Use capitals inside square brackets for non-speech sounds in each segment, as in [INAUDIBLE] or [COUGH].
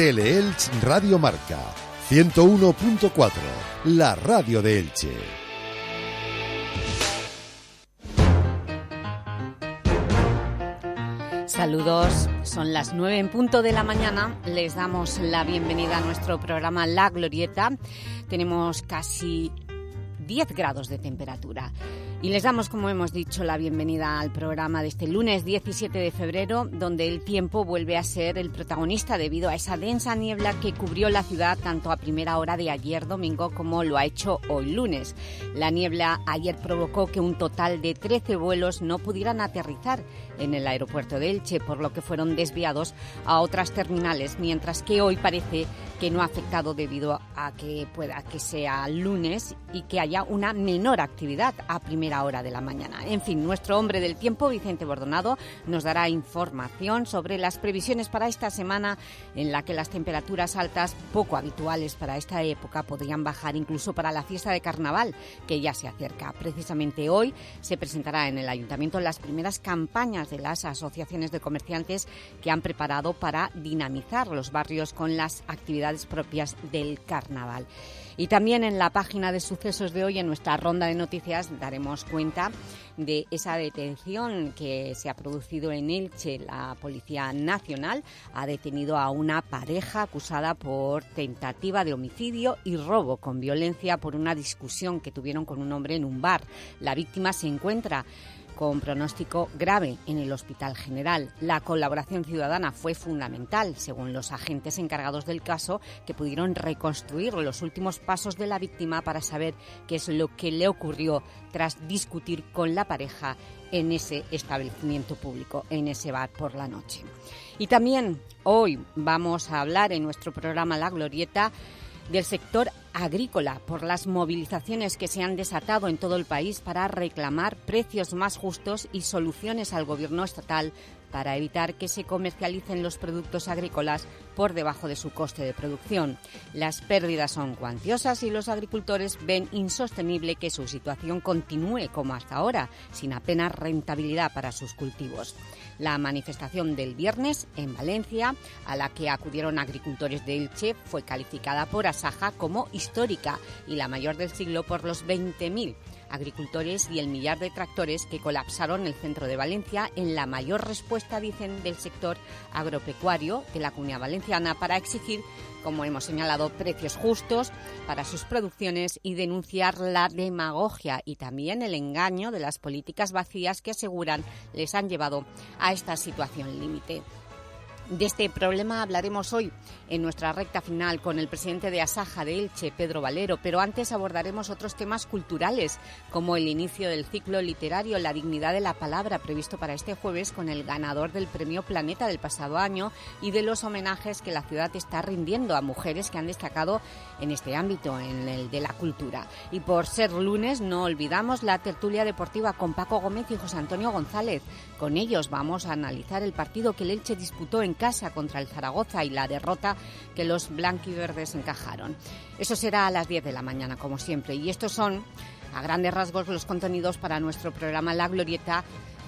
Teleelch Radio Marca 101.4, la radio de Elche. Saludos, son las nueve en punto de la mañana. Les damos la bienvenida a nuestro programa La Glorieta. Tenemos casi 10 grados de temperatura. Y les damos, como hemos dicho, la bienvenida al programa de este lunes 17 de febrero, donde el tiempo vuelve a ser el protagonista debido a esa densa niebla que cubrió la ciudad tanto a primera hora de ayer domingo como lo ha hecho hoy lunes. La niebla ayer provocó que un total de 13 vuelos no pudieran aterrizar en el aeropuerto de Elche, por lo que fueron desviados a otras terminales, mientras que hoy parece que no ha afectado debido a que sea lunes y que haya una menor actividad a primera hora de la mañana. En fin, nuestro hombre del tiempo, Vicente Bordonado, nos dará información sobre las previsiones para esta semana en la que las temperaturas altas, poco habituales para esta época, podrían bajar incluso para la fiesta de Carnaval, que ya se acerca. Precisamente hoy se presentará en el Ayuntamiento las primeras campañas de las asociaciones de comerciantes que han preparado para dinamizar los barrios con las actividades propias del Carnaval. Y también en la página de sucesos de hoy, en nuestra ronda de noticias, daremos cuenta de esa detención que se ha producido en Elche. La Policía Nacional ha detenido a una pareja acusada por tentativa de homicidio y robo con violencia por una discusión que tuvieron con un hombre en un bar. La víctima se encuentra con pronóstico grave en el Hospital General. La colaboración ciudadana fue fundamental, según los agentes encargados del caso, que pudieron reconstruir los últimos pasos de la víctima para saber qué es lo que le ocurrió tras discutir con la pareja en ese establecimiento público, en ese bar por la noche. Y también hoy vamos a hablar en nuestro programa La Glorieta del sector agrícola por las movilizaciones que se han desatado en todo el país para reclamar precios más justos y soluciones al Gobierno estatal para evitar que se comercialicen los productos agrícolas por debajo de su coste de producción. Las pérdidas son cuantiosas y los agricultores ven insostenible que su situación continúe como hasta ahora, sin apenas rentabilidad para sus cultivos. La manifestación del viernes en Valencia, a la que acudieron agricultores de Elche, fue calificada por Asaja como histórica y la mayor del siglo por los 20.000 agricultores y el millar de tractores que colapsaron el centro de Valencia en la mayor respuesta, dicen, del sector agropecuario de la Comunidad Valenciana para exigir, como hemos señalado, precios justos para sus producciones y denunciar la demagogia y también el engaño de las políticas vacías que aseguran les han llevado a esta situación límite. De este problema hablaremos hoy en nuestra recta final con el presidente de Asaja de Elche, Pedro Valero, pero antes abordaremos otros temas culturales, como el inicio del ciclo literario La dignidad de la palabra, previsto para este jueves con el ganador del Premio Planeta del pasado año y de los homenajes que la ciudad está rindiendo a mujeres que han destacado en este ámbito, en el de la cultura. Y por ser lunes, no olvidamos la tertulia deportiva con Paco Gómez y José Antonio González. Con ellos vamos a analizar el partido que el Elche disputó en casa contra el Zaragoza y la derrota que los blanquiverdes encajaron. Eso será a las 10 de la mañana, como siempre. Y estos son, a grandes rasgos, los contenidos para nuestro programa La Glorieta,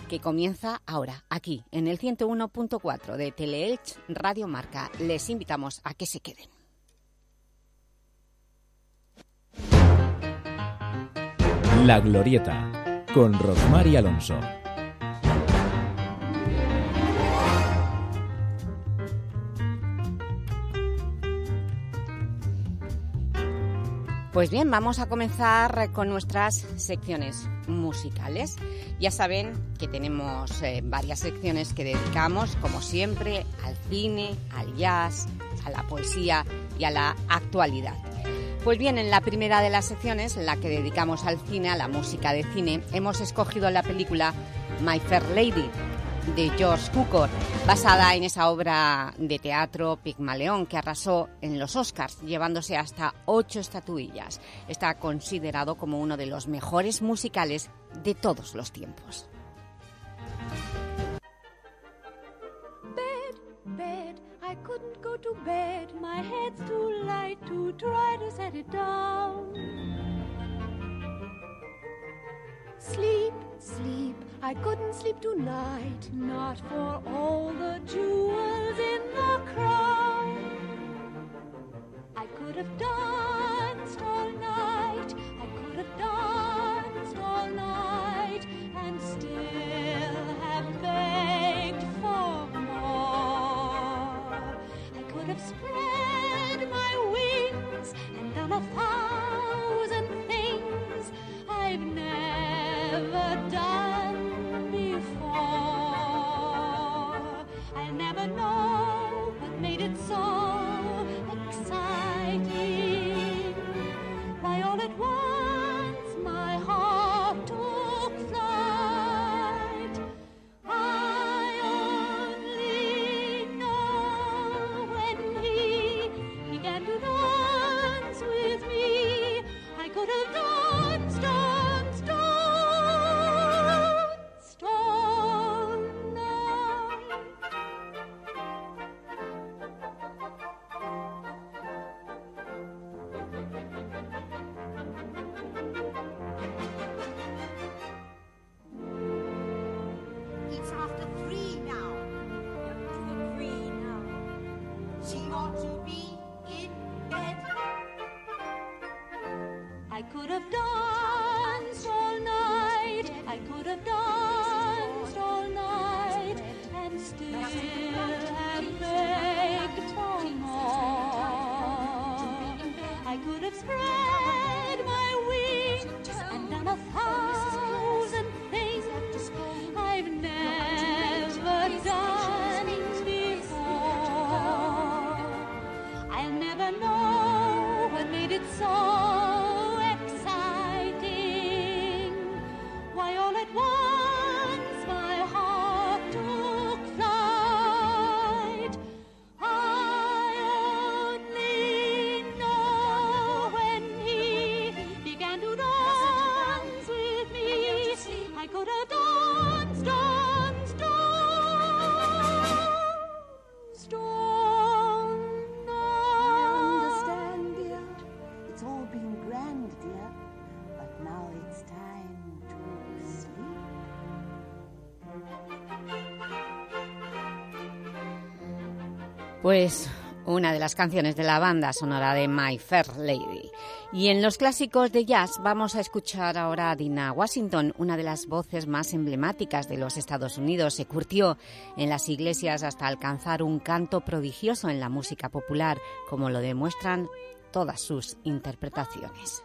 que comienza ahora, aquí, en el 101.4 de Teleelch Radio Marca. Les invitamos a que se queden. La Glorieta, con Rosmar y Alonso. Pues bien, vamos a comenzar con nuestras secciones musicales. Ya saben que tenemos eh, varias secciones que dedicamos, como siempre, al cine, al jazz, a la poesía y a la actualidad. Pues bien, en la primera de las secciones, la que dedicamos al cine, a la música de cine, hemos escogido la película My Fair Lady, de George Cukor, basada en esa obra de teatro Pigmaleón que arrasó en los Oscars, llevándose hasta ocho estatuillas. Está considerado como uno de los mejores musicales de todos los tiempos. Sleep, sleep, I couldn't sleep tonight, not for all the jewels in the crown. I could have danced all night, I could have danced all night, and still have begged for more. I could have spread my wings and done a fire. a dime. Pues una de las canciones de la banda sonora de My Fair Lady. Y en los clásicos de jazz vamos a escuchar ahora a Dina Washington, una de las voces más emblemáticas de los Estados Unidos. Se curtió en las iglesias hasta alcanzar un canto prodigioso en la música popular, como lo demuestran todas sus interpretaciones.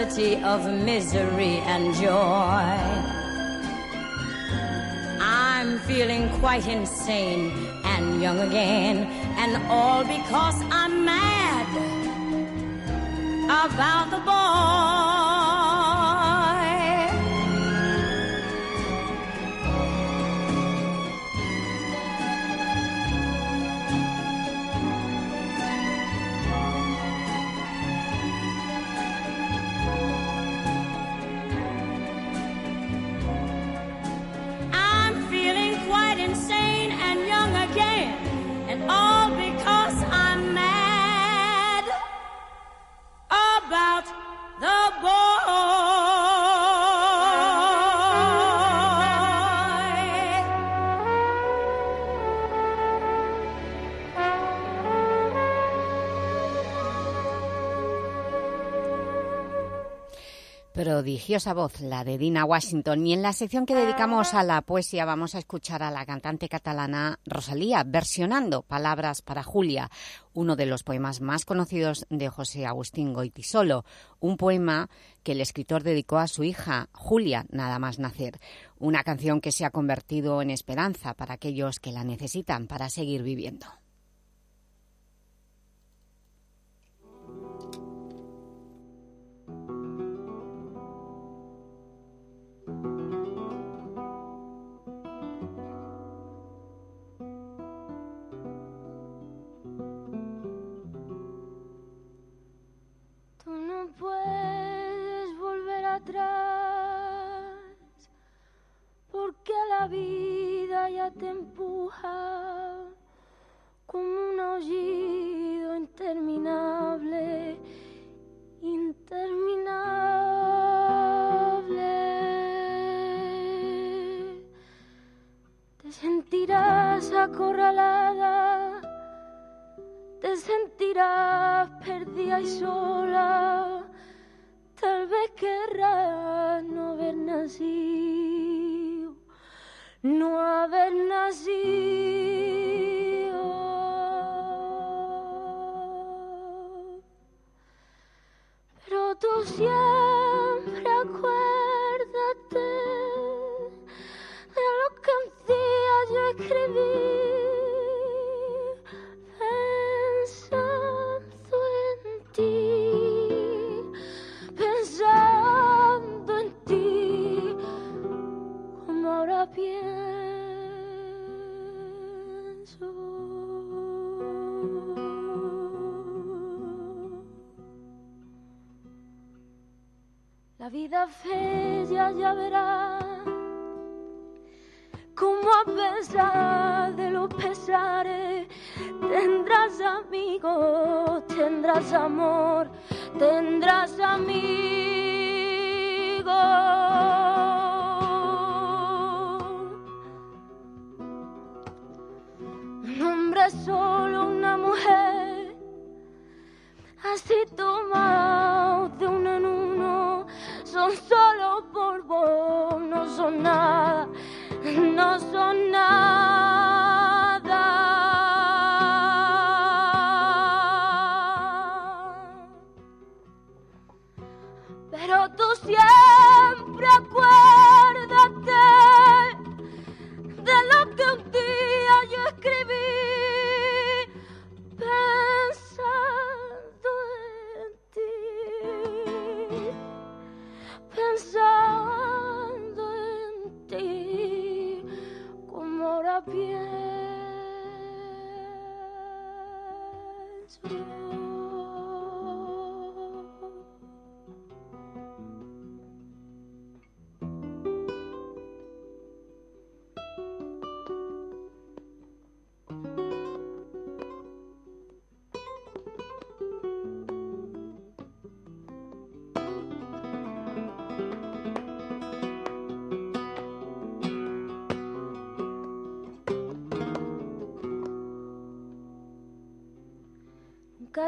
of misery and joy. I'm feeling quite insane and young again, and all because I'm mad about the boy. Prodigiosa voz, la de Dina Washington. Y en la sección que dedicamos a la poesía vamos a escuchar a la cantante catalana Rosalía versionando Palabras para Julia, uno de los poemas más conocidos de José Agustín Goitisolo, un poema que el escritor dedicó a su hija Julia, nada más nacer. Una canción que se ha convertido en esperanza para aquellos que la necesitan para seguir viviendo. Puedes volver atrás porque la vida ya te empuja como un aullido interminable, interminable. Te sentirás acorralada te sentirás perdida y sola. Tal vez querrás no haber nacido, no haber nacido. Pero tú siempre vida bella ya verás como a pesar de los pesares tendrás amigos, tendrás amor, tendrás amigos. Un hombre solo, una mujer, así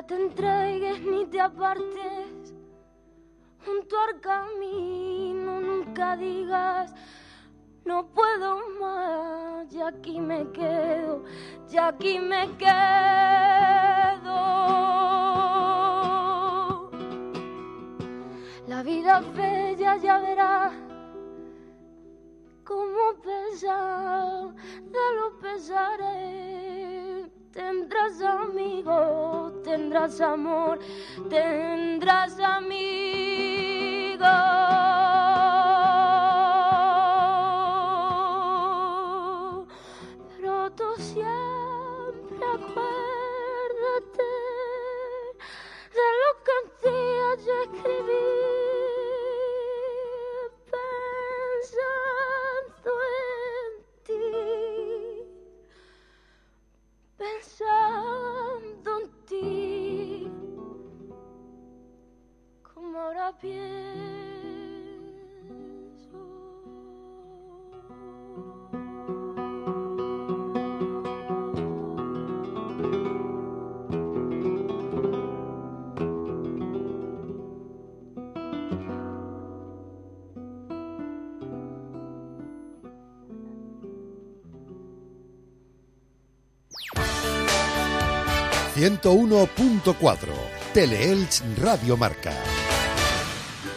Te entregues ni te apartes junto al camino, nunca digas no puedo más, ya aquí me quedo, ya aquí me quedo. La vida bella ya verás como pesar de los pesares. Tendrás amigos, tendrás amor, tendrás amigos. Pero tú siempre acuérdate de lo que un día yo escribí. Ahora pienso. ...101.4... Teleelch Radio Marca.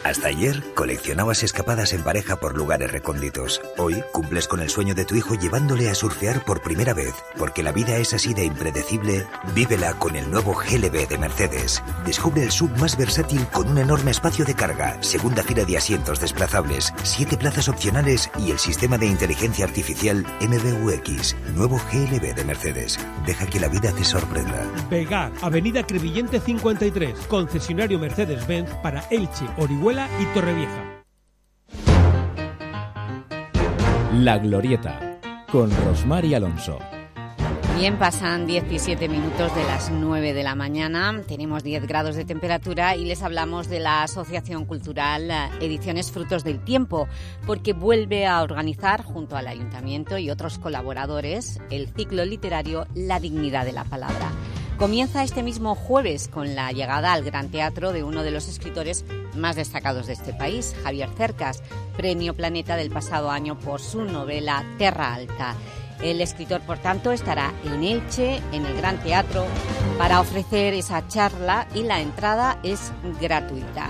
Hasta ayer coleccionabas escapadas en pareja por lugares recónditos. Hoy cumples con el sueño de tu hijo llevándole a surfear por primera vez. Porque la vida es así de impredecible, vívela con el nuevo GLB de Mercedes. Descubre el sub más versátil con un enorme espacio de carga, segunda fila de asientos desplazables, siete plazas opcionales y el sistema de inteligencia artificial MBUX. Nuevo GLB de Mercedes. Deja que la vida te sorprenda. Pegar, Avenida Crevillente 53, concesionario Mercedes-Benz para Elche, Orihuela y Torrevieja. La Glorieta, con Rosmar y Alonso. Bien, pasan 17 minutos de las 9 de la mañana, tenemos 10 grados de temperatura y les hablamos de la Asociación Cultural Ediciones Frutos del Tiempo, porque vuelve a organizar, junto al Ayuntamiento y otros colaboradores, el ciclo literario La Dignidad de la Palabra. Comienza este mismo jueves con la llegada al Gran Teatro de uno de los escritores más destacados de este país, Javier Cercas, Premio Planeta del pasado año por su novela Terra Alta. El escritor, por tanto, estará en Elche, en el Gran Teatro, para ofrecer esa charla y la entrada es gratuita.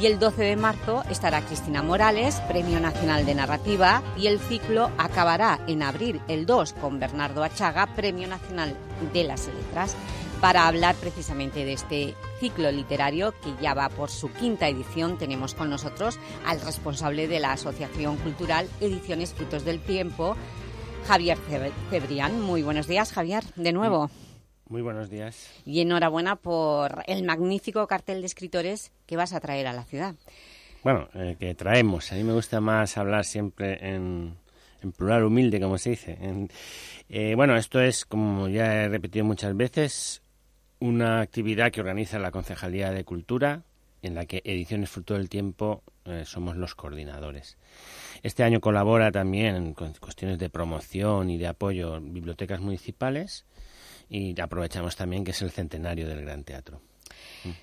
Y el 12 de marzo estará Cristina Morales, Premio Nacional de Narrativa, y el ciclo acabará en abril el 2 con Bernardo Achaga, Premio Nacional de las Letras, para hablar precisamente de este ciclo literario que ya va por su quinta edición. Tenemos con nosotros al responsable de la Asociación Cultural Ediciones Frutos del Tiempo, Javier Cebrián. Muy buenos días, Javier, de nuevo. Muy buenos días. Y enhorabuena por el magnífico cartel de escritores que vas a traer a la ciudad. bueno, eh, que traemos. A mí me gusta más hablar siempre en, en plural humilde, como se dice. En- eh, bueno, esto es, como ya he repetido muchas veces, una actividad que organiza la Concejalía de Cultura, en la que Ediciones Fruto del Tiempo eh, somos los coordinadores. Este año colabora también con cuestiones de promoción y de apoyo bibliotecas municipales y aprovechamos también que es el centenario del Gran Teatro.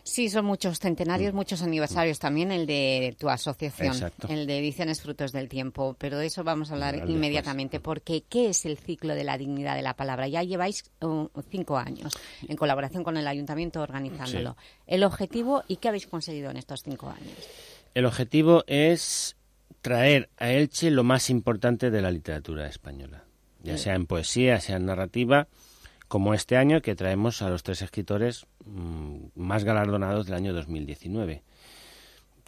Sí, son muchos centenarios, muchos aniversarios también, el de tu asociación, Mm. Exacto. el de Ediciones Frutos del Tiempo, pero de eso vamos a hablar Hablar inmediatamente, porque ¿qué es el ciclo de la dignidad de la palabra? Ya lleváis uh, cinco años en colaboración con el Ayuntamiento organizándolo. El objetivo y qué habéis conseguido en estos cinco años. El objetivo es traer a Elche lo más importante de la literatura española, ya sea en poesía, sea en narrativa, como este año que traemos a los tres escritores mm, más galardonados del año 2019.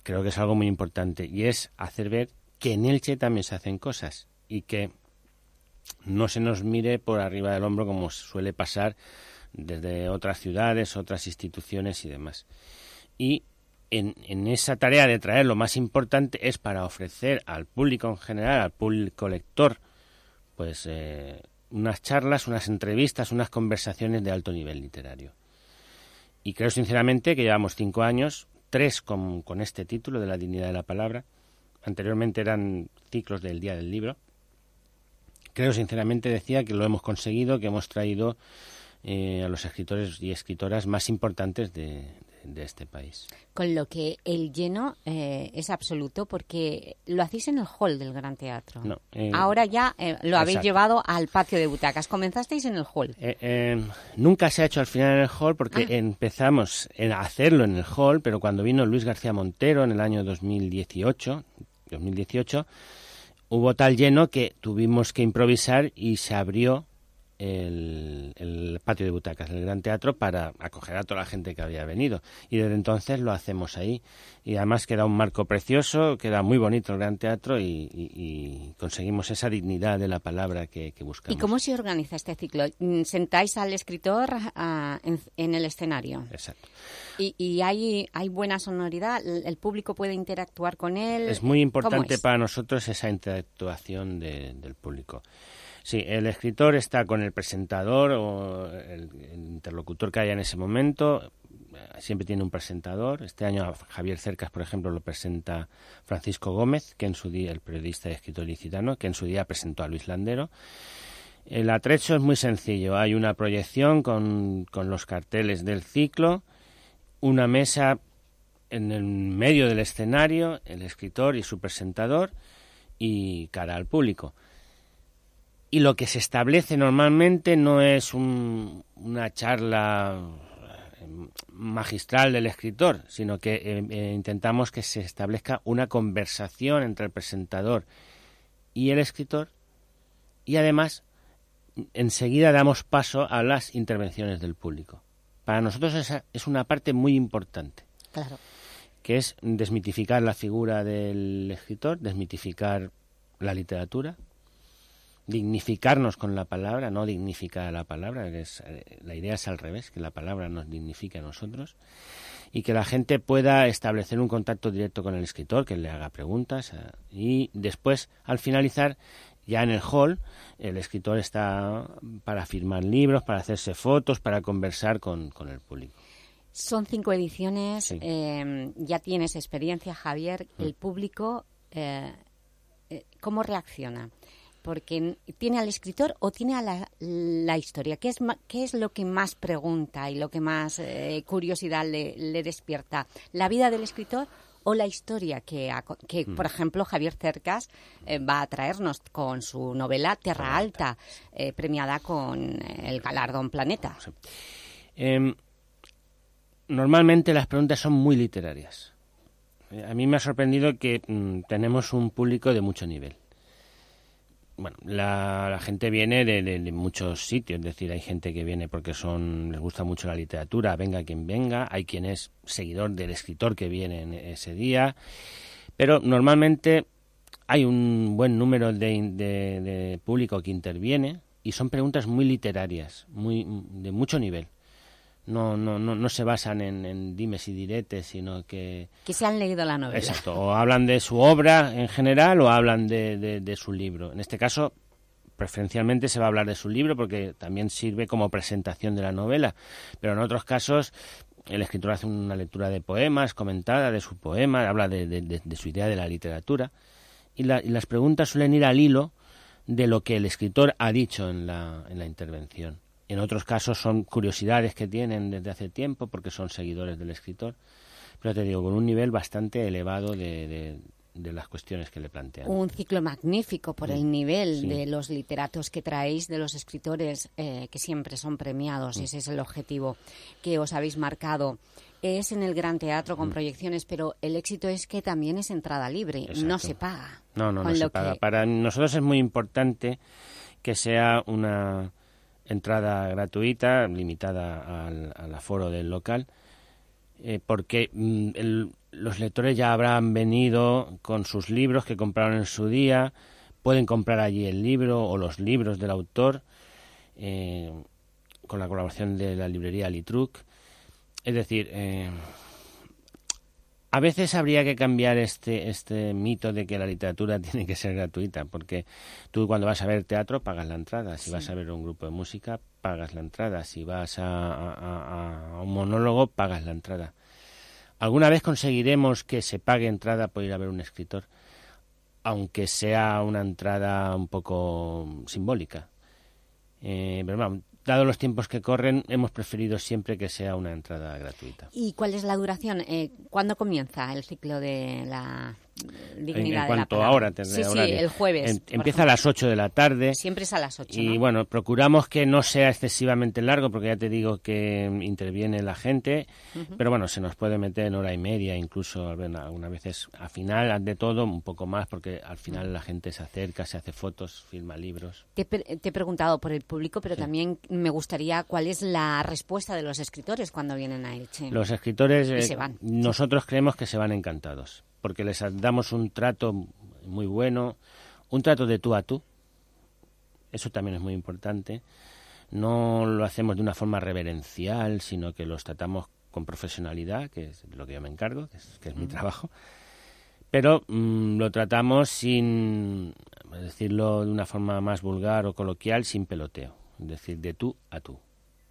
Creo que es algo muy importante y es hacer ver que en Elche también se hacen cosas y que no se nos mire por arriba del hombro como suele pasar desde otras ciudades, otras instituciones y demás. Y en, esa tarea de traer lo más importante es para ofrecer al público en general, al público lector, pues eh, unas charlas, unas entrevistas, unas conversaciones de alto nivel literario. Y creo sinceramente que llevamos cinco años, tres con, este título de la dignidad de la palabra. Anteriormente eran ciclos del Día del Libro. Creo sinceramente, decía, que lo hemos conseguido, que hemos traído eh, a los escritores y escritoras más importantes de, de este país. Con lo que el lleno eh, es absoluto porque lo hacéis en el hall del Gran Teatro. No, eh, Ahora ya eh, lo habéis llevado al patio de butacas. Comenzasteis en el hall. Nunca se ha hecho al final en el hall porque Ah. empezamos a hacerlo en el hall, pero cuando vino Luis García Montero en el año 2018, 2018 hubo tal lleno que tuvimos que improvisar y se abrió el, el patio de butacas del Gran Teatro para acoger a toda la gente que había venido. Y desde entonces lo hacemos ahí. Y además queda un marco precioso, queda muy bonito el Gran Teatro y, y- y conseguimos esa dignidad de la palabra que, que buscamos. ¿Y cómo se organiza este ciclo? Mm, ¿Sentáis al escritor en, en el escenario? Exacto. ¿Y, y hay, hay buena sonoridad? ¿El público puede interactuar con él? Es muy ¿Cómo importante para nosotros esa interactuación de- del público. Sí, el escritor está con el presentador o el, interlocutor que haya en ese momento. Siempre tiene un presentador. Este año a Javier Cercas, por ejemplo, lo presenta Francisco Gómez, que en su día, el periodista y escritor ilicitano, que en su día presentó a Luis Landero. El atrecho es muy sencillo. Hay una proyección con, con los carteles del ciclo, una mesa en el medio del escenario, el escritor y su presentador, y cara al público. Y lo que se establece normalmente no es un- una charla eh, magistral del escritor, sino que eh, eh, intentamos que se establezca una conversación entre el presentador y el escritor y además enseguida damos paso a las intervenciones del público. Para nosotros esa es una parte muy importante Claro. que es desmitificar la figura del escritor, desmitificar la literatura, dignificarnos con la palabra, no dignificar a la palabra, que es, eh, la idea es al revés, que la palabra nos dignifique a nosotros y que la gente pueda establecer un contacto directo con el escritor, que le haga preguntas eh, y después, al finalizar, ya en el hall, el escritor está para firmar libros, para hacerse fotos, para conversar con, con el público. Son cinco ediciones, Sí. eh, ya tienes experiencia, Javier. Mm. El público, eh, eh, ¿cómo reacciona? Porque tiene al escritor o tiene a la, la historia. ¿Qué es, ¿Qué es lo que más pregunta y lo que más eh, curiosidad le, le despierta? ¿La vida del escritor o la historia que, Mm. por ejemplo, Javier Cercas eh, va a traernos con su novela Tierra Alta, eh, premiada con el galardón Planeta? Em, normalmente las preguntas son muy literarias. A mí me ha sorprendido que mm, tenemos un público de mucho nivel. Bueno, la, gente viene de, de- muchos sitios, es decir, hay gente que viene porque son les gusta mucho la literatura, venga quien venga, hay quien es seguidor del escritor que viene en ese día, pero normalmente hay un buen número de, de- de público que interviene y son preguntas muy literarias, muy de mucho nivel no, no, no, no se basan en, en dimes y diretes, sino que... Que se han leído la novela. Exacto, o hablan de su obra en general o hablan de, de, de su libro. En este caso, preferencialmente se va a hablar de su libro porque también sirve como presentación de la novela, pero en otros casos el escritor hace una lectura de poemas comentada de su poema, habla de, de, de su idea de la literatura y, la, y, las preguntas suelen ir al hilo de lo que el escritor ha dicho en la, en la intervención. En otros casos son curiosidades que tienen desde hace tiempo porque son seguidores del escritor, pero te digo, con un nivel bastante elevado de, de, de las cuestiones que le plantean. Un ciclo magnífico por el nivel sí. de los literatos que traéis, de los escritores eh, que siempre son premiados, mm. ese es el objetivo que os habéis marcado. Es en el Gran Teatro con mm. proyecciones, pero el éxito es que también es entrada libre, Exacto. no se paga. No, no, no se paga. Que... Para nosotros es muy importante que sea una entrada gratuita, limitada al, al aforo del local, eh, porque mm, el, los lectores ya habrán venido con sus libros que compraron en su día, pueden comprar allí el libro o los libros del autor, eh, con la colaboración de la librería Litruc. Es decir, eh, a veces habría que cambiar este, este mito de que la literatura [LAUGHS] tiene que ser gratuita, porque tú cuando vas a ver teatro pagas la entrada, si sí. vas a ver un grupo de música pagas la entrada, si vas a, a, a un monólogo pagas la entrada. Alguna vez conseguiremos que se pague entrada por ir a ver un escritor, aunque sea una entrada un poco simbólica. Eh, pero dado los tiempos que corren, hemos preferido siempre que sea una entrada gratuita. ¿Y cuál es la duración? Eh, ¿Cuándo comienza el ciclo de la dignidad en, en cuanto de la a hora tendré sí, horario. El jueves. En, empieza a las 8 de la tarde. Siempre es a las 8, Y ¿no? bueno, procuramos que no sea excesivamente largo, porque ya te digo que interviene la gente, uh -huh. pero bueno, se nos puede meter en hora y media, incluso algunas veces a final de todo, un poco más, porque al final la gente se acerca, se hace fotos, firma libros. Te, te he preguntado por el público, pero sí. también me gustaría cuál es la respuesta de los escritores cuando vienen a Elche. Los escritores, se van. nosotros creemos que se van encantados porque les damos un trato muy bueno, un trato de tú a tú. Eso también es muy importante. No lo hacemos de una forma reverencial, sino que los tratamos con profesionalidad, que es lo que yo me encargo, que es, que es mm. mi trabajo. Pero mmm, lo tratamos sin decirlo de una forma más vulgar o coloquial, sin peloteo. Es decir, de tú a tú.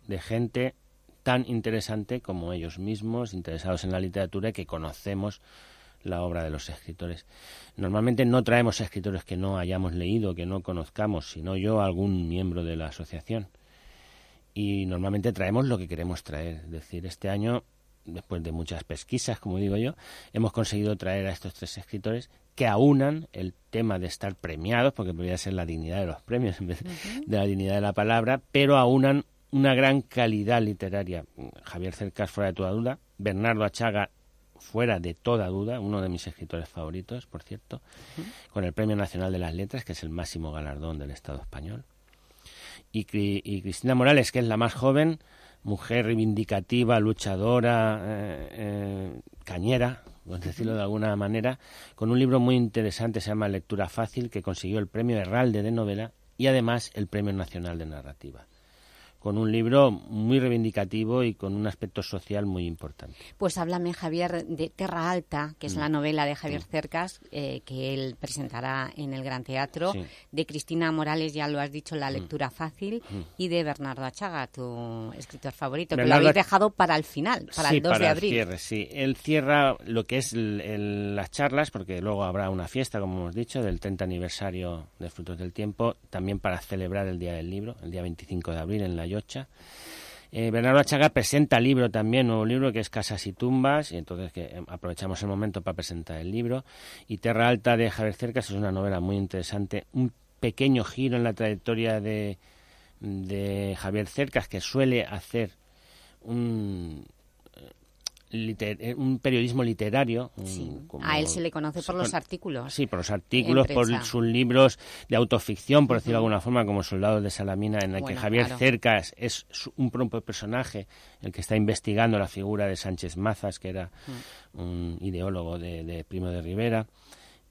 De gente tan interesante como ellos mismos, interesados en la literatura y que conocemos la obra de los escritores. Normalmente no traemos escritores que no hayamos leído, que no conozcamos, sino yo algún miembro de la asociación. Y normalmente traemos lo que queremos traer. Es decir, este año, después de muchas pesquisas, como digo yo, hemos conseguido traer a estos tres escritores que aunan el tema de estar premiados, porque podría ser la dignidad de los premios en vez uh -huh. de la dignidad de la palabra, pero aunan una gran calidad literaria. Javier Cercas, fuera de toda duda, Bernardo Achaga, fuera de toda duda, uno de mis escritores favoritos, por cierto, uh -huh. con el Premio Nacional de las Letras, que es el máximo galardón del Estado español. Y, y Cristina Morales, que es la más joven, mujer reivindicativa, luchadora, eh, eh, cañera, por decirlo de alguna manera, con un libro muy interesante, se llama Lectura Fácil, que consiguió el Premio Herralde de Novela y además el Premio Nacional de Narrativa con un libro muy reivindicativo y con un aspecto social muy importante. Pues háblame, Javier, de Terra Alta, que es mm. la novela de Javier sí. Cercas, eh, que él presentará en el Gran Teatro, sí. de Cristina Morales, ya lo has dicho, La lectura mm. fácil, mm. y de Bernardo Achaga, tu escritor favorito, Bernardo... que lo habéis dejado para el final, para sí, el 2 para de abril. El cierre, sí, él cierra lo que es el, el, las charlas, porque luego habrá una fiesta, como hemos dicho, del 30 aniversario de Frutos del Tiempo, también para celebrar el Día del Libro, el día 25 de abril en La Eh, Bernardo Achaga presenta libro también, nuevo libro que es Casas y Tumbas, y entonces que eh, aprovechamos el momento para presentar el libro. Y Terra Alta de Javier Cercas es una novela muy interesante, un pequeño giro en la trayectoria de, de Javier Cercas que suele hacer un, Liter, eh, un periodismo literario. Sí. Como, a él se le conoce por los artículos. Sí, por los artículos, por sus libros de autoficción, por uh -huh. decirlo de alguna forma, como Soldados de Salamina, en el bueno, que Javier claro. Cercas es un propio personaje, el que está investigando la figura de Sánchez Mazas, que era uh -huh. un ideólogo de, de Primo de Rivera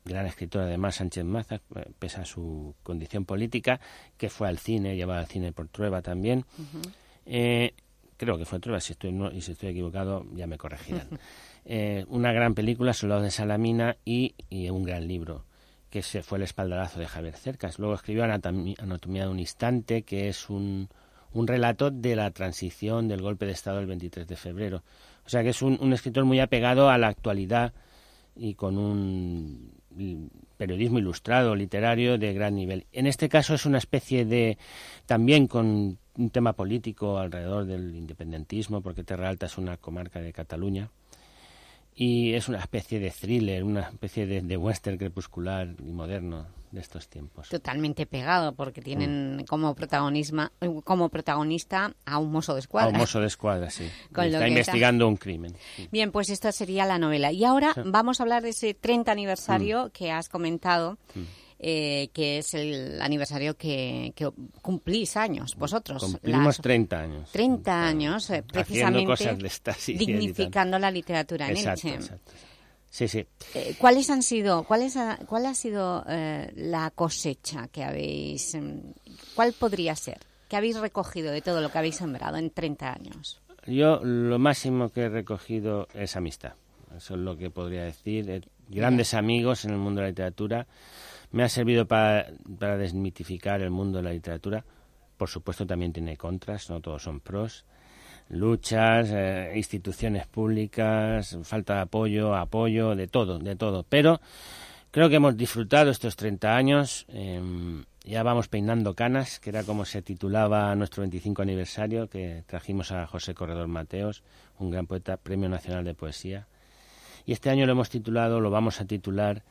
gran escritor además Sánchez Mazas, eh, pese a su condición política, que fue al cine, lleva al cine por prueba también. Uh -huh. eh, creo que fue Trueba, si estoy, no- y si estoy equivocado ya me corregirán. [LAUGHS] Eh, una gran película, Soldados de Salamina, y, y un gran libro, que se fue el espaldarazo de Javier Cercas. Luego escribió Anatomía de un Instante, que es un, un relato de la transición del golpe de Estado del 23 de febrero. O sea que es un, un escritor muy apegado a la actualidad y con un periodismo ilustrado, literario de gran nivel. En este caso es una especie de, también con un tema político alrededor del independentismo, porque Terra Alta es una comarca de Cataluña, y es una especie de thriller, una especie de, de western crepuscular y moderno de estos tiempos. Totalmente pegado, porque Mm. tienen como, protagonisma, como protagonista a un mozo de A escuadra. un mozo de escuadra, sí. [LAUGHS] Con Está investigando un crimen. Bien, pues esta sería la novela. Y ahora Sí. vamos a hablar de ese 30 aniversario que has comentado, Mm. Eh, que es el aniversario que, que cumplís años vosotros. Cumplimos Las- 30 años. 30 años, eh, precisamente cosas de estas y de dignificando la literatura en Exacto, Elche. exacto. Sí, sí. Eh, ¿Cuáles han sido, cuáles ha- cuál ha sido eh, la cosecha que habéis, mm, cuál podría ser, que habéis recogido de todo lo que habéis sembrado en 30 años? Yo lo máximo que he recogido es amistad. Eso es lo que podría decir. Grandes amigos en el mundo de la literatura. Me ha servido para, desmitificar el mundo de la literatura. Por supuesto también tiene contras, no todos son pros. Luchas, eh, instituciones públicas, falta de apoyo, apoyo, de todo, de todo. Pero creo que hemos disfrutado estos 30 años. eh, ya vamos peinando canas, que era como se titulaba nuestro 25 aniversario, que trajimos a José Corredor Mateos, un gran poeta, Premio Nacional de Poesía. Y este año lo hemos titulado, lo vamos a titular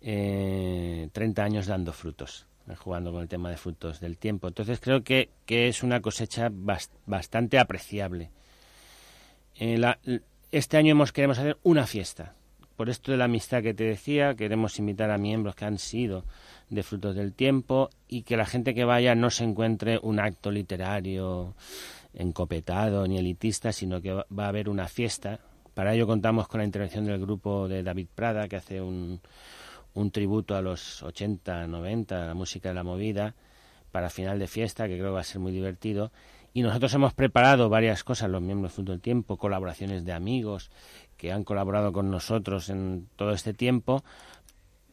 eh, 30 años dando frutos, eh, jugando con el tema de frutos del tiempo. Entonces creo que, que es una cosecha bas- bastante apreciable. Eh, este año hemos, queremos hacer una fiesta. Por esto de la amistad que te decía, queremos invitar a miembros que han sido de frutos del tiempo y que la gente que vaya no se encuentre un acto literario encopetado ni elitista, sino que va a haber una fiesta. Para ello contamos con la intervención del grupo de David Prada, que hace un, un tributo a los 80, 90, a la música de la movida, para final de fiesta, que creo que va a ser muy divertido. Y nosotros hemos preparado varias cosas, los miembros Fruto del Tiempo, colaboraciones de amigos que han colaborado con nosotros en todo este tiempo,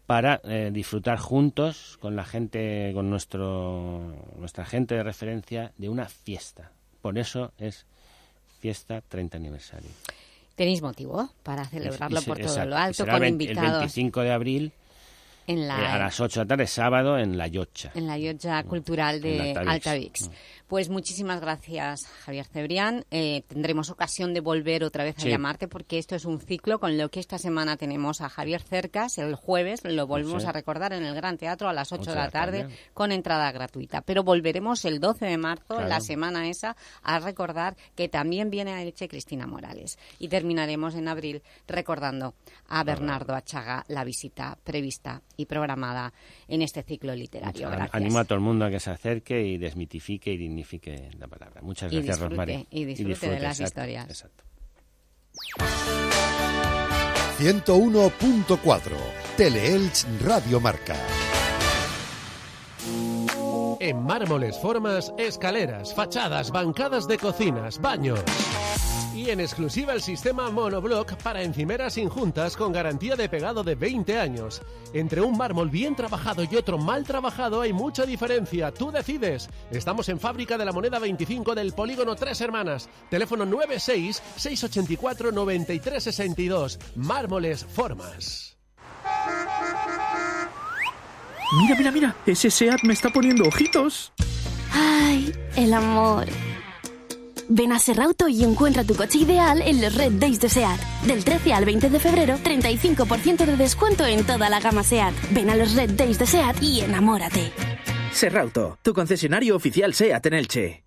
para eh, disfrutar juntos con la gente, con nuestro, nuestra gente de referencia, de una fiesta. Por eso es fiesta 30 aniversario. ¿Tenéis motivo para celebrarlo por todo exacto. lo alto será con invitados El 25 de abril en eh, la a las 8 de la tarde, sábado, en La Yocha. en la Llotja Cultural de Altavix. Altavix. Pues muchísimas gracias, Javier Cebrián. Eh, tendremos ocasión de volver otra vez a Sí. llamarte porque esto es un ciclo con lo que esta semana tenemos a Javier Cercas. El jueves lo volvemos Sí. a recordar en el Gran Teatro a las 8 Ocho de la tarde con entrada gratuita. Pero volveremos el 12 de marzo, Claro. la semana esa, a recordar que también viene a Elche Cristina Morales. Y terminaremos en abril recordando a Bernardo Achaga la visita prevista y programada en este ciclo literario. Gracias. Animo a todo el mundo a que se acerque y desmitifique y la palabra. Muchas Y gracias, disfrute, Rosmary. y disfrute de las exacto, historias. exacto. 101.4 Teleelch Radio Marca. En mármoles, formas, escaleras, fachadas, bancadas de cocinas, baños. Y en exclusiva el sistema monoblock para encimeras sin juntas con garantía de pegado de 20 años. Entre un mármol bien trabajado y otro mal trabajado hay mucha diferencia. Tú decides. Estamos en Fábrica de la Moneda 25 del Polígono Tres Hermanas. Teléfono 96 684 9362. Mármoles Formas. Mira, mira, mira, ese SEAT me está poniendo ojitos. Ay, el amor. Ven a Serrauto y encuentra tu coche ideal en los Red Days de SEAT. Del 13 al 20 de febrero, 35% de descuento en toda la gama SEAT. Ven a los Red Days de SEAT y enamórate. Serrauto, tu concesionario oficial SEAT en Elche.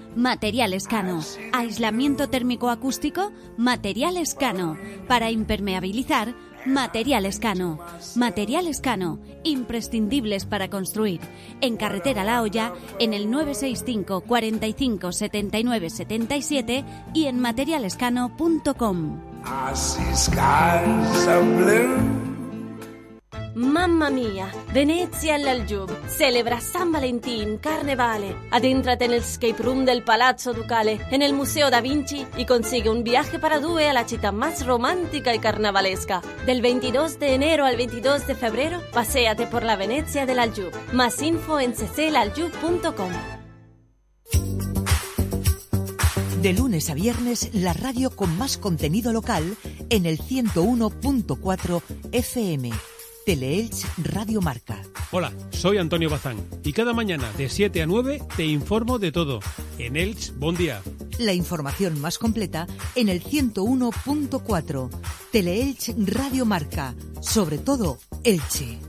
Material Cano. Aislamiento térmico acústico, Material Cano. Para impermeabilizar, Material Escano. Material Escano, imprescindibles para construir. En Carretera La Hoya, en el 965 45 79 77 y en materialescano.com. Mamma mia, Venezia all'Aljub, celebra San Valentin, Carnevale. Adéntrate en el escape room del Palazzo Ducale, en el Museo da Vinci y consigue un viaje para due a la città más romántica y carnavalesca. Del 22 de enero al 22 de febrero, paséate por la Venecia del Aljub. Más info en cclaljub.com. De lunes a viernes, la radio con más contenido local en el 101.4 FM. Teleelch Radio Marca. Hola, soy Antonio Bazán y cada mañana de 7 a 9 te informo de todo en Elch Bon Día. La información más completa en el 101.4 Teleelch Radio Marca, sobre todo Elche.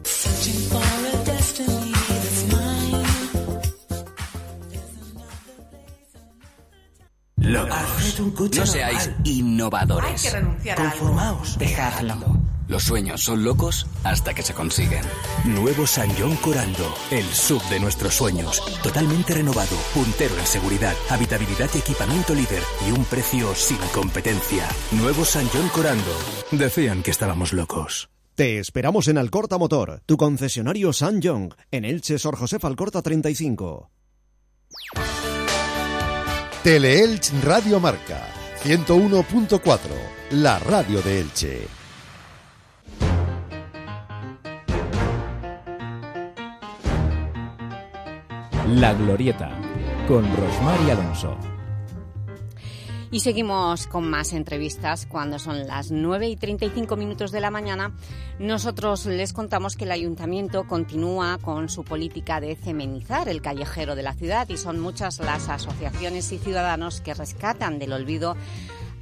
No seáis innovadores. Hay que renunciar. Conformaos. Dejadlo. Los sueños son locos hasta que se consiguen. Nuevo San John Corando, el sub de nuestros sueños. Totalmente renovado, puntero en seguridad, habitabilidad y equipamiento líder y un precio sin competencia. Nuevo San John Corando. Decían que estábamos locos. Te esperamos en Alcorta Motor, tu concesionario San John, en Elche Sor José Alcorta 35. Teleelch Radio Marca 101.4, la radio de Elche. La Glorieta, con Rosmar y Alonso. Y seguimos con más entrevistas cuando son las 9 y 35 minutos de la mañana. Nosotros les contamos que el Ayuntamiento continúa con su política de cemenizar el callejero de la ciudad y son muchas las asociaciones y ciudadanos que rescatan del olvido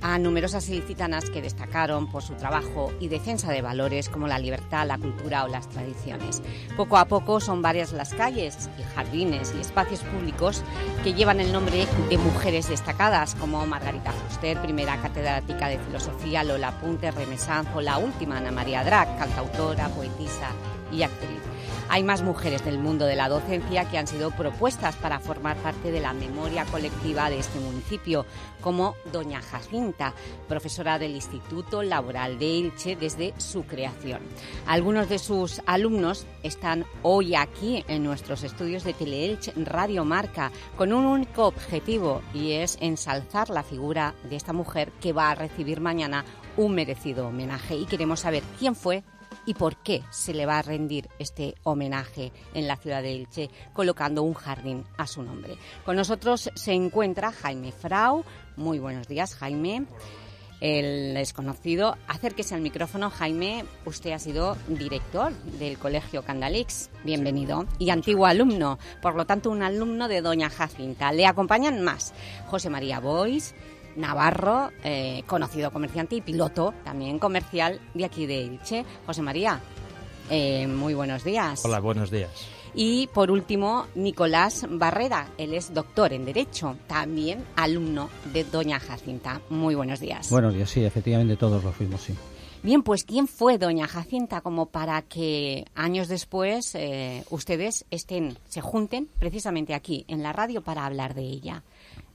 a numerosas ilicitanas que destacaron por su trabajo y defensa de valores como la libertad, la cultura o las tradiciones. Poco a poco son varias las calles y jardines y espacios públicos que llevan el nombre de mujeres destacadas como Margarita Fuster, primera catedrática de filosofía, Lola Punte, Remesanzo, la última Ana María Drac, cantautora, poetisa y actriz. Hay más mujeres del mundo de la docencia que han sido propuestas para formar parte de la memoria colectiva de este municipio, como doña Jacinta, profesora del Instituto Laboral de Elche desde su creación. Algunos de sus alumnos están hoy aquí en nuestros estudios de Teleelch Radio Marca con un único objetivo y es ensalzar la figura de esta mujer que va a recibir mañana un merecido homenaje y queremos saber quién fue y por qué se le va a rendir este homenaje en la ciudad de Elche, colocando un jardín a su nombre. Con nosotros se encuentra Jaime Frau. Muy buenos días, Jaime. El desconocido, acérquese al micrófono, Jaime. Usted ha sido director del Colegio Candalix, bienvenido, y antiguo alumno, por lo tanto un alumno de Doña Jacinta. Le acompañan más José María Bois, Navarro, eh, conocido comerciante y piloto también comercial de aquí de Elche. José María, eh, muy buenos días. Hola, buenos días. Y por último, Nicolás Barrera, él es doctor en Derecho, también alumno de Doña Jacinta. Muy buenos días. Buenos días, sí, efectivamente todos lo fuimos, sí. Bien, pues ¿quién fue Doña Jacinta como para que años después eh, ustedes estén, se junten precisamente aquí en la radio para hablar de ella?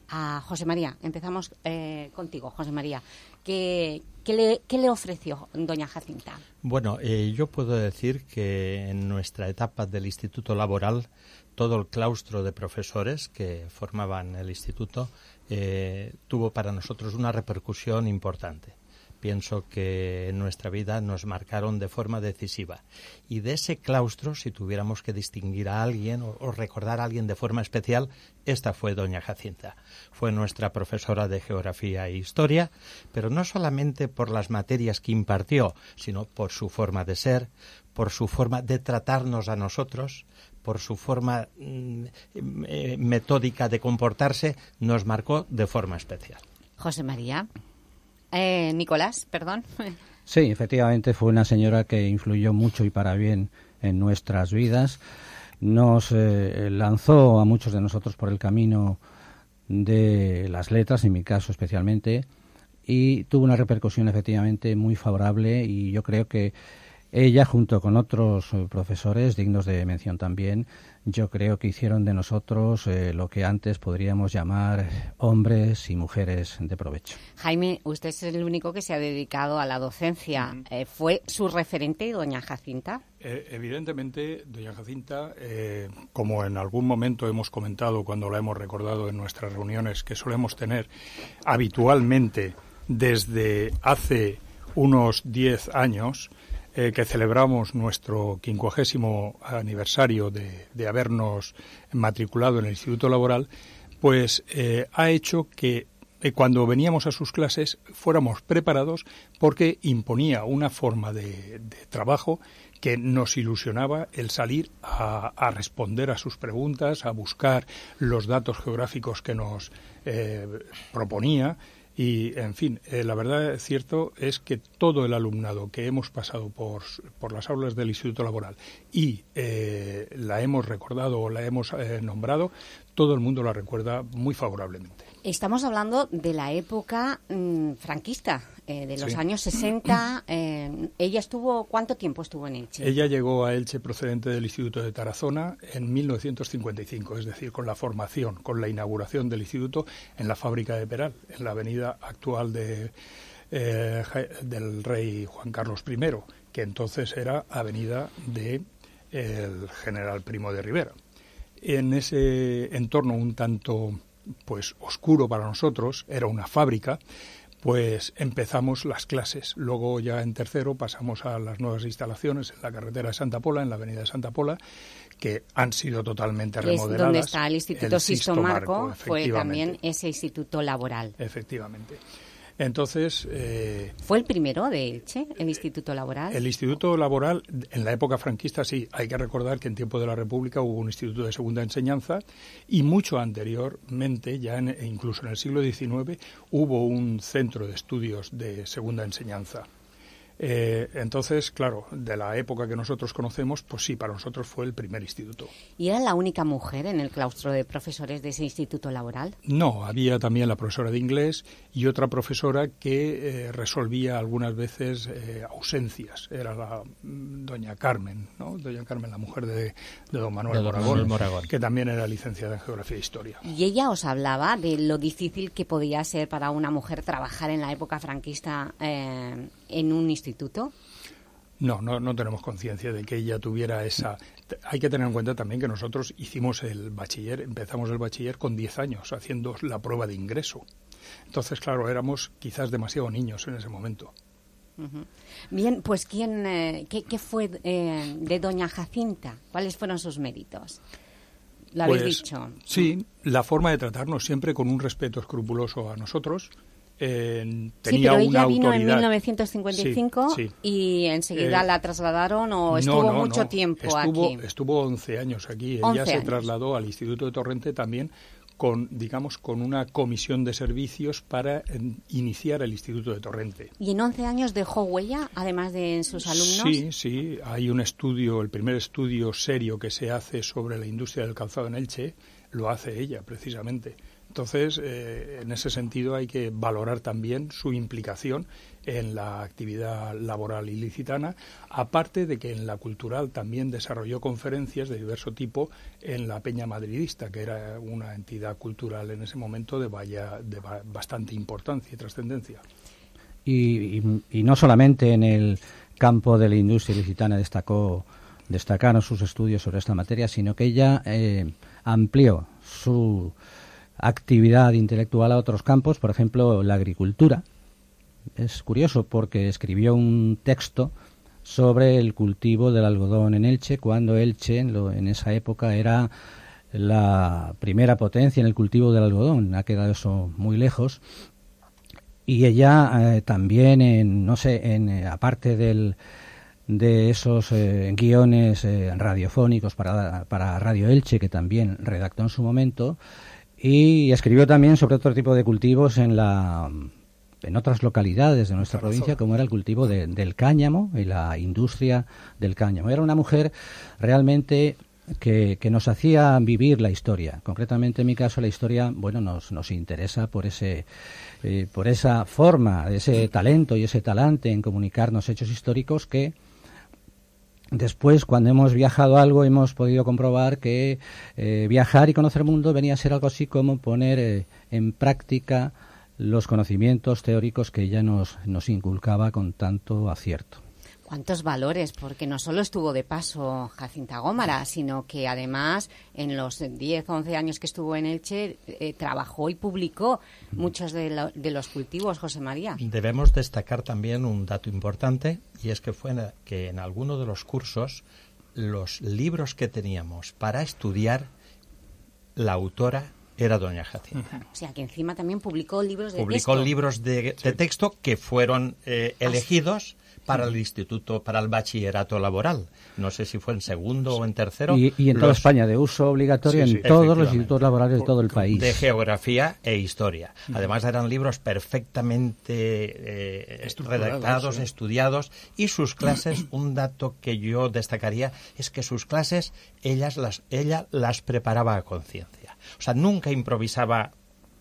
A José María. Empezamos eh, contigo, José María. ¿Qué, le, le, ofreció doña Jacinta? Bueno, eh, yo puedo decir que en nuestra etapa del Instituto Laboral, todo el claustro de profesores que formaban el instituto eh, tuvo para nosotros una repercusión importante pienso que en nuestra vida nos marcaron de forma decisiva. Y de ese claustro, si tuviéramos que distinguir a alguien o, recordar a alguien de forma especial, esta fue doña Jacinta. Fue nuestra profesora de geografía e historia, pero no solamente por las materias que impartió, sino por su forma de ser, por su forma de tratarnos a nosotros, por su forma mm, eh, metódica de comportarse, nos marcó de forma especial. José María. Eh, Nicolás, perdón. [LAUGHS] Sí, efectivamente fue una señora que influyó mucho y para bien en nuestras vidas. Nos eh, lanzó a muchos de nosotros por el camino de las letras, en mi caso especialmente, y tuvo una repercusión efectivamente muy favorable y yo creo que ella, junto con otros eh, profesores dignos de mención también, yo creo que hicieron de nosotros eh, lo que antes podríamos llamar hombres y mujeres de provecho. Jaime, usted es el único que se ha dedicado a la docencia. Eh, ¿Fue su referente doña Jacinta? evidentemente, doña Jacinta, como en algún momento hemos comentado cuando la hemos recordado en nuestras reuniones que solemos tener habitualmente desde hace unos 10 años, eh, que celebramos nuestro quincuagésimo aniversario de, habernos matriculado en el Instituto Laboral, pues eh, ha hecho que eh, cuando veníamos a sus clases fuéramos preparados porque imponía una forma de, trabajo que nos ilusionaba el salir a, a, responder a sus preguntas, a buscar los datos geográficos que nos proponía y, en fin, eh, la verdad es cierto es que todo el alumnado que hemos pasado por, por las aulas del Instituto Laboral y eh, la hemos recordado o la hemos eh, nombrado, todo el mundo la recuerda muy favorablemente. Estamos hablando de la época mm, franquista, eh, de los años 60. Eh, ¿Ella estuvo, cuánto tiempo estuvo en Elche? Ella llegó a Elche procedente del Instituto de Tarazona en 1955, es decir, con la formación, con la inauguración del instituto en la fábrica de Peral, en la avenida actual de, eh, del rey Juan Carlos I, que entonces era avenida de el general Primo de Rivera. En ese entorno un tanto pues oscuro para nosotros, era una fábrica, pues empezamos las clases. Luego ya en tercero pasamos a las nuevas instalaciones en la carretera de Santa Pola, en la avenida de Santa Pola, que han sido totalmente remodeladas. Es donde está el Instituto Sisto Marco, fue también ese instituto laboral. Efectivamente. Entonces... Eh, ¿Fue el primero de Elche, el Instituto Laboral? El Instituto Laboral, en la época franquista, sí. Hay que recordar que en tiempo de la República hubo un Instituto de Segunda Enseñanza y mucho anteriormente, ya incluso en el siglo XIX, hubo un centro de estudios de Segunda Enseñanza. Eh, entonces, claro, de la época que nosotros conocemos, pues sí, para nosotros fue el primer instituto. ¿Y era la única mujer en el claustro de profesores de ese instituto laboral? No, había también la profesora de inglés y otra profesora que eh, resolvía algunas veces eh, ausencias. Era la mm, doña Carmen, ¿no? Doña Carmen, la mujer de, don Manuel, Moragón, que también era licenciada en Geografía e Historia. ¿Y ella os hablaba de lo difícil que podía ser para una mujer trabajar en la época franquista en un instituto? No, no, no tenemos conciencia de que ella tuviera esa... Hay que tener en cuenta también que nosotros hicimos el bachiller, empezamos el bachiller con 10 años, haciendo la prueba de ingreso. Entonces, claro, éramos quizás demasiado niños en ese momento. Bien, pues ¿quién, eh, qué, fue eh, de doña Jacinta? ¿Cuáles fueron sus méritos? ¿Lo habéis pues, dicho? Sí, la forma de tratarnos siempre con un respeto escrupuloso a nosotros, tenía sí, pero ella vino en 1955 y enseguida eh, la trasladaron o estuvo mucho tiempo aquí. Estuvo 11 años aquí. ella se trasladó al Instituto de Torrente también con, digamos, con una comisión de servicios para iniciar el Instituto de Torrente. ¿Y en 11 años dejó huella, además de en sus alumnos? Sí, sí. Hay un estudio, el primer estudio serio que se hace sobre la industria del calzado en Elche, lo hace ella, precisamente. Entonces, eh, en ese sentido hay que valorar también su implicación en la actividad laboral ilicitana, aparte de que en la cultural también desarrolló conferencias de diverso tipo en la Peña Madridista, que era una entidad cultural en ese momento de, vaya, de bastante importancia y trascendencia. Y, no solamente en el campo de la industria ilicitana destacó, destacaron sus estudios sobre esta materia, sino que ella eh, amplió su actividad intelectual a otros campos, por ejemplo, la agricultura. Es curioso porque escribió un texto sobre el cultivo del algodón en Elche, cuando Elche en, esa época era la primera potencia en el cultivo del algodón. Ha quedado eso muy lejos. Y ella eh, también, en, no sé, en, eh, aparte del, de esos eh, guiones radiofónicos para, para Radio Elche, que también redactó en su momento, y escribió también sobre otro tipo de cultivos en la en otras localidades de nuestra provincia, como era el cultivo de- del cáñamo y la industria del cáñamo. Era una mujer realmente que, que nos hacía vivir la historia. Concretamente, en mi caso, la historia, bueno, nos, nos interesa por ese, eh, por esa forma, ese talento y ese talante en comunicarnos hechos históricos que Después, cuando hemos viajado algo, hemos podido comprobar que eh, viajar y conocer el mundo venía a ser algo así como poner eh, en práctica los conocimientos teóricos que ella nos, nos inculcaba con tanto acierto. ¿Cuántos valores? Porque no solo estuvo de paso Jacinta Gómara, sino que además en los 10, 11 años que estuvo en Elche eh, trabajó y publicó muchos de, lo- de los cultivos, José María. Debemos destacar también un dato importante y es que fue en- que en alguno de los cursos los libros que teníamos para estudiar la autora era doña Jacinta. O sea, que encima también publicó libros de Publicó texto. libros de, de texto que fueron eh, elegidos para el instituto, para el bachillerato laboral. No sé si fue en segundo o en tercero. Y, y en toda Los- España, de uso obligatorio Sí, sí, en todos los institutos laborales de todo el país. de geografía e historia. Además eran libros perfectamente eh, redactados, sí. estudiados y sus clases, [CLEARS THROAT] un dato que yo destacaría es que sus clases ellas las, ella las preparaba a conciencia. O sea, nunca improvisaba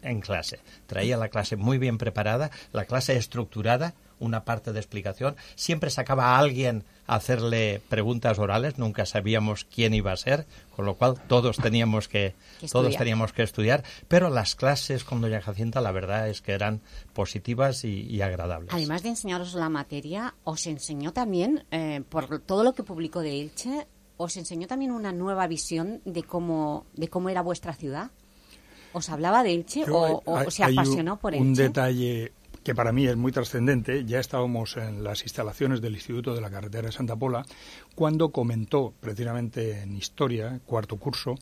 en clase. Traía la clase muy bien preparada, la clase estructurada, una parte de explicación. Siempre sacaba a alguien a hacerle preguntas orales, nunca sabíamos quién iba a ser, con lo cual todos teníamos que, Que todos estudiar. teníamos que estudiar, pero las clases con doña Jacinta la verdad es que eran positivas y, y agradables. Además de enseñaros la materia, os enseñó también, eh, por todo lo que publicó de Elche, os enseñó también una nueva visión de cómo, de cómo era vuestra ciudad. ¿Os hablaba de Elche Yo, o, o hay- se hay un- apasionó por Un Elche? detalle que para mí es muy trascendente, ya estábamos en las instalaciones del Instituto de la Carretera de Santa Pola, cuando comentó, precisamente en Historia, cuarto curso,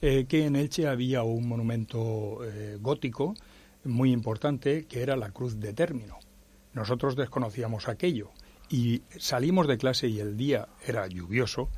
eh, que en Elche había un monumento eh, gótico muy importante, que era la Cruz de Término. Nosotros desconocíamos aquello y salimos de clase y el día era lluvioso,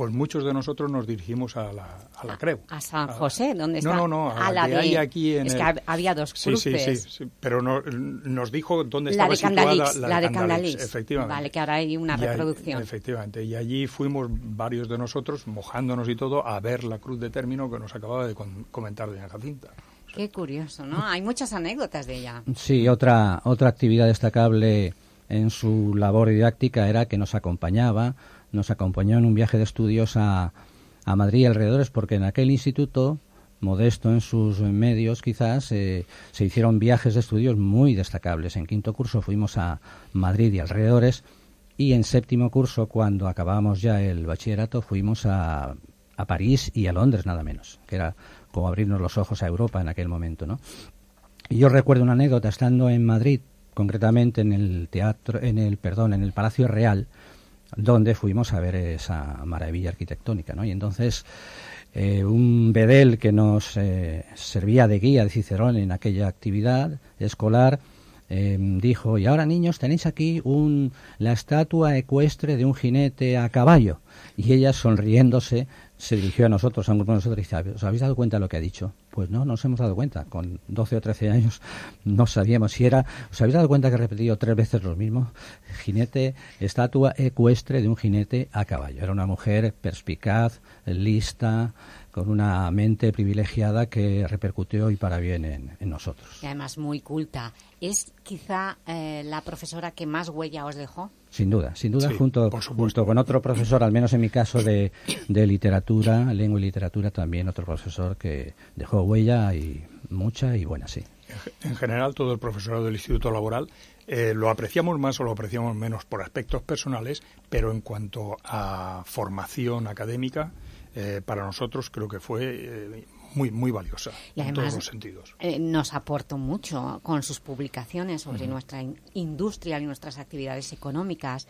pues muchos de nosotros nos dirigimos a la, a la Creu. A San José, ¿dónde está? No, no, no, a, A la la que de- hay aquí en es el- que hab- había dos Sí, sí, cruces. sí, sí, pero no- nos dijo dónde La estaba de situada la, la de Candalix, Candalix. efectivamente. Vale, que ahora hay una Y ahí- reproducción. efectivamente, y allí fuimos varios de nosotros, mojándonos y todo, a ver la cruz de término que nos acababa de con- comentar doña Jacinta. Qué curioso, ¿no? Hay muchas anécdotas de ella. Sí, otra, otra actividad destacable en su labor didáctica era que nos acompañaba, nos acompañó en un viaje de estudios a, a Madrid y alrededores, porque en aquel instituto, modesto en sus medios quizás, eh, se hicieron viajes de estudios muy destacables. En quinto curso fuimos a Madrid y alrededores, y en séptimo curso, cuando acabábamos ya el bachillerato, fuimos a, a París y a Londres, nada menos, que era como abrirnos los ojos a Europa en aquel momento, ¿no? Y yo recuerdo una anécdota estando en Madrid, concretamente en el teatro, en el perdón, en el Palacio Real, donde fuimos a ver esa maravilla arquitectónica, ¿no? Y entonces eh, un bedel que nos eh, servía de guía de Cicerón en aquella actividad escolar eh, dijo, y ahora niños tenéis aquí un, la estatua ecuestre de un jinete a caballo. Y ella sonriéndose se dirigió a nosotros, a un grupo de nosotros, y dice, ¿os habéis dado cuenta de lo que ha dicho? Pues no, no nos hemos dado cuenta. Con 12 o 13 años no sabíamos si era... ¿Os habéis dado cuenta que he repetido tres veces lo mismo? Jinete, estatua ecuestre de un jinete a caballo. Era una mujer perspicaz, lista, con una mente privilegiada que repercutió y para bien en, en nosotros. Y además muy culta. ¿Es quizá eh, la profesora que más huella os dejó? Sin duda, sin duda, Sí, junto, junto con otro profesor, al menos en mi caso de, de literatura, lengua y literatura, también otro profesor que dejó huella y mucha y buena, sí. En general, todo el profesorado del Instituto Laboral eh, lo apreciamos más o lo apreciamos menos por aspectos personales, pero en cuanto a formación académica, eh, para nosotros creo que fue eh, muy, muy valiosa Y en además todos los sentidos. eh, nos aportó mucho con sus publicaciones sobre nuestra in- industria y nuestras actividades económicas.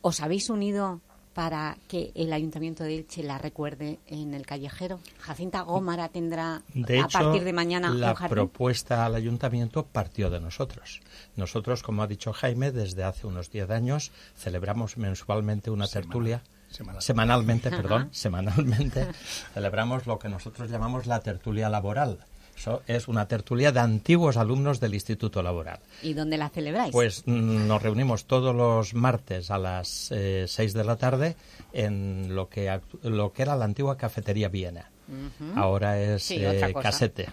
¿Os habéis unido para que el Ayuntamiento de Elche la recuerde en el callejero? Jacinta Gómara tendrá De a hecho, partir de mañana la un jardín. propuesta al ayuntamiento partió de nosotros. Nosotros, como ha dicho Jaime, desde hace unos 10 años celebramos mensualmente una tertulia. Semanal. Semanalmente, Ajá. perdón, semanalmente [LAUGHS] celebramos lo que nosotros llamamos la tertulia laboral, Eso es una tertulia de antiguos alumnos del Instituto Laboral. ¿Y dónde la celebráis? Pues mm, nos reunimos todos los martes a las eh, 6 de la tarde en lo que, lo que era la antigua cafetería Viena. Ahora es Sí, eh, casete.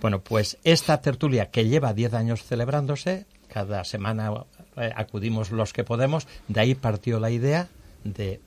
Bueno, pues esta tertulia que lleva 10 años celebrándose, cada semana eh, acudimos los que podemos, de ahí partió la idea de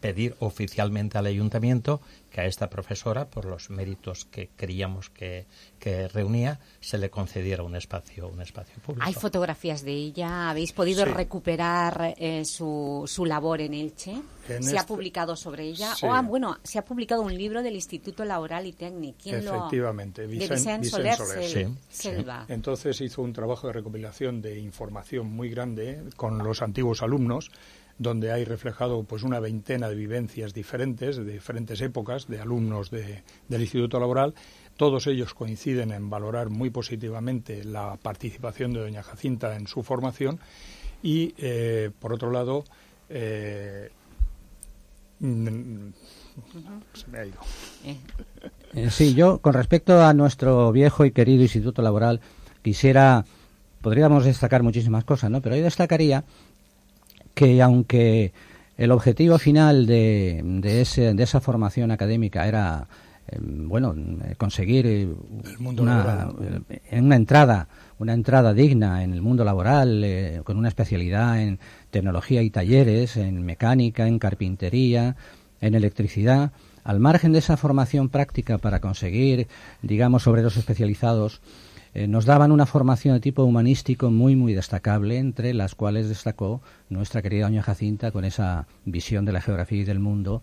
pedir oficialmente al ayuntamiento que a esta profesora, por los méritos que creíamos que, que reunía, se le concediera un espacio, un espacio público. ¿Hay fotografías de ella? ¿Habéis podido Sí. recuperar eh, su, su labor en Elche? En ¿Se ha este- publicado sobre ella? Sí. O, ah, bueno, se ha publicado un libro del Instituto Laboral y Técnico. ¿Quién lo- Efectivamente, de Vicent Vicent Soler Soler. Sel- Sí, Selva. Entonces hizo un trabajo de recopilación de información muy grande con los antiguos alumnos, donde hay reflejado pues una veintena de vivencias diferentes, de diferentes épocas, de alumnos de- del Instituto Laboral. Todos ellos coinciden en valorar muy positivamente la participación de doña Jacinta en su formación y, eh, por otro lado, eh, mm, se me ha ido. Eh, sí, yo con respecto a nuestro viejo y querido Instituto Laboral quisiera, podríamos destacar muchísimas cosas, ¿no? Pero yo destacaría que aunque el objetivo final de, de, ese, de esa formación académica era, eh, bueno, conseguir eh, mundo una, eh, una entrada, una entrada digna en el mundo laboral, eh, con una especialidad en tecnología y talleres, en mecánica, en carpintería, en electricidad, al margen de esa formación práctica para conseguir, digamos, obreros especializados, eh, nos daban una formación de tipo humanístico muy, muy destacable, entre las cuales destacó nuestra querida doña Jacinta con esa visión de la geografía y del mundo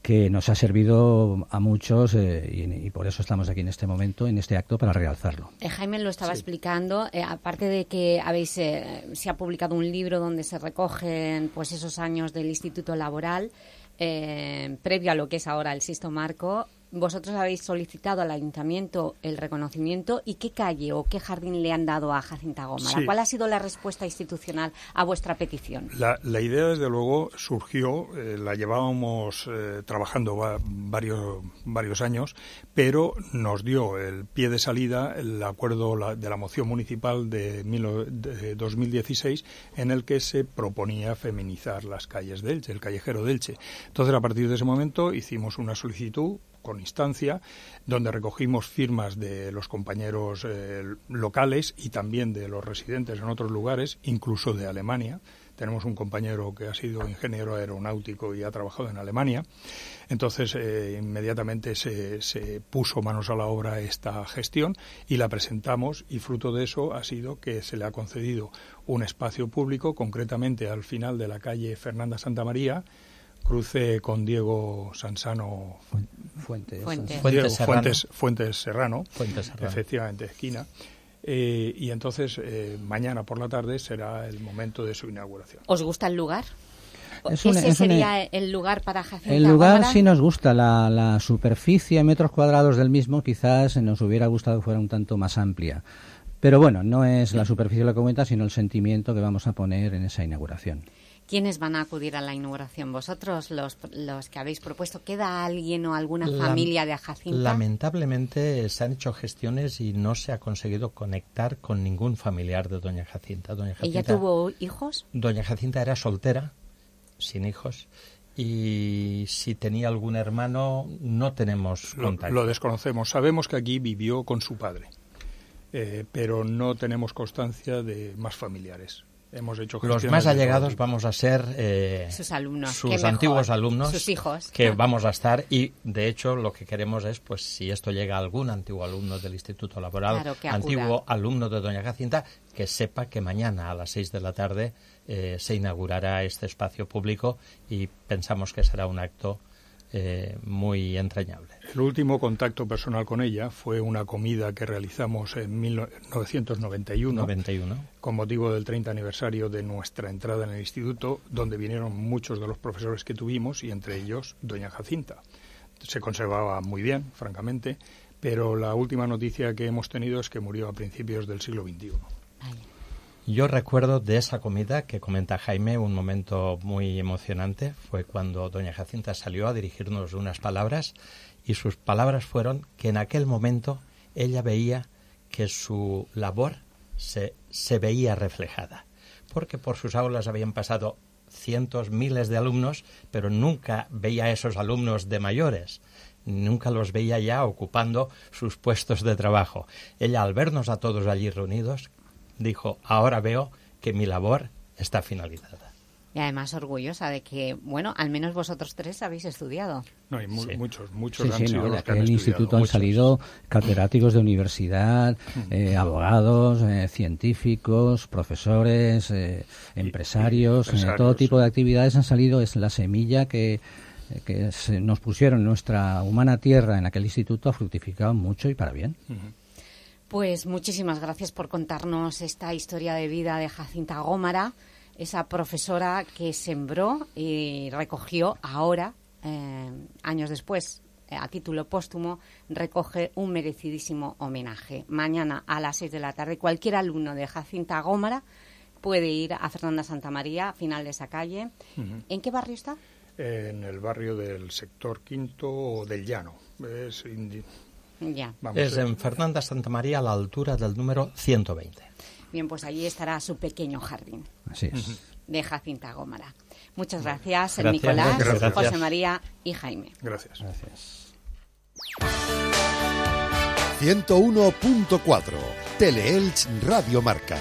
que nos ha servido a muchos eh, y, y por eso estamos aquí en este momento, en este acto, para realzarlo. Eh, Jaime lo estaba explicando, eh, aparte de que habéis eh, se ha publicado un libro donde se recogen pues esos años del Instituto Laboral, eh, previo a lo que es ahora el Sisto Marco, vosotros habéis solicitado al Ayuntamiento el reconocimiento y qué calle o qué jardín le han dado a Jacinta Gómara. Sí. ¿Cuál ha sido la respuesta institucional a vuestra petición? La, la idea, desde luego, surgió, eh, la llevábamos eh, trabajando va- varios, varios años, pero nos dio el pie de salida el acuerdo la- de la moción municipal de, mil- de 2016 en el que se proponía feminizar las calles de Elche, el callejero de Elche. Entonces, a partir de ese momento, hicimos una solicitud con instancia, donde recogimos firmas de los compañeros eh, locales y también de los residentes en otros lugares, incluso de Alemania. Tenemos un compañero que ha sido ingeniero aeronáutico y ha trabajado en Alemania. Entonces, eh, inmediatamente se, se puso manos a la obra esta gestión y la presentamos y fruto de eso ha sido que se le ha concedido un espacio público, concretamente al final de la calle Fernanda Santa María, cruce con Diego Sansano Fuentes. Fuentes. Diego Fuentes Serrano. Fuentes, Fuentes Serrano, Fuentes Serrano. efectivamente, esquina. Eh, y entonces eh, mañana por la tarde será el momento de su inauguración. ¿Os gusta el lugar? Es ¿Ese un- es un- sería el lugar para Jacinta El lugar sí nos gusta, la, la superficie en metros cuadrados del mismo quizás nos hubiera gustado que fuera un tanto más amplia. Pero bueno, no es la superficie lo que cuenta, sino el sentimiento que vamos a poner en esa inauguración. ¿Quiénes van a acudir a la inauguración? ¿Vosotros, los, los que habéis propuesto? ¿Queda alguien o alguna Lam- familia de Jacinta? Lamentablemente se han hecho gestiones y no se ha conseguido conectar con ningún familiar de Doña Jacinta. Doña ¿Ella Jacinta, tuvo hijos? Doña Jacinta era soltera, sin hijos, y si tenía algún hermano no tenemos Lo, contacto. lo desconocemos. Sabemos que aquí vivió con su padre, eh, pero no tenemos constancia de más familiares. Hemos hecho Los más allegados vamos a ser eh, Sus alumnos, sus mejor. antiguos alumnos, Sus hijos. que Ah. vamos a estar y de hecho lo que queremos es, pues si esto llega a algún antiguo alumno del Instituto Laboral, Claro, que acuda. antiguo alumno de Doña Jacinta, que sepa que mañana a las seis de la tarde eh, se inaugurará este espacio público y pensamos que será un acto eh, muy entrañable. El último contacto personal con ella fue una comida que realizamos en 1991 91. con motivo del 30 aniversario de nuestra entrada en el instituto, donde vinieron muchos de los profesores que tuvimos y entre ellos doña Jacinta. Se conservaba muy bien, francamente, pero la última noticia que hemos tenido es que murió a principios del siglo XXI. Yo recuerdo de esa comida que comenta Jaime un momento muy emocionante. Fue cuando doña Jacinta salió a dirigirnos unas palabras y sus palabras fueron que en aquel momento ella veía que su labor se, se veía reflejada, porque por sus aulas habían pasado cientos, miles de alumnos, pero nunca veía a esos alumnos de mayores, nunca los veía ya ocupando sus puestos de trabajo. Ella, al vernos a todos allí reunidos, dijo, ahora veo que mi labor está finalizada. Y además orgullosa de que, bueno, al menos vosotros tres habéis estudiado. No, hay mu- muchos, muchos Sí, han sí, sido no, de los que han aquel estudiado. instituto han muchos. salido catedráticos de universidad, eh, abogados, eh, científicos, profesores, eh, empresarios, eh, todo empresarios. tipo de actividades han salido. Es la semilla que, que se nos pusieron en nuestra humana tierra en aquel instituto ha fructificado mucho y para bien. Pues muchísimas gracias por contarnos esta historia de vida de Jacinta Gómara, esa profesora que sembró y recogió ahora, eh, años después, eh, a título póstumo, recoge un merecidísimo homenaje. Mañana a las 6 de la tarde, cualquier alumno de Jacinta Gómara puede ir a Fernanda Santa María, final de esa calle. ¿En qué barrio está? En el barrio del sector quinto o del llano. Es Ya. Vamos, es en Fernanda Santa María a la altura del número 120. Bien, pues allí estará su pequeño jardín. Así es. de Jacinta Gómara. Muchas gracias, Gracias, Nicolás, gracias. José María y Jaime. Gracias. Gracias. 101.4 Teleelch Radio Marca.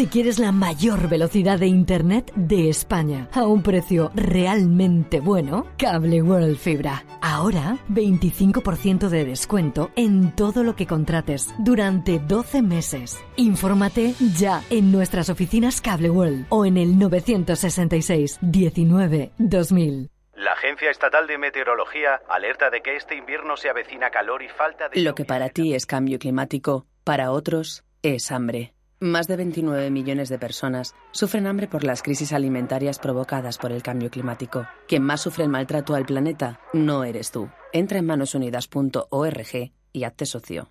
Si quieres la mayor velocidad de Internet de España a un precio realmente bueno, Cable World Fibra. Ahora, 25% de descuento en todo lo que contrates durante 12 meses. Infórmate ya en nuestras oficinas Cable World o en el 966 19 2000. La Agencia Estatal de Meteorología alerta de que este invierno se avecina calor y falta de... Lo que para ti es cambio climático, para otros es hambre. Más de 29 millones de personas sufren hambre por las crisis alimentarias provocadas por el cambio climático. Quien más sufre el maltrato al planeta no eres tú. Entra en manosunidas.org y hazte socio.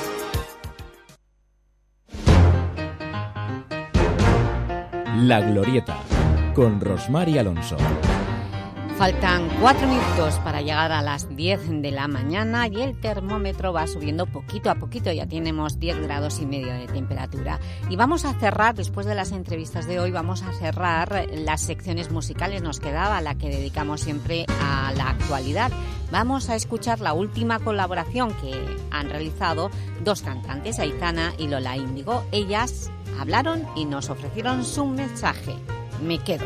La Glorieta, con Rosmar y Alonso. Faltan cuatro minutos para llegar a las 10 de la mañana y el termómetro va subiendo poquito a poquito, ya tenemos 10 grados y medio de temperatura. Y vamos a cerrar, después de las entrevistas de hoy, vamos a cerrar las secciones musicales, nos quedaba la que dedicamos siempre a la actualidad. Vamos a escuchar la última colaboración que han realizado dos cantantes, Aitana y Lola Índigo. Ellas hablaron y nos ofrecieron su mensaje. Me quedo.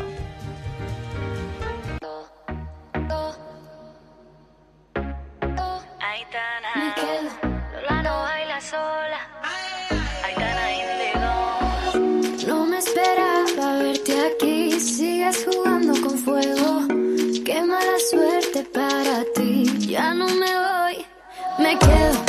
Me quedo, Lola no baila sola. Aitana Indigo. No me esperaba verte aquí. Sigues jugando con fuego. Qué mala suerte para ti. Ya no me voy. Me quedo.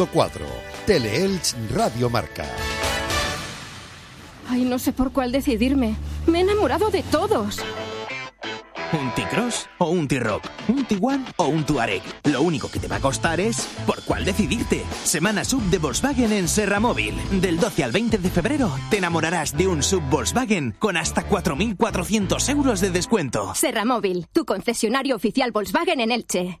101.4 Teleelch Radio Marca. Ay, no sé por cuál decidirme. Me he enamorado de todos. ¿Un T-Cross o un T-Rock? ¿Un Tiguan o un Tuareg? Lo único que te va a costar es por cuál decidirte. Semana Sub de Volkswagen en Serra Móvil. Del 12 al 20 de febrero te enamorarás de un Sub Volkswagen con hasta 4.400 euros de descuento. Serra Móvil, tu concesionario oficial Volkswagen en Elche.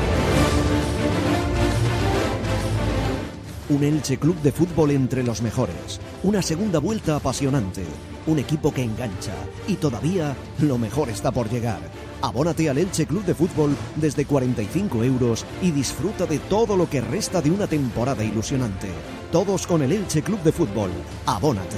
Un Elche Club de Fútbol entre los mejores. Una segunda vuelta apasionante. Un equipo que engancha. Y todavía lo mejor está por llegar. Abónate al Elche Club de Fútbol desde 45 euros y disfruta de todo lo que resta de una temporada ilusionante. Todos con el Elche Club de Fútbol. Abónate.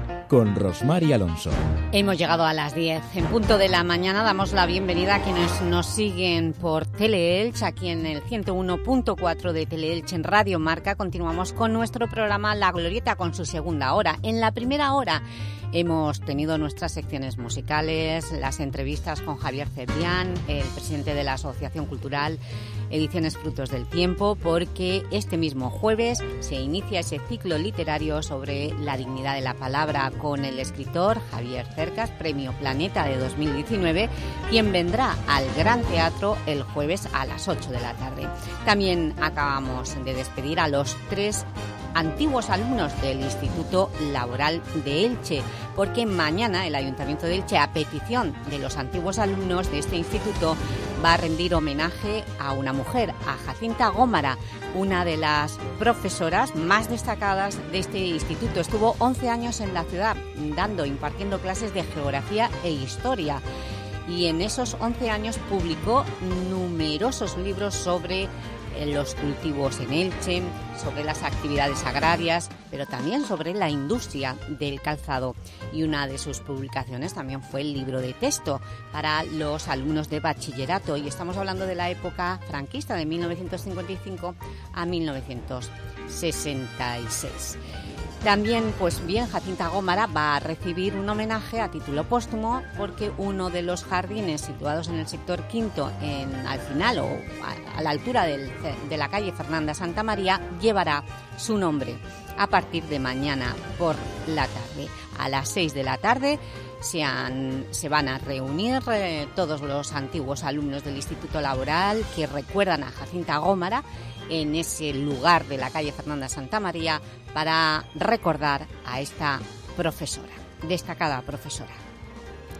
con Rosmar y Alonso. Hemos llegado a las 10. En punto de la mañana damos la bienvenida a quienes nos siguen por Teleelch, aquí en el 101.4 de Teleelch en Radio Marca. Continuamos con nuestro programa La Glorieta con su segunda hora. En la primera hora hemos tenido nuestras secciones musicales, las entrevistas con Javier Cebrián, el presidente de la Asociación Cultural Ediciones Frutos del Tiempo, porque este mismo jueves se inicia ese ciclo literario sobre la dignidad de la palabra con el escritor Javier Cercas, Premio Planeta de 2019, quien vendrá al Gran Teatro el jueves a las 8 de la tarde. También acabamos de despedir a los tres antiguos alumnos del Instituto Laboral de Elche, porque mañana el Ayuntamiento de Elche, a petición de los antiguos alumnos de este instituto, va a rendir homenaje a una mujer, a Jacinta Gómara, una de las profesoras más destacadas de este instituto. Estuvo 11 años en la ciudad dando, impartiendo clases de geografía e historia y en esos 11 años publicó numerosos libros sobre eh, los cultivos en Elche, sobre las actividades agrarias, pero también sobre la industria del calzado. Y una de sus publicaciones también fue el libro de texto para los alumnos de bachillerato. Y estamos hablando de la época franquista, de 1955 a 1966. También, pues bien, Jacinta Gómara va a recibir un homenaje a título póstumo porque uno de los jardines situados en el sector quinto, en, al final o a, la altura de la calle Fernanda Santa María, llevará su nombre a partir de mañana por la tarde. A las 6 de la tarde se van a reunir eh, todos los antiguos alumnos del Instituto Laboral que recuerdan a Jacinta Gómara en ese lugar de la calle Fernanda Santa María para recordar a esta profesora, destacada profesora.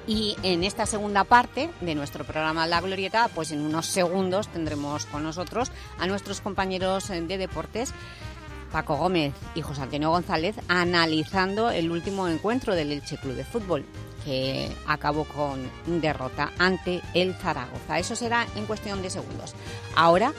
Y en esta segunda parte de nuestro programa La Glorieta, pues en unos segundos tendremos con nosotros a nuestros compañeros de deportes Paco Gómez y José Antonio González analizando el último encuentro del Elche Club de Fútbol que acabó con derrota ante el Zaragoza. Eso será en cuestión de segundos. Ahora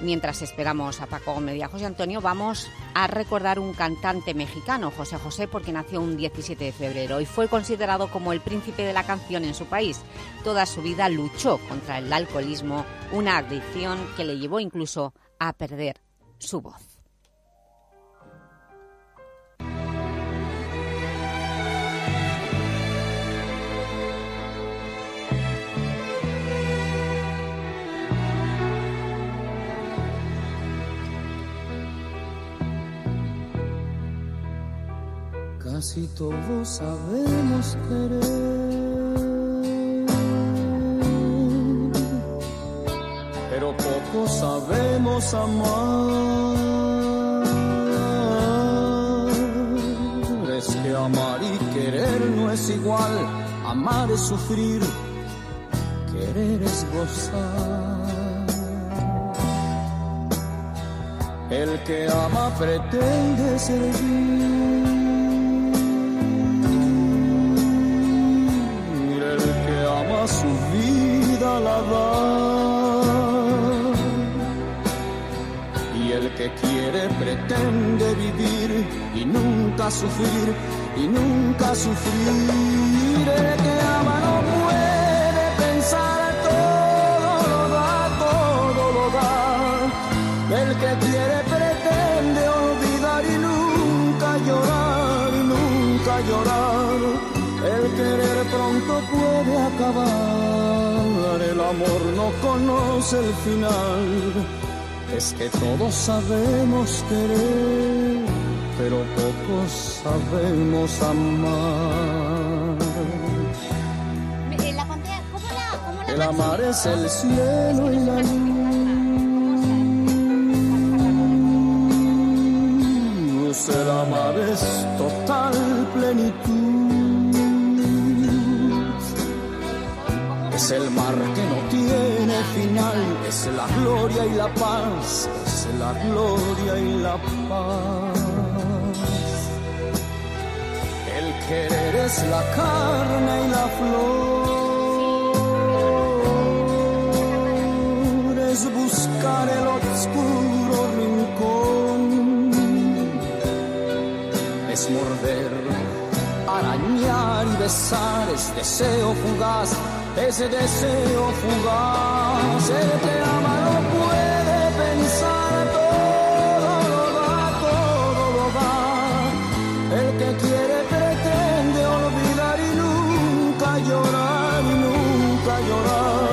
Mientras esperamos a Paco Gómez y a José Antonio, vamos a recordar un cantante mexicano, José José, porque nació un 17 de febrero y fue considerado como el príncipe de la canción en su país. Toda su vida luchó contra el alcoholismo, una adicción que le llevó incluso a perder su voz. Casi todos sabemos querer, pero poco sabemos amar. Es que amar y querer no es igual, amar es sufrir, querer es gozar. El que ama pretende servir. Y el que quiere pretende vivir y nunca sufrir, y nunca sufrir. El que ama no puede pensar, todo lo da, todo lo da. El que quiere pretende olvidar y nunca llorar, y nunca llorar. El querer pronto puede acabar, el amor no conoce el final. Es que todos sabemos querer, pero pocos sabemos amar. El amar es el cielo y la luz. El amar es total plenitud. Es el mar que no tiene final, es la gloria y la paz, es la gloria y la paz. El querer es la carne y la flor, es buscar el oscuro rincón, es morder, arañar y besar, es deseo fugaz ese deseo fugaz. El que ama no puede pensar, todo lo da, todo lo da. El que quiere pretende olvidar y nunca llorar, y nunca llorar.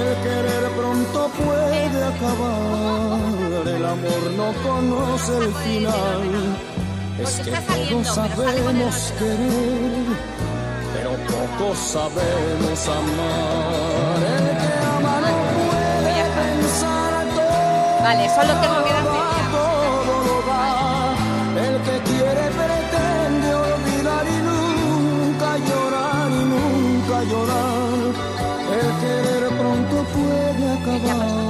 El querer pronto puede acabar, el amor no conoce el final. Es que todos sabemos querer poco sabemos amar. El que ama no puede pensar todo. Vale, solo tengo que dar da. El que quiere pretende olvidar y nunca llorar y nunca llorar. El querer pronto puede acabar.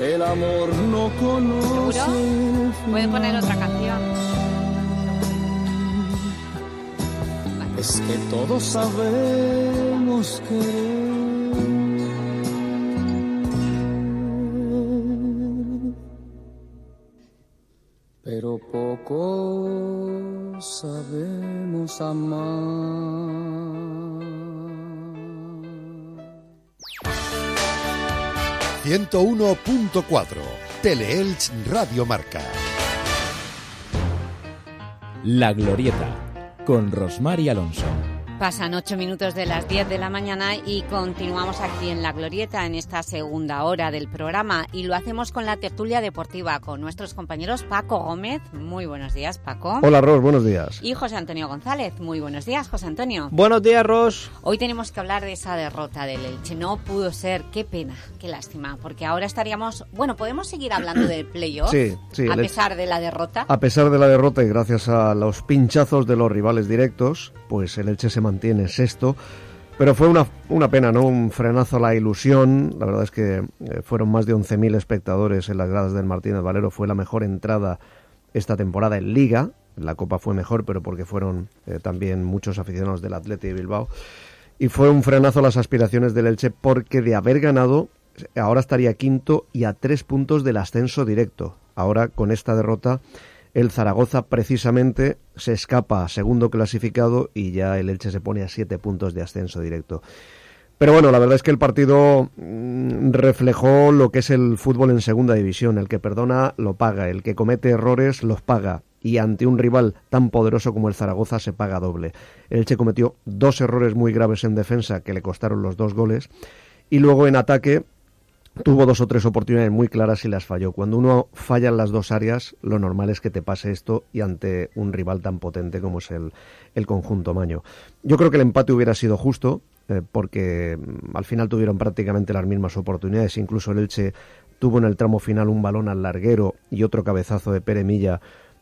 El amor no conoce. ¿Seguro? Pueden poner otra Es que todos sabemos que. Pero poco sabemos amar. 101.4 Teleelch Radio Marca. La Glorieta con Rosmar y Alonso. Pasan ocho minutos de las 10 de la mañana y continuamos aquí en La Glorieta en esta segunda hora del programa y lo hacemos con la tertulia deportiva con nuestros compañeros Paco Gómez. Muy buenos días, Paco. Hola, Ros, buenos días. Y José Antonio González. Muy buenos días, José Antonio. Buenos días, Ros. Hoy tenemos que hablar de esa derrota del Elche. No pudo ser. Qué pena, qué lástima, porque ahora estaríamos... Bueno, podemos seguir hablando del [CLEARS THROAT] playoff sí, sí, a pesar de la derrota. A pesar de la derrota y gracias a los pinchazos de los rivales directos, pues el Elche se mantiene sexto. Pero fue una, una pena, ¿no? Un frenazo a la ilusión. La verdad es que eh, fueron más de 11.000 espectadores en las gradas del Martínez Valero. Fue la mejor entrada esta temporada en Liga. La Copa fue mejor, pero porque fueron eh, también muchos aficionados del Atleti de Bilbao. Y fue un frenazo a las aspiraciones del Elche porque de haber ganado, ahora estaría quinto y a tres puntos del ascenso directo. Ahora, con esta derrota, el Zaragoza precisamente se escapa a segundo clasificado y ya el Elche se pone a siete puntos de ascenso directo. Pero bueno, la verdad es que el partido mm, reflejó lo que es el fútbol en segunda división. El que perdona lo paga, el que comete errores los paga. Y ante un rival tan poderoso como el Zaragoza se paga doble. El Elche cometió dos errores muy graves en defensa que le costaron los dos goles. Y luego en ataque tuvo dos o tres oportunidades muy claras y las falló. Cuando uno falla en las dos áreas, lo normal es que te pase esto y ante un rival tan potente como es el, conjunto Maño. Yo creo que el empate hubiera sido justo, eh, porque mm, al final tuvieron prácticamente las mismas oportunidades. Incluso el Elche tuvo en el tramo final un balón al larguero y otro cabezazo de Pere Milla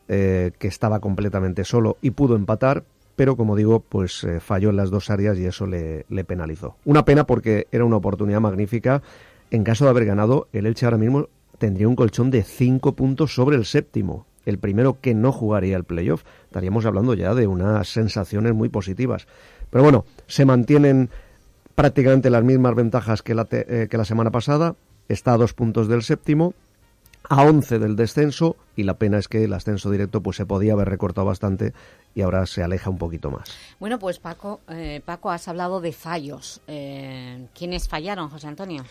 eh, que estaba completamente solo y pudo empatar, pero como digo, pues eh, falló en las dos áreas y eso le penalizó. Una pena porque era una oportunidad magnífica en caso de haber ganado, el Elche ahora mismo tendría un colchón de cinco puntos sobre el séptimo, el primero que no jugaría el playoff. Estaríamos hablando ya de unas sensaciones muy positivas. Pero bueno, se mantienen prácticamente las mismas ventajas que la, eh, que la semana pasada. Está a dos puntos del séptimo, a once del descenso y la pena es que el ascenso directo pues se podía haber recortado bastante y ahora se aleja un poquito más. Bueno, pues Paco, eh, Paco has hablado de fallos. Eh, ¿Quiénes fallaron, José Antonio?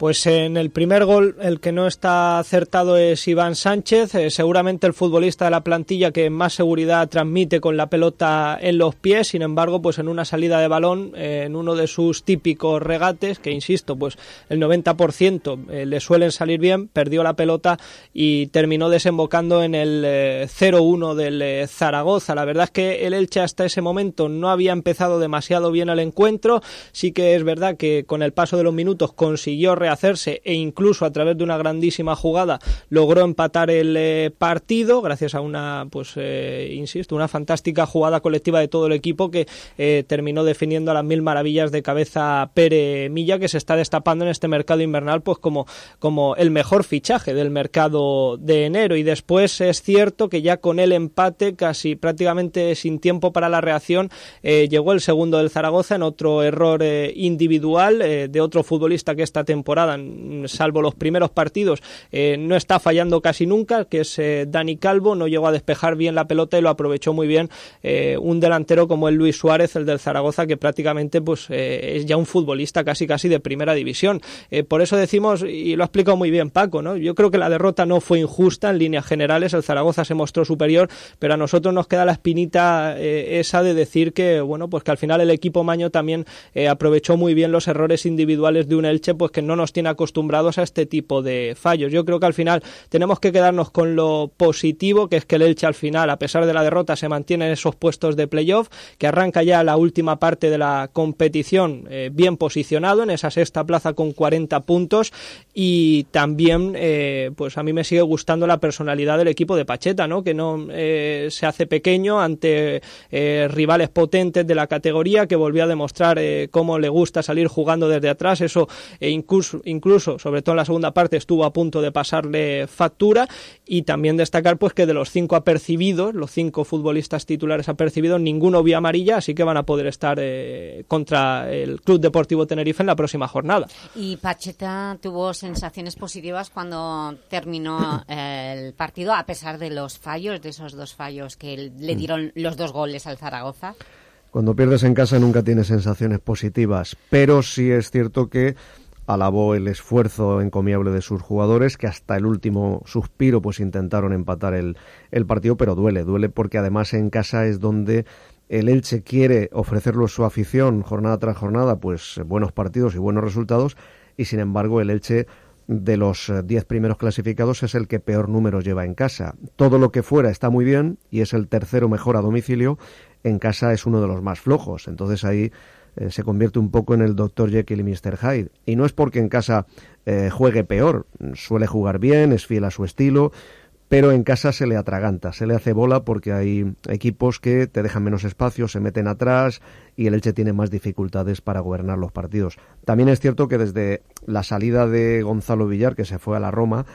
Pues en el primer gol el que no está acertado es Iván Sánchez, eh, seguramente el futbolista de la plantilla que más seguridad transmite con la pelota en los pies, sin embargo, pues en una salida de balón, eh, en uno de sus típicos regates, que insisto, pues el 90% eh, le suelen salir bien, perdió la pelota y terminó desembocando en el 0-1 del Zaragoza. La verdad es que el Elche hasta ese momento no había empezado demasiado bien el encuentro, sí que es verdad que con el paso de los minutos consiguió hacerse e incluso a través de una grandísima jugada logró empatar el eh, partido gracias a una, pues eh, insisto, una fantástica jugada colectiva de todo el equipo que eh, terminó definiendo a las mil maravillas de cabeza Pere Milla que se está destapando en este mercado invernal pues como, como el mejor fichaje del mercado de enero. Y después es cierto que ya con el empate casi prácticamente sin tiempo para la reacción llegó el segundo del Zaragoza en otro error individual de otro futbolista que esta temporada salvo los primeros partidos, eh, no está fallando casi nunca, que es eh, Dani Calvo, no llegó a despejar bien la pelota y lo aprovechó muy bien eh, un delantero como el Luis Suárez, el del Zaragoza, que prácticamente pues es ya un futbolista casi casi de primera división. por eso decimos, y lo ha explicado muy bien Paco, ¿no? yo creo que la derrota no fue injusta en líneas generales, el Zaragoza se mostró superior, pero a nosotros nos queda la espinita esa de decir que, bueno, pues que al final el equipo Maño también aprovechó muy bien los errores individuales de un Elche, pues que no nos tiene acostumbrados a este tipo de fallos. Yo creo que al final tenemos que quedarnos con lo positivo, que es que el Elche al final, a pesar de la derrota, se mantiene en esos puestos de playoff, que arranca ya la última parte de la competición eh, bien posicionado en esa sexta plaza con 40 puntos y también eh, pues a mí me sigue gustando la personalidad del equipo de Pacheta, ¿no? que no eh, se hace pequeño ante rivales potentes de la categoría, que volvió a demostrar cómo le gusta salir jugando desde atrás, eso incluso incluso, sobre todo en la segunda parte, estuvo a punto de pasarle factura y también destacar pues que de los cinco apercibidos, los cinco futbolistas titulares apercibidos, ninguno vía amarilla, así que van a poder estar eh, contra el Club Deportivo Tenerife en la próxima jornada. Y Pacheta tuvo sensaciones positivas cuando terminó el partido, a pesar de los fallos, de esos dos fallos que le dieron los dos goles al Zaragoza. Cuando pierdes en casa nunca tienes sensaciones positivas, pero sí es cierto que alabó el esfuerzo encomiable de sus jugadores, que hasta el último suspiro pues intentaron empatar el, el partido, pero duele, duele porque además en casa es donde el Elche quiere ofrecerlo su afición jornada tras jornada, pues buenos partidos y buenos resultados, y sin embargo el Elche de los 10 primeros clasificados es el que peor números lleva en casa. Todo lo que fuera está muy bien y es el tercero mejor a domicilio, en casa es uno de los más flojos. Entonces ahí eh, se convierte un poco en el Dr. Jekyll y Mr. Hyde. Y no es porque en casa eh, juegue peor, suele jugar bien, es fiel a su estilo, pero en casa se le atraganta, se le hace bola porque hay equipos que te dejan menos espacio, se meten atrás y el Elche tiene más dificultades para gobernar los partidos. También es cierto que desde la salida de Gonzalo Villar, que se fue a la Roma,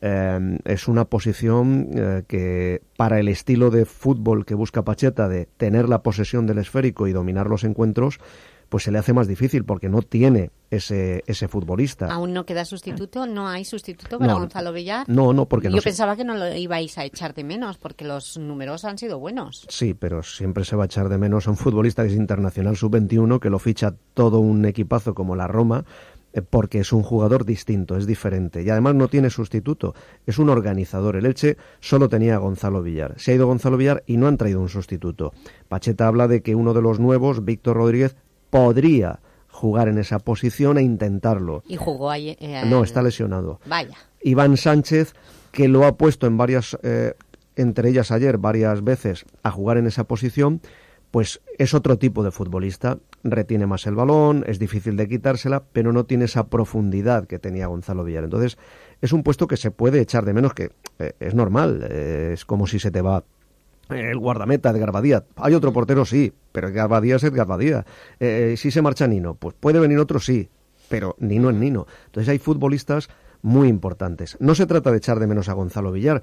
eh, es una posición que para el estilo de fútbol que busca Pacheta de tener la posesión del esférico y dominar los encuentros, pues se le hace más difícil porque no tiene ese, ese futbolista. ¿Aún no queda sustituto? ¿No hay sustituto para Gonzalo Villar? No, no, porque Yo no pensaba que no lo ibais a echar de menos porque los números han sido buenos. Sí, pero siempre se va a echar de menos a un futbolista que es internacional sub-21, que lo ficha todo un equipazo como la Roma, eh, porque es un jugador distinto, es diferente. Y además no tiene sustituto, es un organizador. El Elche solo tenía a Gonzalo Villar. Se ha ido Gonzalo Villar y no han traído un sustituto. Pacheta habla de que uno de los nuevos, Víctor Rodríguez, podría jugar en esa posición e intentarlo. Y jugó ayer. eh, No, está lesionado. Vaya. Iván Sánchez, que lo ha puesto en varias, eh, entre ellas ayer, varias veces a jugar en esa posición, pues es otro tipo de futbolista. Retiene más el balón, es difícil de quitársela, pero no tiene esa profundidad que tenía Gonzalo Villar. Entonces, es un puesto que se puede echar de menos, que eh, es normal. eh, es como si se te va el guardameta de Garbadía. Hay otro portero, sí, pero Garbadía es Edgar Badía. Eh, si se marcha Nino, pues puede venir otro, sí, pero Nino es Nino. Entonces hay futbolistas muy importantes. No se trata de echar de menos a Gonzalo Villar,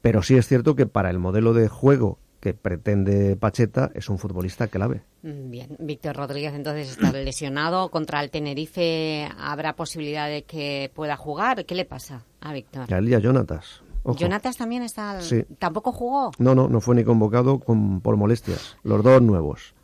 pero sí es cierto que para el modelo de juego que pretende Pacheta es un futbolista clave. Bien, Víctor Rodríguez entonces está [CLEARS THROAT] lesionado. Contra el Tenerife habrá posibilidad de que pueda jugar. ¿Qué le pasa a Víctor? Y a Jonatas. Ojo. Jonatas también está... Sí. ¿Tampoco jugó? No, no, no fue ni convocado con- por molestias. Los dos nuevos.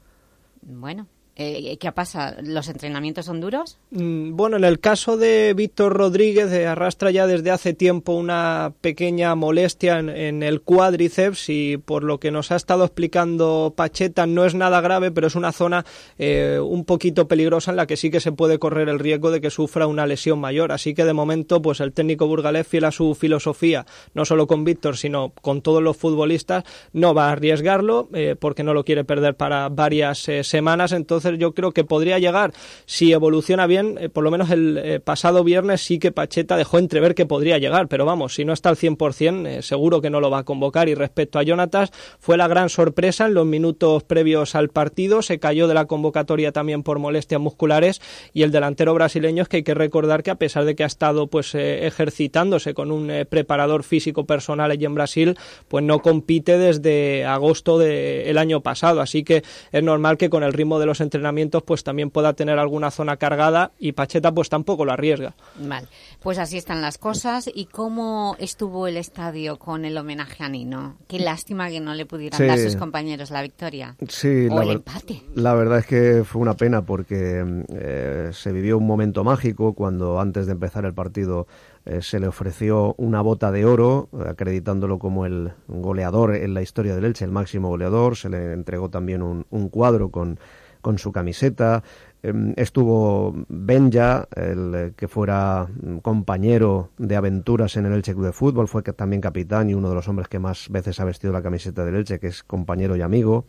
Bueno, eh, ¿qué pasa? ¿Los entrenamientos son duros? Mm, Bueno, en el caso de Víctor Rodríguez, eh, arrastra ya desde hace tiempo una pequeña molestia en, el cuádriceps y por lo que nos ha estado explicando Pacheta no es nada grave, pero es una zona eh, un poquito peligrosa en la que sí que se puede correr el riesgo de que sufra una lesión mayor. Así que de momento, pues el técnico burgalés, fiel a su filosofía, no solo con Víctor, sino con todos los futbolistas, no va a arriesgarlo porque no lo quiere perder para varias semanas. Entonces yo creo que podría llegar, si evoluciona bien, eh, por lo menos el eh, pasado viernes sí que Pacheta dejó entrever que podría llegar, pero vamos, si no está al 100%, eh, seguro que no lo va a convocar. Y respecto a Jonatas, fue la gran sorpresa en los minutos previos al partido, se cayó de la convocatoria también por molestias musculares y el delantero brasileño es que hay que recordar que a pesar de que ha estado pues eh, ejercitándose con un preparador físico personal allí en Brasil, pues no compite desde agosto del año pasado, así que es normal que con el ritmo de los entrenamientos pues también pueda tener alguna zona cargada y Pacheta pues tampoco lo arriesga. Vale, pues así están las cosas. ¿Y cómo estuvo el estadio con el homenaje a Nino? Qué lástima que no le pudieran Sí. dar sus compañeros la victoria. Sí, o la, el empate. la verdad es que fue una pena porque eh, se vivió un momento mágico cuando antes de empezar el partido eh, se le ofreció una bota de oro, acreditándolo como el goleador en la historia del Elche, el máximo goleador. Se le entregó también un, un cuadro con, con su camiseta. Em, estuvo Benja, el eh, que fuera mm, compañero de aventuras en el Elche Club de Fútbol, fue también capitán y uno de los hombres que más veces ha vestido la camiseta del Elche, que es compañero y amigo.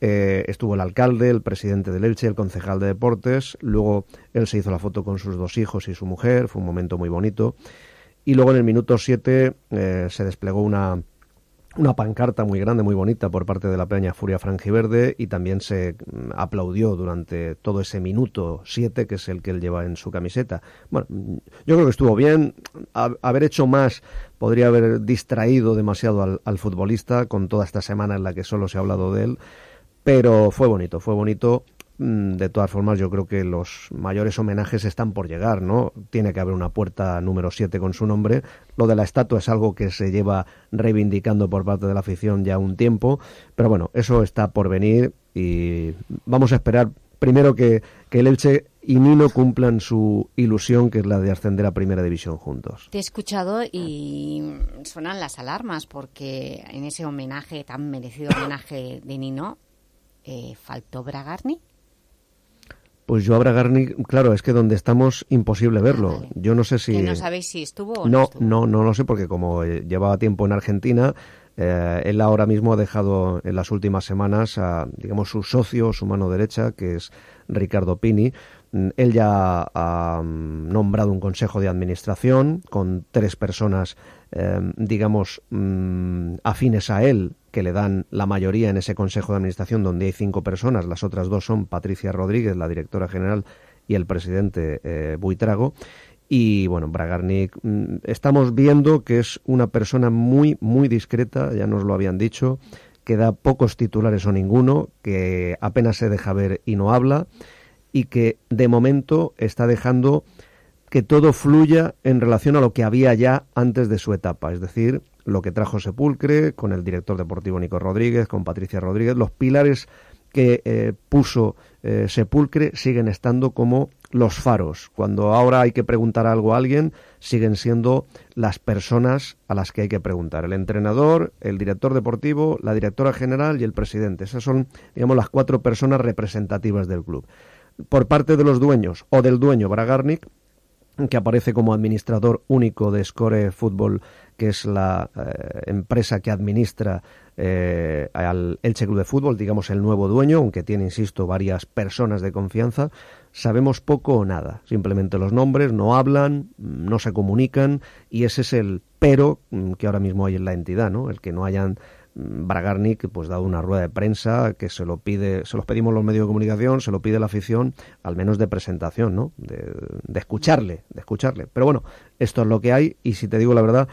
Eh, estuvo el alcalde, el presidente del Elche, el concejal de deportes. Luego él se hizo la foto con sus dos hijos y su mujer. Fue un momento muy bonito. Y luego en el minuto 7 se desplegó una, una pancarta muy grande, muy bonita por parte de la Peña Furia Frangiverde y también se mm, aplaudió durante todo ese minuto 7 que es el que él lleva en su camiseta. Bueno, yo creo que estuvo bien. Ha- haber hecho más podría haber distraído demasiado al, al futbolista con toda esta semana en la que solo se ha hablado de él. Pero fue bonito, fue bonito. Mm, De todas formas, yo creo que los mayores homenajes están por llegar, ¿no? Tiene que haber una puerta número 7 con su nombre. Lo de la estatua es algo que se lleva reivindicando por parte de la afición ya un tiempo. Pero bueno, eso está por venir y vamos a esperar primero que, que el Elche y Nino cumplan su ilusión, que es la de ascender a Primera División juntos. Te he escuchado y suenan las alarmas porque en ese homenaje, tan merecido homenaje de Nino, eh, ¿faltó Bragarni? Pues yo a Bragarni, claro, es que donde estamos imposible verlo. Yo no sé si... Que no sabéis si estuvo o no, no estuvo. no, no lo sé porque como eh, llevaba tiempo en Argentina, eh, él ahora mismo ha dejado en las últimas semanas a, digamos, su socio, su mano derecha, que es Ricardo Pini. Mm, Él ya ha mm, nombrado un consejo de administración con tres personas, eh, digamos, mm, afines a él, que le dan la mayoría en ese consejo de administración, donde hay cinco personas. Las otras dos son Patricia Rodríguez, la directora general, y el presidente eh, Buitrago. Y bueno, Bragarnik, mm, estamos viendo que es una persona muy, muy discreta, ya nos lo habían dicho, que da pocos titulares o ninguno, que apenas se deja ver y no habla, y que de momento está dejando que todo fluya en relación a lo que había ya antes de su etapa, es decir, lo que trajo Sepulcre con el director deportivo Nico Rodríguez, con Patricia Rodríguez, los pilares que eh, puso eh, Sepulcre siguen estando como los faros. Cuando ahora hay que preguntar algo a alguien, siguen siendo las personas a las que hay que preguntar. El entrenador, el director deportivo, la directora general y el presidente. Esas son, digamos, las cuatro personas representativas del club. Por parte de los dueños o del dueño Bragarnik, que aparece como administrador único de Score Fútbol, que es la eh, empresa que administra eh, al Elche Club de Fútbol, digamos el nuevo dueño, aunque tiene, insisto, varias personas de confianza, sabemos poco o nada. Simplemente los nombres no hablan, no se comunican y ese es el pero mm, que ahora mismo hay en la entidad, ¿no? El que no hayan Bragarnik pues dado una rueda de prensa que se lo pide, se los pedimos los medios de comunicación, se lo pide la afición, al menos de presentación, ¿no? De, de escucharle, de escucharle. Pero bueno, esto es lo que hay y si te digo la verdad,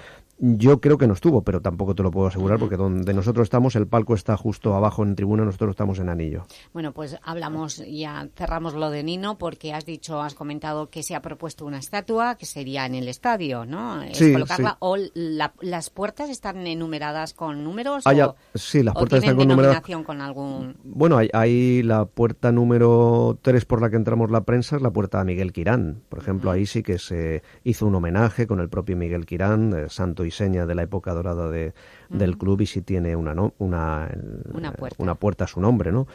yo creo que no estuvo, pero tampoco te lo puedo asegurar porque donde nosotros estamos, el palco está justo abajo en tribuna, nosotros estamos en anillo. Bueno, pues hablamos, ya cerramos lo de Nino porque has dicho, has comentado que se ha propuesto una estatua que sería en el estadio, ¿no? Es Sí, colocarla, sí. o la- las puertas están enumeradas con números Ah, ya, o, sí, las puertas están con denominación con algún... Bueno, hay, hay la puerta número 3 por la que entramos la prensa, es la puerta de Miguel Quirán. Por ejemplo, ahí sí que se hizo un homenaje con el propio Miguel Quirán, eh, santo y seña de la época dorada de, del club, y sí tiene una, no- una, Una puerta. una puerta a su nombre, ¿no?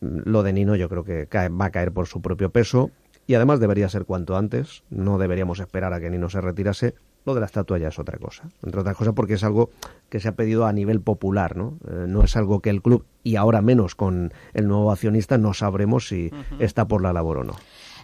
Mm, Lo de Nino yo creo que cae- va a caer por su propio peso y además debería ser cuanto antes, no deberíamos esperar a que Nino se retirase. Lo de la estatua ya es otra cosa, entre otras cosas porque es algo que se ha pedido a nivel popular, ¿no? Eh, no es algo que el club, y ahora menos con el nuevo accionista, no sabremos si está por la labor o no.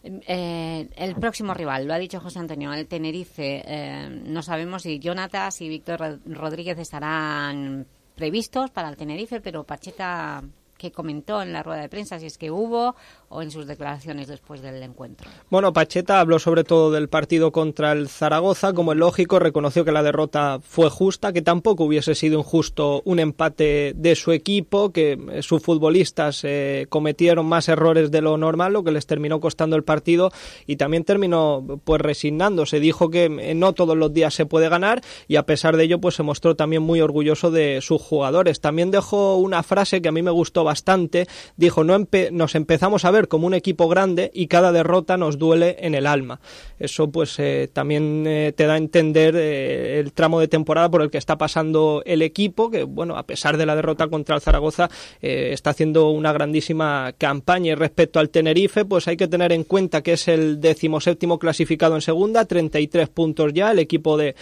Eh, el próximo rival, lo ha dicho José Antonio, el Tenerife. eh, no sabemos si Jonatas y Víctor Rod- Rodríguez estarán previstos para el Tenerife, pero Pacheta, ¿qué comentó en la rueda de prensa? Si es que hubo en sus declaraciones después del encuentro. Bueno, Pacheta habló sobre todo del partido contra el Zaragoza. Como es lógico, reconoció que la derrota fue justa, que tampoco hubiese sido injusto un empate de su equipo, que eh, sus futbolistas eh, cometieron más errores de lo normal, lo que les terminó costando el partido y también terminó pues resignándose. Dijo que eh, no todos los días se puede ganar y a pesar de ello pues se mostró también muy orgulloso de sus jugadores. También dejó una frase que a mí me gustó bastante. Dijo, no empe- nos empezamos a ver como un equipo grande y cada derrota nos duele en el alma. Eso pues eh, también eh, te da a entender eh, el tramo de temporada por el que está pasando el equipo, que bueno, a pesar de la derrota contra el Zaragoza, está haciendo una grandísima campaña. Y respecto al Tenerife, pues hay que tener en cuenta que es el decimoséptimo clasificado en segunda, 33 puntos ya, el equipo de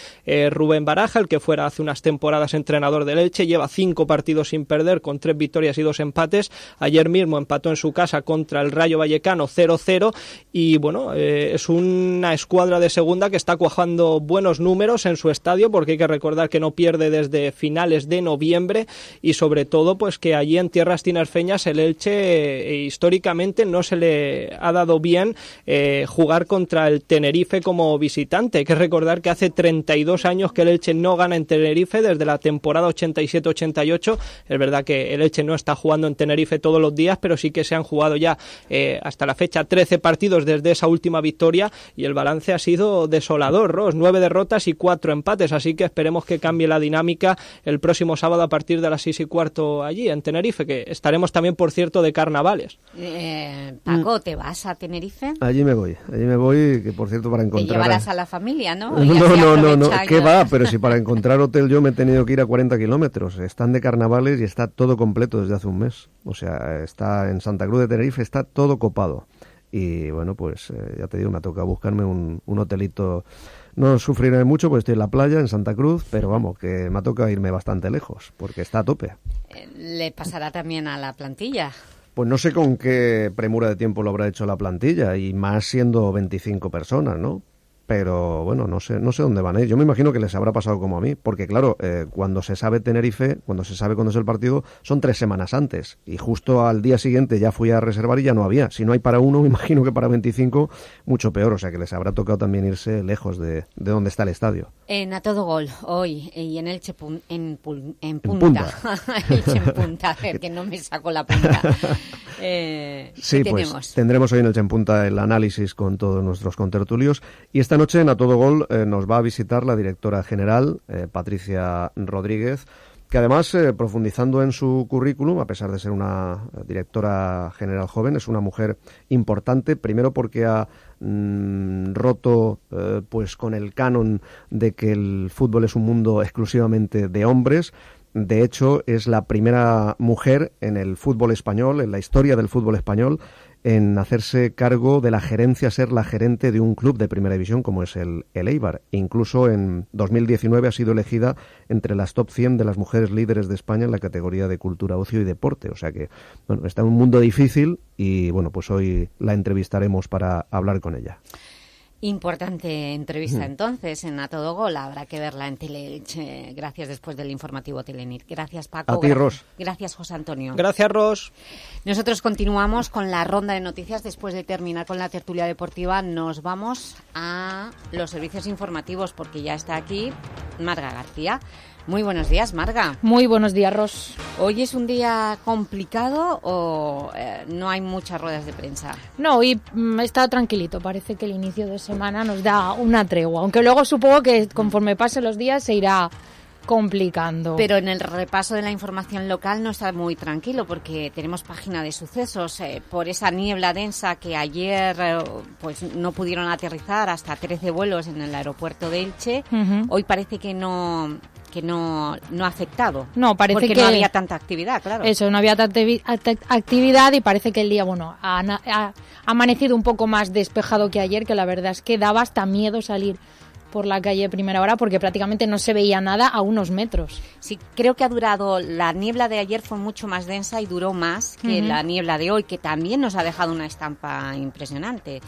Rubén Baraja, el que fuera hace unas temporadas entrenador del Elche, lleva cinco partidos sin perder, con tres victorias y dos empates. Ayer mismo empató en su casa contra el Rayo Vallecano 0-0 y bueno, eh, es una escuadra de segunda que está cuajando buenos números en su estadio porque hay que recordar que no pierde desde finales de noviembre y sobre todo pues que allí en tierras tinerfeñas el Elche eh, históricamente no se le ha dado bien eh, jugar contra el Tenerife como visitante. Hay que recordar que hace 32 años que el Elche no gana en Tenerife desde la temporada 87-88. Es verdad que el Elche no está jugando en Tenerife todos los días, pero sí que se han jugado ya eh, hasta la fecha 13 partidos desde esa última victoria y el balance ha sido desolador, Ross. Nueve derrotas y cuatro empates, así que esperemos que cambie la dinámica el próximo sábado a partir de las seis y cuarto allí en Tenerife, que estaremos también, por cierto, de carnavales. Eh, Paco, ¿te vas a Tenerife? Allí me voy, allí me voy, que por cierto para Te encontrar... llevarás a la familia, ¿no? [LAUGHS] No, no, no, no, ¿qué va? Pero si para [LAUGHS] encontrar hotel yo me he tenido que ir a 40 kilómetros. Están de carnavales y está todo completo desde hace un mes. O sea, está en Santa Cruz de Tenerife, está todo copado. Y bueno, pues eh, ya te digo, me toca buscarme un, un hotelito. No sufriré mucho, pues estoy en la playa, en Santa Cruz, pero vamos, que me toca irme bastante lejos, porque está a tope. Eh, Le pasará también a la plantilla. Pues no sé con qué premura de tiempo lo habrá hecho la plantilla, y más siendo 25 personas, ¿no? Pero bueno, no sé, no sé dónde van ir. Yo me imagino que les habrá pasado como a mí, porque claro, eh, cuando se sabe Tenerife, cuando se sabe cuándo es el partido, son tres semanas antes. Y justo al día siguiente ya fui a reservar y ya no había. Si no hay para uno, [LAUGHS] me imagino que para 25, mucho peor. O sea que les habrá tocado también irse lejos de, de donde está el estadio. En A Todo Gol, hoy, y en Elche pun- en, pul- en punta. [LAUGHS] Elche en punta, [LAUGHS] que no me saco la punta. Eh, Sí, ¿qué pues tenemos? tendremos hoy en el Chempunta el análisis con todos nuestros contertulios. Y esta noche en A Todo Gol eh, nos va a visitar la directora general, eh, Patricia Rodríguez, que además, eh, profundizando en su currículum, a pesar de ser una directora general joven, es una mujer importante, primero porque ha mm, roto pues con el canon de que el fútbol es un mundo exclusivamente de hombres, de hecho, es la primera mujer en el fútbol español, en la historia del fútbol español, en hacerse cargo de la gerencia, ser la gerente de un club de primera división como es el, el Eibar. Incluso en 2019 ha sido elegida entre las top 100 de las mujeres líderes de España en la categoría de cultura, ocio y deporte. O sea que, bueno, está en un mundo difícil y, bueno, pues hoy la entrevistaremos para hablar con ella. Importante entrevista entonces en A Todo Gol. Habrá que verla en Teleelche. Gracias después del informativo Telenit. Gracias, Paco. A ti, Ros. Gracias, José Antonio. Gracias, Ros. Nosotros continuamos con la ronda de noticias. Después de terminar con la tertulia deportiva, nos vamos a los servicios informativos porque ya está aquí Marga García. Muy buenos días, Marga. Muy buenos días, Ros. ¿Hoy es un día complicado o eh, no hay muchas ruedas de prensa? No, hoy mm, está tranquilito. Parece que el inicio de semana nos da una tregua. Aunque luego supongo que conforme pasen los días se irá complicando. Pero en el repaso de la información local no está muy tranquilo porque tenemos página de sucesos eh, por esa niebla densa que ayer eh, pues no pudieron aterrizar hasta 13 vuelos en el aeropuerto de Elche. Hoy parece que no que no, no ha afectado. No, parece porque que no había tanta actividad, claro. Eso, no había tanta vi- act- actividad y parece que el día, bueno, ha amanecido un poco más despejado que ayer, que la verdad es que daba hasta miedo salir por la calle primera hora porque prácticamente no se veía nada a unos metros. Sí, creo que ha durado, la niebla de ayer fue mucho más densa y duró más que la niebla de hoy, que también nos ha dejado una estampa impresionante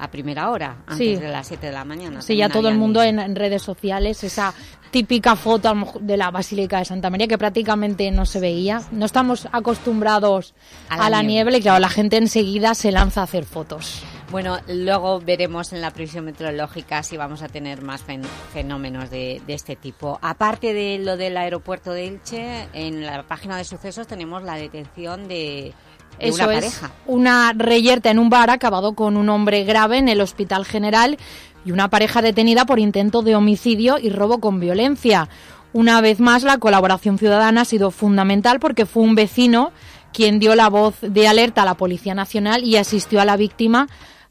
a primera hora, antes Sí. de las 7 de la mañana. Sí, ya todo el mundo en, en redes sociales, esa típica foto de la Basílica de Santa María que prácticamente no se veía. No estamos acostumbrados A a la la, niebla. y claro, la gente enseguida se lanza a hacer fotos. Bueno, luego veremos en la previsión meteorológica si vamos a tener más fen- fenómenos de, de este tipo. Aparte de lo del aeropuerto de Elche, en la página de sucesos tenemos la detención de, de Eso una es pareja. una reyerta en un bar acabado con un hombre grave en el Hospital General y una pareja detenida por intento de homicidio y robo con violencia. Una vez más, la colaboración ciudadana ha sido fundamental porque fue un vecino quien dio la voz de alerta a la Policía Nacional y asistió a la víctima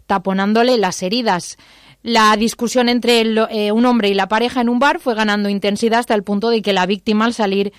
taponándole las heridas. La discusión entre el- eh, un hombre y la pareja en un bar fue ganando intensidad hasta el punto de que la víctima al salir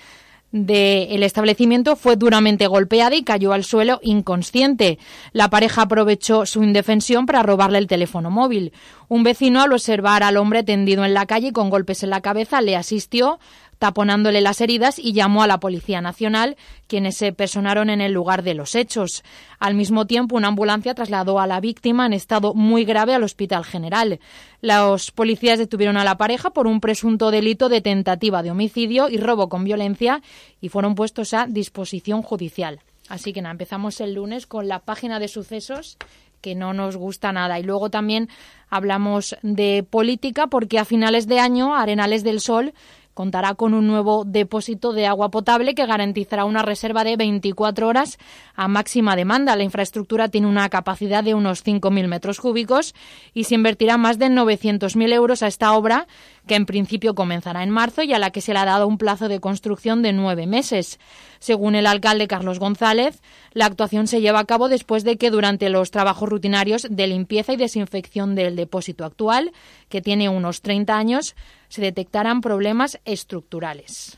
del establecimiento fue duramente golpeada y cayó al suelo inconsciente. La pareja aprovechó su indefensión para robarle el teléfono móvil. Un vecino, al observar al hombre tendido en la calle con golpes en la cabeza, le asistió taponándole las heridas y llamó a la Policía Nacional, quienes se personaron en el lugar de los hechos. Al mismo tiempo, una ambulancia trasladó a la víctima en estado muy grave al Hospital General. Los policías detuvieron a la pareja por un presunto delito de tentativa de homicidio y robo con violencia y fueron puestos a disposición judicial. Así que empezamos el lunes con la página de sucesos que no nos gusta nada. Y luego también hablamos de política porque a finales de año Arenales del Sol contará con un nuevo depósito de agua potable que garantizará una reserva de 24 horas a máxima demanda. La infraestructura tiene una capacidad de unos 5.000 metros cúbicos y se invertirá más de 900.000 euros a esta obra que en principio comenzará en marzo y a la que se le ha dado un plazo de construcción de nueve meses. Según el alcalde Carlos González, la actuación se lleva a cabo después de que durante los trabajos rutinarios de limpieza y desinfección del depósito actual, que tiene unos 30 años, se detectaran problemas estructurales.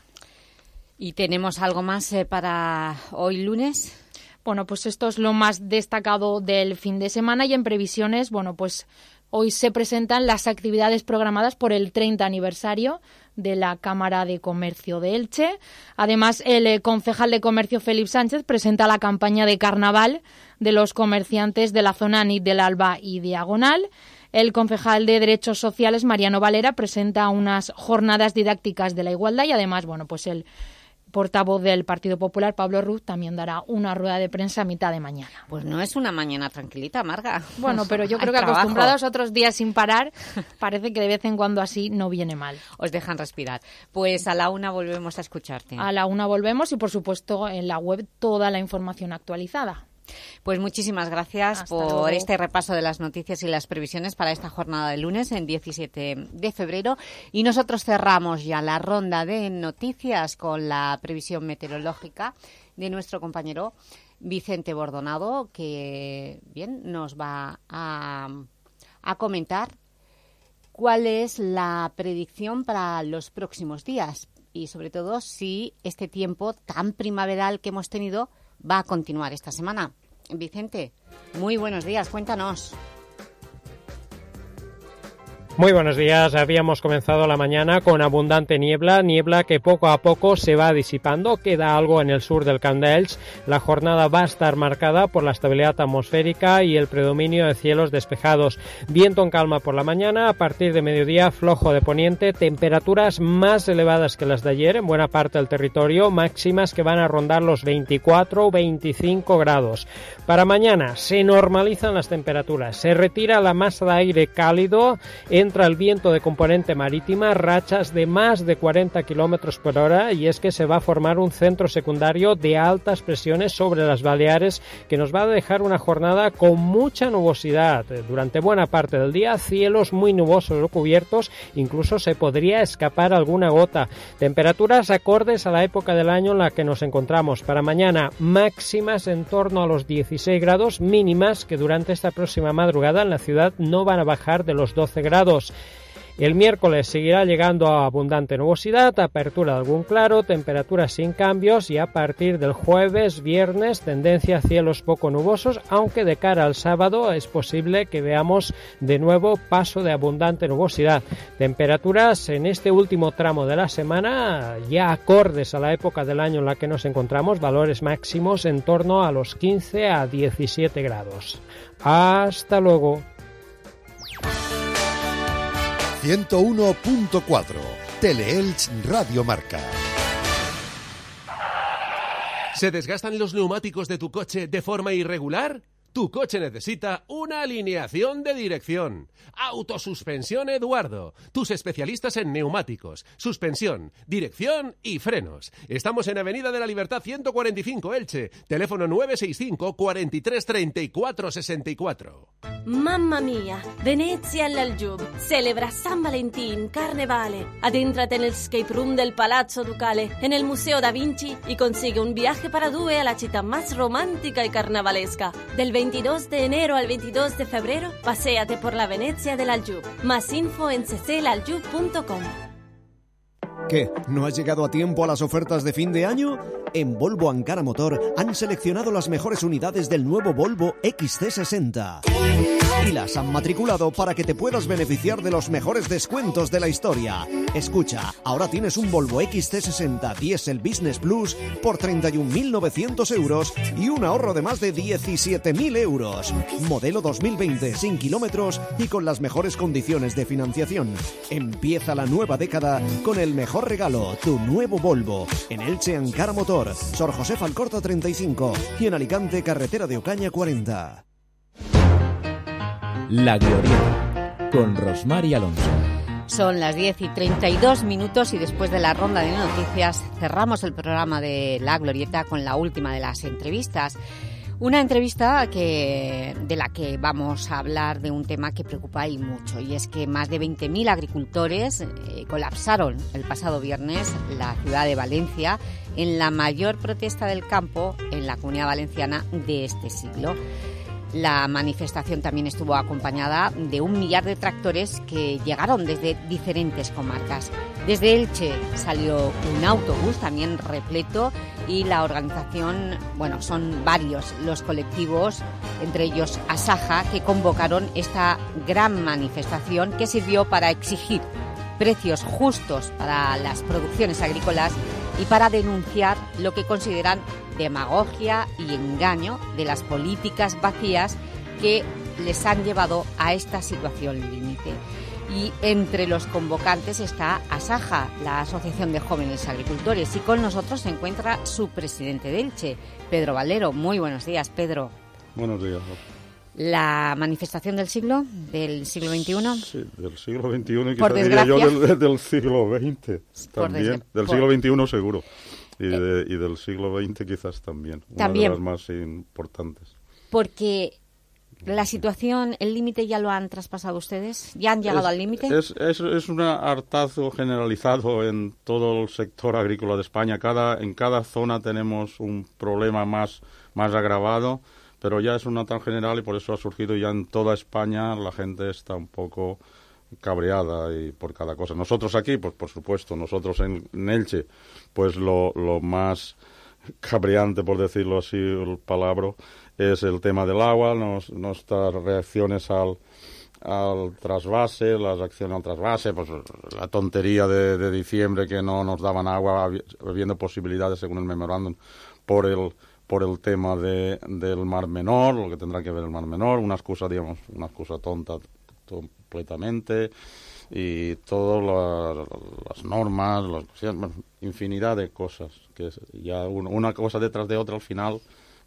¿Y tenemos algo más eh, para hoy lunes? Bueno, pues esto es lo más destacado del fin de semana y en previsiones, bueno, pues hoy se presentan las actividades programadas por el 30 aniversario de la Cámara de Comercio de Elche. Además, el eh, concejal de Comercio Felipe Sánchez presenta la campaña de carnaval de los comerciantes de la zona NIT del Alba y Diagonal. El concejal de Derechos Sociales, Mariano Valera, presenta unas jornadas didácticas de la igualdad y además, bueno, pues el portavoz del Partido Popular, Pablo Ruz, también dará una rueda de prensa a mitad de mañana. Pues no es una mañana tranquilita, amarga. Bueno, [LAUGHS] pero yo creo que acostumbrados otros días sin parar, [LAUGHS] parece que de vez en cuando así no viene mal. Os dejan respirar. Pues a la una volvemos a escucharte. A la una volvemos y, por supuesto, en la web toda la información actualizada. Pues muchísimas gracias por este repaso de las noticias y las previsiones para esta jornada de lunes, en 17 de febrero. Y nosotros cerramos ya la ronda de noticias con la previsión meteorológica de nuestro compañero Vicente Bordonado, que bien nos va a, a comentar cuál es la predicción para los próximos días y sobre todo si este tiempo tan primaveral que hemos tenido va a continuar esta semana. Vicente, muy buenos días, cuéntanos. Muy buenos días. Habíamos comenzado la mañana con abundante niebla, niebla que poco a poco se va disipando. Queda algo en el sur del Camp La jornada va a estar marcada por la estabilidad atmosférica y el predominio de cielos despejados. Viento en calma por la mañana, a partir de mediodía flojo de poniente, temperaturas más elevadas que las de ayer en buena parte del territorio, máximas que van a rondar los 24 o 25 grados. Para mañana se normalizan las temperaturas, se retira la masa de aire cálido entra el viento de componente marítima, rachas de más de 40 kilómetros por hora y es que se va a formar un centro secundario de altas presiones sobre las Baleares que nos va a dejar una jornada con mucha nubosidad. Durante buena parte del día, cielos muy nubosos o cubiertos, incluso se podría escapar alguna gota. Temperaturas acordes a la época del año en la que nos encontramos. Para mañana, máximas en torno a los 16 grados, mínimas que durante esta próxima madrugada en la ciudad no van a bajar de los 12 grados. El miércoles seguirá llegando a abundante nubosidad, apertura de algún claro, temperaturas sin cambios y a partir del jueves, viernes, tendencia a cielos poco nubosos, aunque de cara al sábado es posible que veamos de nuevo paso de abundante nubosidad. Temperaturas en este último tramo de la semana ya acordes a la época del año en la que nos encontramos, valores máximos en torno a los 15 a 17 grados. Hasta luego. 101.4 Teleelch Radio Marca. ¿Se desgastan los neumáticos de tu coche de forma irregular? Tu coche necesita una alineación de dirección. Autosuspensión Eduardo. Tus especialistas en neumáticos, suspensión, dirección y frenos. Estamos en Avenida de la Libertad 145 Elche. Teléfono 965 43 34 64. Mamma mia, Venezia all'Aljub. Celebra San Valentín, Carnevale. Adéntrate en el escape room del Palazzo Ducale, en el Museo da Vinci y consigue un viaje para due a la città más romántica y carnavalesca. Del 22 de enero al 22 de febrero, paséate por la Venecia del Aljub. Más info en cclaljub.com. ¿Qué? ¿No has llegado a tiempo a las ofertas de fin de año? En Volvo Ankara Motor han seleccionado las mejores unidades del nuevo Volvo XC60 y las han matriculado para que te puedas beneficiar de los mejores descuentos de la historia. Escucha, ahora tienes un Volvo XC60 Diesel Business Plus por 31.900 euros y un ahorro de más de 17.000 euros. Modelo 2020 sin kilómetros y con las mejores condiciones de financiación. Empieza la nueva década con el mejor regalo, tu nuevo Volvo. En Elche Ankara Motor, Sor José Falcorta 35 y en Alicante Carretera de Ocaña 40. La Glorieta, con Rosmar y Alonso. Son las 10 y 32 minutos y después de la ronda de noticias cerramos el programa de La Glorieta con la última de las entrevistas. Una entrevista que, de la que vamos a hablar de un tema que preocupa y mucho y es que más de 20.000 agricultores eh, colapsaron el pasado viernes la ciudad de Valencia en la mayor protesta del campo en la comunidad valenciana de este siglo. La manifestación también estuvo acompañada de un millar de tractores que llegaron desde diferentes comarcas. Desde Elche salió un autobús también repleto y la organización, bueno, son varios los colectivos, entre ellos Asaja, que convocaron esta gran manifestación que sirvió para exigir precios justos para las producciones agrícolas y para denunciar lo que consideran demagogia y engaño de las políticas vacías que les han llevado a esta situación límite y entre los convocantes está Asaja, la Asociación de Jóvenes Agricultores, y con nosotros se encuentra su presidente de Elche, Pedro Valero. Muy buenos días, Pedro. Buenos días. ¿La manifestación del siglo, del siglo XXI? Sí, del siglo XXI y quizás diría yo del, del, siglo XX también. Del siglo XXI seguro. Y, de, y, del siglo XX quizás también. También. Una de las más importantes. Porque ¿La situación, el límite ya lo han traspasado ustedes? ¿Ya han llegado al límite? Es, es, es, un hartazo generalizado en todo el sector agrícola de España. Cada, en cada zona tenemos un problema más, más agravado, pero ya es una tan general y por eso ha surgido ya en toda España. La gente está un poco cabreada y por cada cosa. Nosotros aquí, pues por supuesto, nosotros en, Elche, pues lo, lo más cabreante, por decirlo así, el palabra, es el tema del agua, nos, nuestras reacciones al, al trasvase, las acciones al trasvase, pues la tontería de, de, diciembre que no nos daban agua, habiendo posibilidades, según el memorándum, por el por el tema de, del Mar Menor, lo que tendrá que ver el Mar Menor, una excusa, digamos, una excusa tonta completamente, y todas la, las normas, las, infinidad de cosas, que ya una cosa detrás de otra al final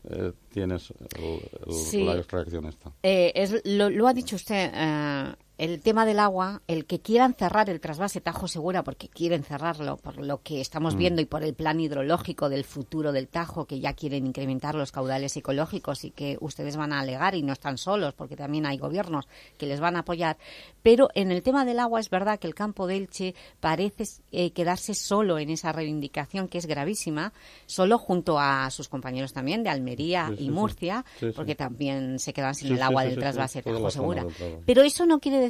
eh, tienes el, el, sí. la reacción esta. Eh, es, lo, lo, ha dicho usted, eh, el tema del agua, el que quieran cerrar el trasvase Tajo Segura, porque quieren cerrarlo por lo que estamos mm. viendo y por el plan hidrológico del futuro del Tajo, que ya quieren incrementar los caudales ecológicos y que ustedes van a alegar y no están solos, porque también hay gobiernos que les van a apoyar. Pero en el tema del agua es verdad que el campo de Elche parece eh, quedarse solo en esa reivindicación que es gravísima, solo junto a sus compañeros también de Almería sí, y Murcia, sí, porque también se quedan sin el agua del trasvase Tajo Segura. Pero eso no quiere decir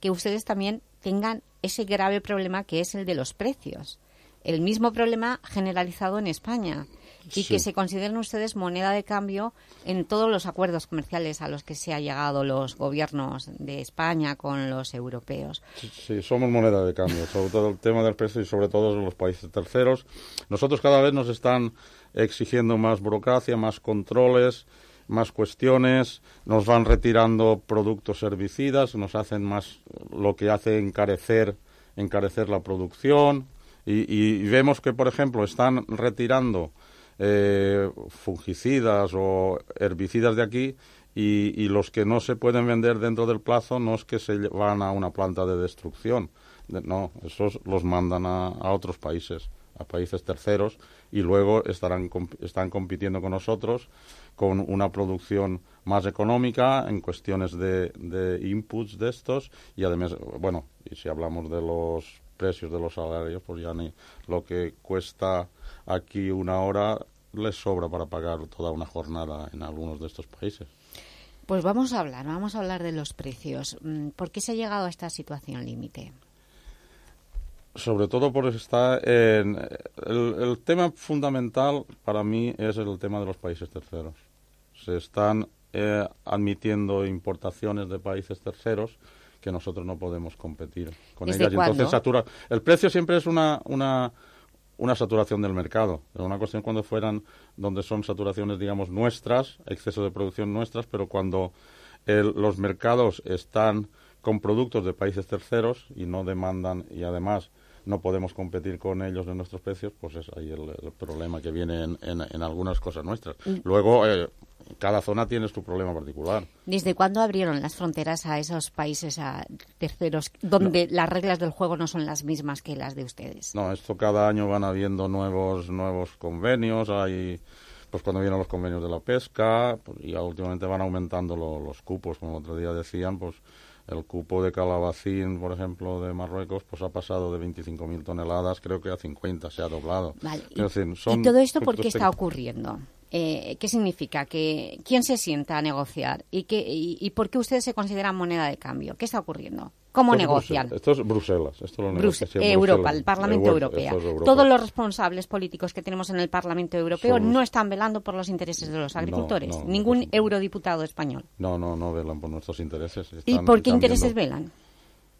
que ustedes también tengan ese grave problema que es el de los precios. El mismo problema generalizado en España y Sí. que se consideren ustedes moneda de cambio en todos los acuerdos comerciales a los que se ha llegado los gobiernos de España con los europeos. Sí, somos moneda de cambio, sobre todo el tema del precio y sobre todo en los países terceros. Nosotros cada vez nos están exigiendo más burocracia, más controles, más cuestiones, nos van retirando productos herbicidas, nos hacen más lo que hace encarecer, encarecer la producción. Y, y vemos que, por ejemplo, están retirando eh, fungicidas o herbicidas de aquí y, los que no se pueden vender dentro del plazo no es que se van a una planta de destrucción, de, no, esos los mandan a, a, otros países, a países terceros y luego estarán están compitiendo con nosotros con una producción más económica en cuestiones de, de inputs de estos y además, bueno, y si hablamos de los precios de los salarios, pues ya ni lo que cuesta aquí una hora les sobra para pagar toda una jornada en algunos de estos países. Pues vamos a hablar, vamos a hablar de los precios. ¿Por qué se ha llegado a esta situación límite? Sobre todo porque está en el, el, tema fundamental para mí es el tema de los países terceros. Se están eh, admitiendo importaciones de países terceros que nosotros no podemos competir con ellas. Y entonces satura. El precio siempre es una, una una saturación del mercado. Es una cuestión cuando fueran, donde son saturaciones, digamos, nuestras, exceso de producción nuestras, pero cuando el, los mercados están con productos de países terceros y no demandan, y además no podemos competir con ellos en nuestros precios, pues es ahí el, el problema que viene en, en, en, algunas cosas nuestras. Mm. Luego, eh, cada zona tiene su problema particular. ¿Desde cuándo abrieron las fronteras a esos países a terceros donde no. las reglas del juego no son las mismas que las de ustedes? No, esto cada año van habiendo nuevos nuevos convenios, hay pues cuando vienen los convenios de la pesca, pues ya últimamente van aumentando lo, los cupos, como el otro día decían, pues el cupo de calabacín, por ejemplo, de Marruecos, pues ha pasado de 25.000 toneladas, creo que a 50 se ha doblado. Vale. Es decir, son ¿Y todo esto por qué [LAUGHS] está ocurriendo? Eh, ¿Qué significa? que ¿Quién se sienta a negociar? ¿Y, qué, y, ¿Y por qué ustedes se consideran moneda de cambio? ¿Qué está ocurriendo? ¿Cómo Esto es negocian? Esto es Bruselas. Esto lo negocia Brus- siempre Europa, Bruselas. el Parlamento Eh, Europeo. esto es Europa. Todos los responsables políticos que tenemos en el Parlamento Europeo no están velando por los intereses de los agricultores. no, no, Ningún eurodiputado español. No, no, no velan por nuestros intereses. ¿Y por qué intereses viendo- velan?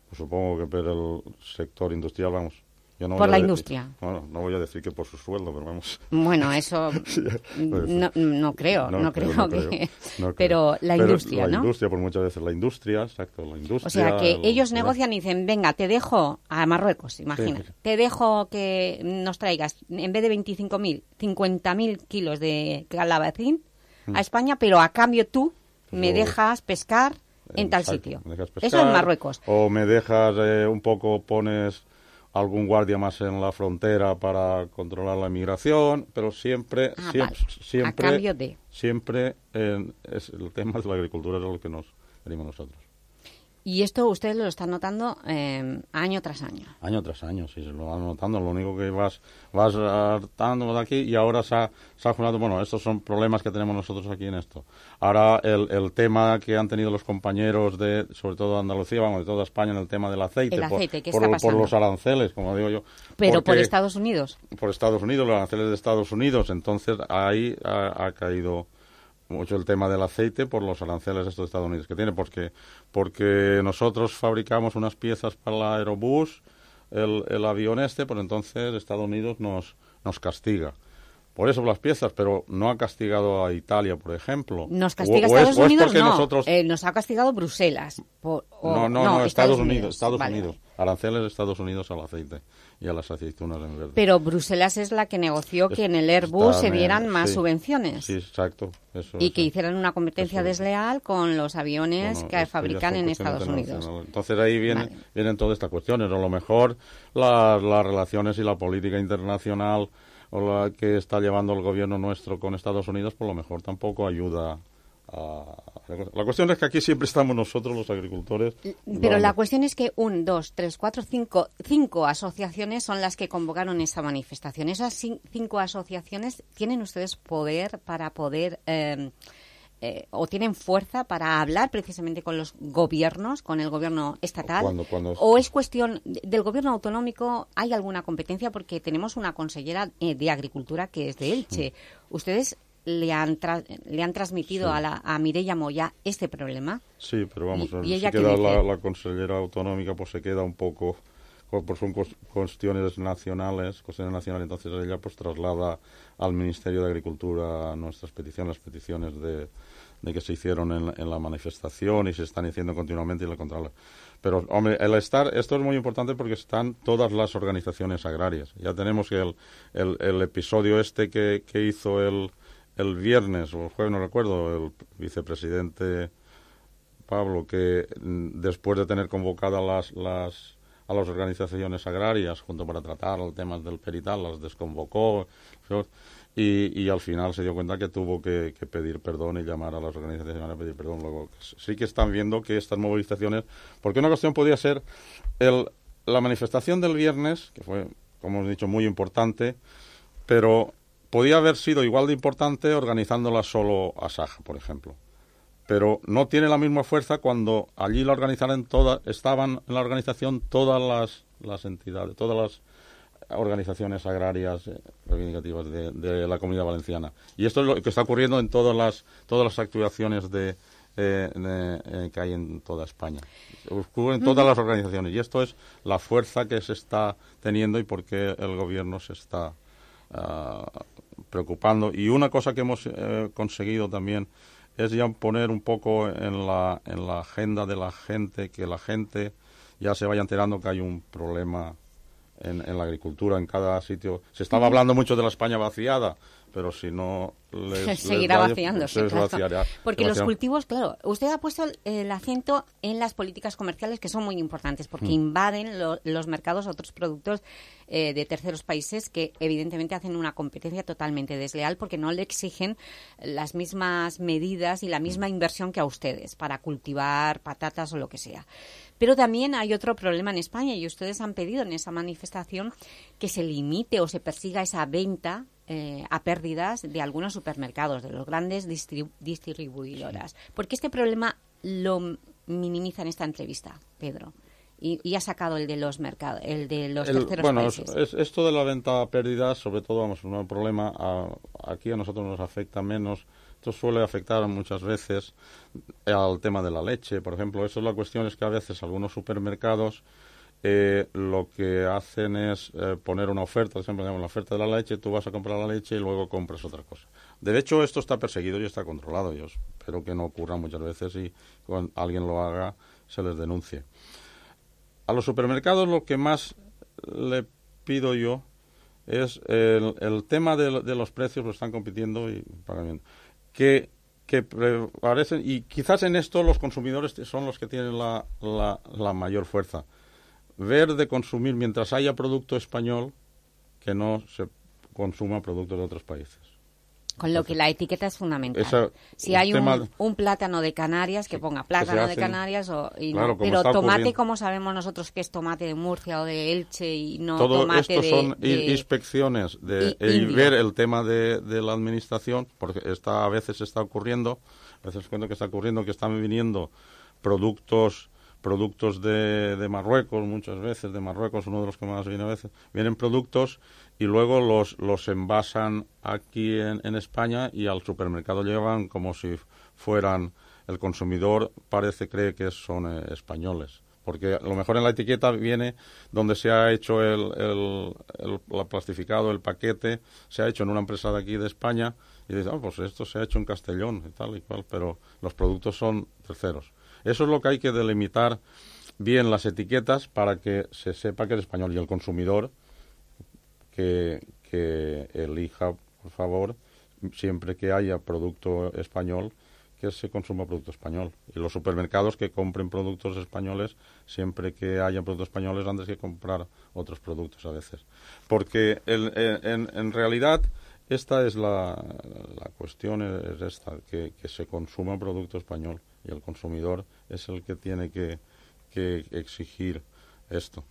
Pues supongo que por el sector industrial, vamos. Yo no Por la industria. Bueno, no voy a decir que por su sueldo, pero vamos. Bueno, [LAUGHS] eso pues, no, no creo, no, creo, no que... creo, [LAUGHS] creo. Pero la Pero industria, La ¿no? industria, por muchas veces la industria, exacto, la industria. O sea, que el- ellos el- negocian y dicen, venga, te dejo a Marruecos, imagina, Sí. te dejo que nos traigas, en vez de 25.000, 50.000 kilos de calabacín Mm. a España, pero a cambio tú me Yo- dejas pescar en tal sitio. me dejas Eso en pescar, Marruecos. O me dejas eh, un poco, pones algún guardia más en la frontera para controlar la inmigración, pero siempre, Ah, siempre, vale. A siempre, cambio de. siempre eh, es el tema de la agricultura es lo que nos venimos nosotros. Y esto ustedes lo están notando eh, año tras año. Año tras año, sí, se lo van notando. Lo único que vas, vas hartando de aquí y ahora se ha, se ha juntado, bueno, estos son problemas que tenemos nosotros aquí en esto. Ahora el, el tema que han tenido los compañeros de, sobre todo de Andalucía, vamos, de toda España en el tema del aceite. El por- aceite, ¿qué por, está por pasando? los aranceles, como digo yo. Pero por Estados Unidos. por Estados Unidos, los aranceles de Estados Unidos. Entonces ahí ha, ha caído mucho el tema del aceite por los aranceles estos de Estados Unidos que tiene, porque porque nosotros fabricamos unas piezas para el aerobús, el, el avión este, pues entonces Estados Unidos nos nos castiga. Por eso las piezas, pero no ha castigado a Italia, por ejemplo. Nos castiga O- o es- Estados o es Unidos, no. nosotros Eh, nos ha castigado Bruselas. por- no, no, no, Estados, Unidos, Estados Vale, Unidos. Aranceles de Estados Unidos al aceite y a las aceitunas en verde. Pero Bruselas es la que negoció Es- que en el Airbus se dieran más sí, subvenciones Sí, exacto. Eso, y eso. que hicieran una competencia desleal con los aviones Bueno, que fabrican en Estados Unidos. Entonces ahí viene, vienen todas estas cuestiones. A lo mejor las, las relaciones y la política internacional o la que está llevando el gobierno nuestro con Estados Unidos, por lo mejor tampoco ayuda a... La cuestión es que aquí siempre estamos nosotros, los agricultores. Pero la cuestión es que un, dos, tres, cuatro, cinco, cinco asociaciones son las que convocaron esa manifestación. Esas cin- cinco asociaciones tienen ustedes poder para poder eh, eh, o tienen fuerza para hablar precisamente con los gobiernos, con el gobierno estatal. Cuando- cuando es- ¿O es cuestión de- del gobierno autonómico? ¿Hay alguna competencia? Porque tenemos una consellera eh, de Agricultura que es de Elche. ¿Ustedes le han, le han transmitido Sí. a, la, a Mireia Moya este problema? Sí, pero vamos, ¿Y- ella queda la, la consellera autonómica, pues se queda un poco, pues son cues- cuestiones nacionales, cuestiones nacionales, entonces ella pues traslada al Ministerio de Agricultura nuestras peticiones, las peticiones de, de que se hicieron en, la- en la manifestación y se están diciendo continuamente y la controla. Pero, hombre, el estar, esto es muy importante porque están todas las organizaciones agrarias. Ya tenemos el, el, el episodio este que, que hizo el, el viernes o el jueves, no recuerdo, el vicepresidente Pablo, que mm, después de tener convocadas las, las, a las organizaciones agrarias junto para tratar los temas del perital, las desconvocó y, y al final se dio cuenta que tuvo que, que pedir perdón y llamar a las organizaciones a pedir perdón. Luego, sí que están viendo que estas movilizaciones, porque una cuestión podría ser el, la manifestación del viernes, que fue, como hemos dicho, muy importante, pero podía haber sido igual de importante organizándola solo a Saja, por ejemplo pero no tiene la misma fuerza cuando allí la organizaran todas, estaban en la organización todas las, las entidades, todas las organizaciones agrarias eh, reivindicativas de, de la comunidad valenciana. Y esto es lo que está ocurriendo en todas las, todas las actuaciones de, eh, eh, que hay en toda España. Ocurre en todas las organizaciones. Y esto es la fuerza que se está teniendo y por qué el gobierno se está ah, preocupando. Y una cosa que hemos eh, conseguido también es ya poner un poco en la, en la agenda de la gente, que la gente ya se vaya enterando que hay un problema en, en la agricultura en cada sitio. Se estaba hablando mucho de la España vaciada, pero si no les, [LAUGHS] les Seguirá da- vaciándose, se claro. vaciará. Porque los cultivos, claro, usted ha puesto el, el acento en las políticas comerciales que son muy importantes porque Mm. invaden lo- los mercados otros productos eh, de terceros países que evidentemente hacen una competencia totalmente desleal porque no le exigen las mismas medidas y la misma inversión que a ustedes para cultivar patatas o lo que sea. Pero también hay otro problema en España y ustedes han pedido en esa manifestación que se limite o se persiga esa venta eh, a pérdidas de algunos supermercados, de los grandes distribu- distribuidoras. Porque este problema lo minimiza en esta entrevista, Pedro. y, y ha sacado el de los mercados, el de los El- terceros bueno, países. es- esto de la venta a pérdidas, sobre todo, vamos, un problema a- aquí a nosotros nos afecta menos. Esto suele afectar muchas veces al tema de la leche, por ejemplo. Eso es la cuestión, es que a veces algunos supermercados eh, lo que hacen es eh, poner una oferta, por ejemplo, la oferta de la leche, tú vas a comprar la leche y luego compras otra cosa. De hecho, esto está perseguido y está controlado. Yo espero que no ocurra muchas veces y cuando alguien lo haga se les denuncie. A los supermercados lo que más le pido yo es el, tema de, los precios, lo están compitiendo y pagan bien. Que, que prevalecen, y quizás en esto los consumidores son los que tienen la, la, la mayor fuerza. Ver de consumir mientras haya producto español que no se consuma productos de otros países. Con lo que la etiqueta es fundamental. Esa- si hay un, tema- un plátano de Canarias, que ponga plátano de hacen- Canarias o, y no. Claro, como Pero tomate, como sabemos nosotros que es tomate de Murcia o de Elche y no Todo tomate esto de, son de- inspecciones de, i- y indio. ver el tema de, de la administración, porque está a veces está ocurriendo, a veces cuento que está ocurriendo que están viniendo productos productos de, de Marruecos, muchas veces de Marruecos, uno de los que más viene a veces, vienen productos y luego los, los envasan aquí en, en España y al supermercado llevan como si fueran el consumidor parece cree que son eh, españoles porque a lo mejor en la etiqueta viene donde se ha hecho el, el, el- la plastificado, el paquete, se ha hecho en una empresa de aquí de España y dice, ah, pues esto se ha hecho en Castellón y tal y cual, pero los productos son terceros. Eso es lo que hay que delimitar bien las etiquetas para que se sepa que es español y el consumidor que, elija, por favor, siempre que haya producto español, que se consuma producto español. Y los supermercados que compren productos españoles, siempre que haya productos españoles, antes que comprar otros productos a veces. Porque el- en, en- realidad esta es la, la cuestión, es esta, que, que se consuma producto español y el consumidor es el que tiene que, que exigir esto.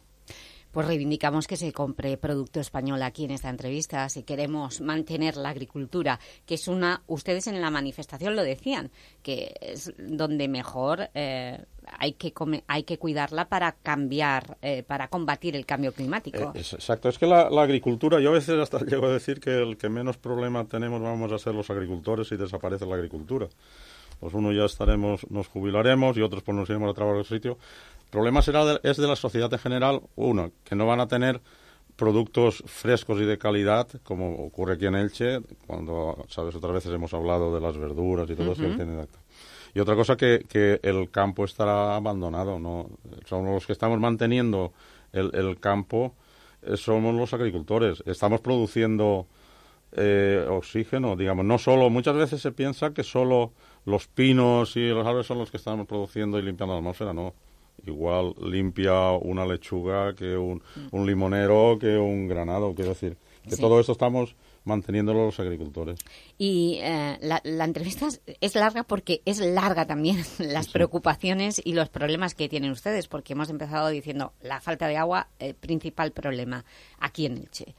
Pues reivindicamos que se compre producto español aquí en esta entrevista si queremos mantener la agricultura, que es una, ustedes en la manifestación lo decían, que es donde mejor eh, hay, que come- hay que cuidarla para cambiar, eh, para combatir el cambio climático. Eh, es- exacto, es que la, la agricultura, yo a veces hasta llego a decir que el que menos problema tenemos vamos a ser los agricultores si desaparece la agricultura. Pues uno ya estaremos, nos jubilaremos y otros pues nos iremos a trabajar a otro sitio. El problema será de- es de la sociedad en general, uno, que no van a tener productos frescos y de calidad, como ocurre aquí en Elche, cuando, sabes, otras veces hemos hablado de las verduras y todo eso. Que tiene- Y otra cosa que, que el campo estará abandonado, ¿no? Somos los que estamos manteniendo el, el campo, eh, somos los agricultores. Estamos produciendo eh, oxígeno, digamos. No solo, muchas veces se piensa que solo los pinos y los árboles son los que estamos produciendo y limpiando la atmósfera, no. Igual limpia una lechuga que un, un limonero, que un granado, quiero decir. Que Sí. todo esto estamos manteniéndolo los agricultores. Y eh, la, la entrevista es- larga porque es larga también [LAUGHS] las preocupaciones y los problemas que tienen ustedes, porque hemos empezado diciendo la falta de agua, el principal problema aquí en Elche.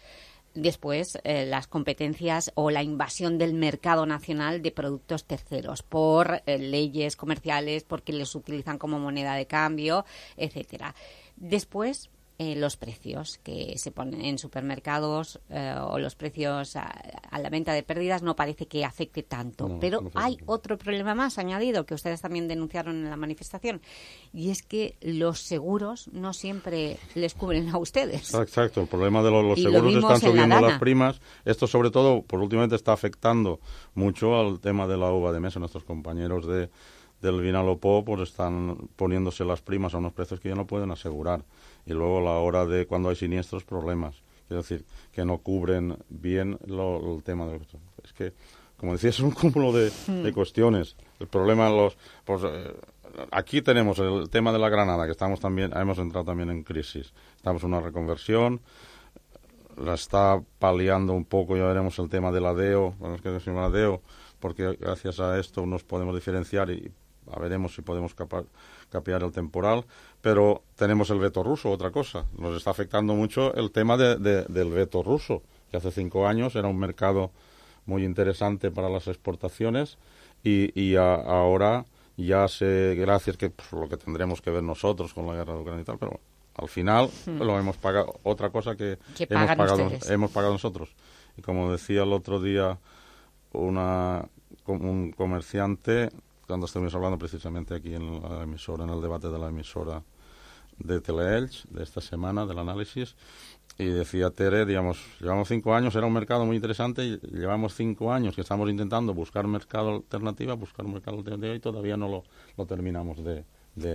Después, eh, las competencias o la invasión del mercado nacional de productos terceros por eh, leyes comerciales, porque los utilizan como moneda de cambio, etcétera. Después, eh, los precios que se ponen en supermercados eh, o los precios a, a la venta de pérdidas no parece que afecte tanto. No, Pero no hay otro problema más añadido que ustedes también denunciaron en la manifestación y es que los seguros no siempre les cubren a ustedes. Exacto, el problema de los, los lo seguros vimos están la subiendo las primas. Esto sobre todo, por últimamente está afectando mucho al tema de la uva de mesa. Nuestros compañeros de, del Vinalopó pues están poniéndose las primas a unos precios que ya no pueden asegurar. Y luego a la hora de cuando hay siniestros, problemas. Quiero decir, que no cubren bien lo- el tema de... Es que, como decía, [LAUGHS] es un cúmulo de, de Hmm. cuestiones. El problema los... Pues, eh, aquí tenemos el tema de la granada, que estamos también, hemos entrado también en crisis. Estamos en una reconversión, la está paliando un poco, ya veremos el tema del ADEO, tenemos que decir ADEO, porque gracias a esto nos podemos diferenciar y veremos si podemos capa- capear el temporal, pero tenemos el veto ruso, otra cosa. Nos está afectando mucho el tema de- de- del veto ruso, que hace cinco años era un mercado muy interesante para las exportaciones y, y a- ahora ya sé, gracias, que pues, lo que tendremos que ver nosotros con la guerra de Ucrania y tal, pero al final Hmm. lo hemos pagado. Otra cosa que, hemos, pagado, ustedes. hemos pagado nosotros. Y como decía el otro día una, un comerciante, cuando estuvimos hablando precisamente aquí en la emisora, en el debate de la emisora de Teleelch, de esta semana, del análisis, y decía Tere, digamos, llevamos cinco años, era un mercado muy interesante, y llevamos cinco años que estamos intentando buscar mercado alternativa, buscar un mercado alternativo y todavía no lo, terminamos de,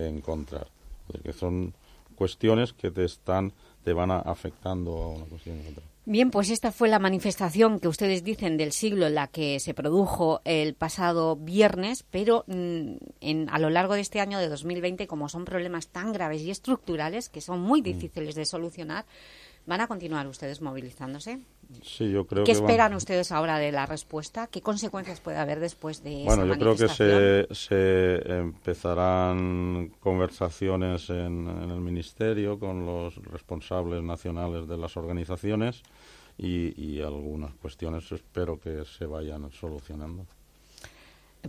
encontrar. O sea, que son cuestiones que te están, te van a- afectando a una cuestión a otra. Bien, pues esta fue la manifestación que ustedes dicen del siglo en la que se produjo el pasado viernes, pero mm, en, a lo largo de este año de 2020, como son problemas tan graves y estructurales que son Mm. muy difíciles de solucionar, ¿van a continuar ustedes movilizándose? Sí, yo creo ¿Qué que van- esperan ustedes ahora de la respuesta? ¿Qué consecuencias puede haber después de Bueno, esa yo creo que se, se empezarán conversaciones en, en el Ministerio con los responsables nacionales de las organizaciones y, y algunas cuestiones espero que se vayan solucionando.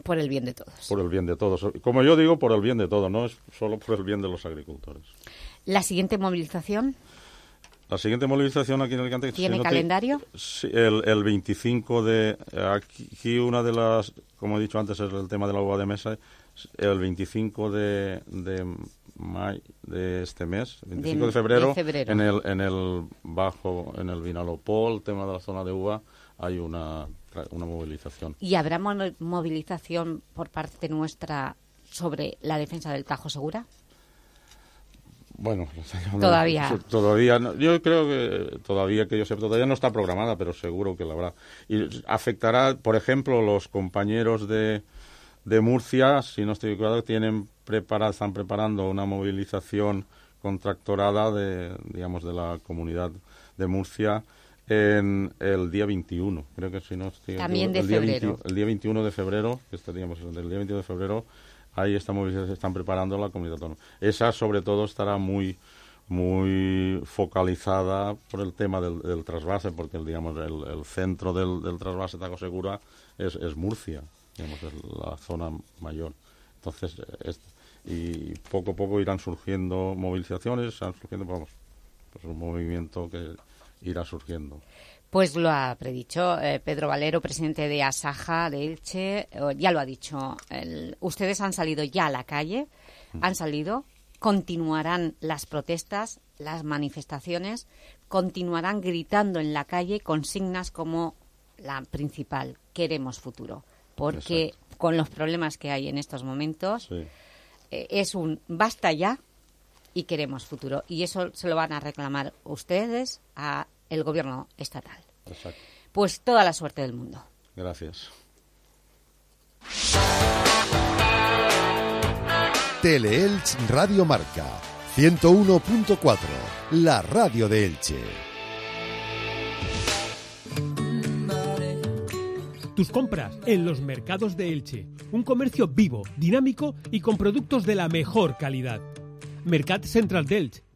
Por el bien de todos. Por el bien de todos. Como yo digo, por el bien de todos, no es solo por el bien de los agricultores. ¿La siguiente movilización La siguiente movilización aquí en Alicante... tiene si no te- calendario? Sí, el, el 25 de... Aquí, una de las... Como he dicho antes, es el tema de la uva de mesa. El 25 de, de, may- de este mes, 25 de, de febrero, febrero. en el en el bajo, en el Vinalopol, tema de la zona de uva, hay una, una movilización. ¿Y habrá mo- movilización por parte nuestra sobre la defensa del Tajo Segura? Bueno, [LAUGHS] Todavía. Todavía, no- yo creo que todavía, que yo sepa, todavía no está programada, pero seguro que la habrá. Y afectará, por ejemplo, los compañeros de, de Murcia, si no estoy equivocado, tienen prepara, están preparando una movilización contractorada de, digamos, de la comunidad de Murcia en el día 21. Creo que si no estoy También de el día febrero. 21 el día 21 de febrero, que estaríamos el día 21 de febrero, ahí esta movilización están preparando la comunidad autónoma. Esa, sobre todo, estará muy muy focalizada por el tema del, trasvase, porque digamos el, el centro del, del trasvase Taco Segura es, es Murcia, digamos, es la zona mayor. Entonces, es- y poco a poco irán surgiendo movilizaciones, irán surgiendo, vamos, pues un movimiento que irá surgiendo. Pues lo ha predicho eh, Pedro Valero, presidente de Asaja de Elche. ya lo ha dicho. el- ustedes han salido ya a la calle, han salido, continuarán las protestas, las manifestaciones, continuarán gritando en la calle consignas como la principal, queremos futuro. Porque con los problemas que hay en estos momentos, Sí. eh, es un basta ya y queremos futuro. Y eso se lo van a reclamar ustedes a el gobierno estatal. Exacto. Pues toda la suerte del mundo. Gracias. Teleelch Radio Marca 101.4, la radio de Elche. Tus compras en los mercados de Elche. Un comercio vivo, dinámico y con productos de la mejor calidad. Mercat Central d'Elche,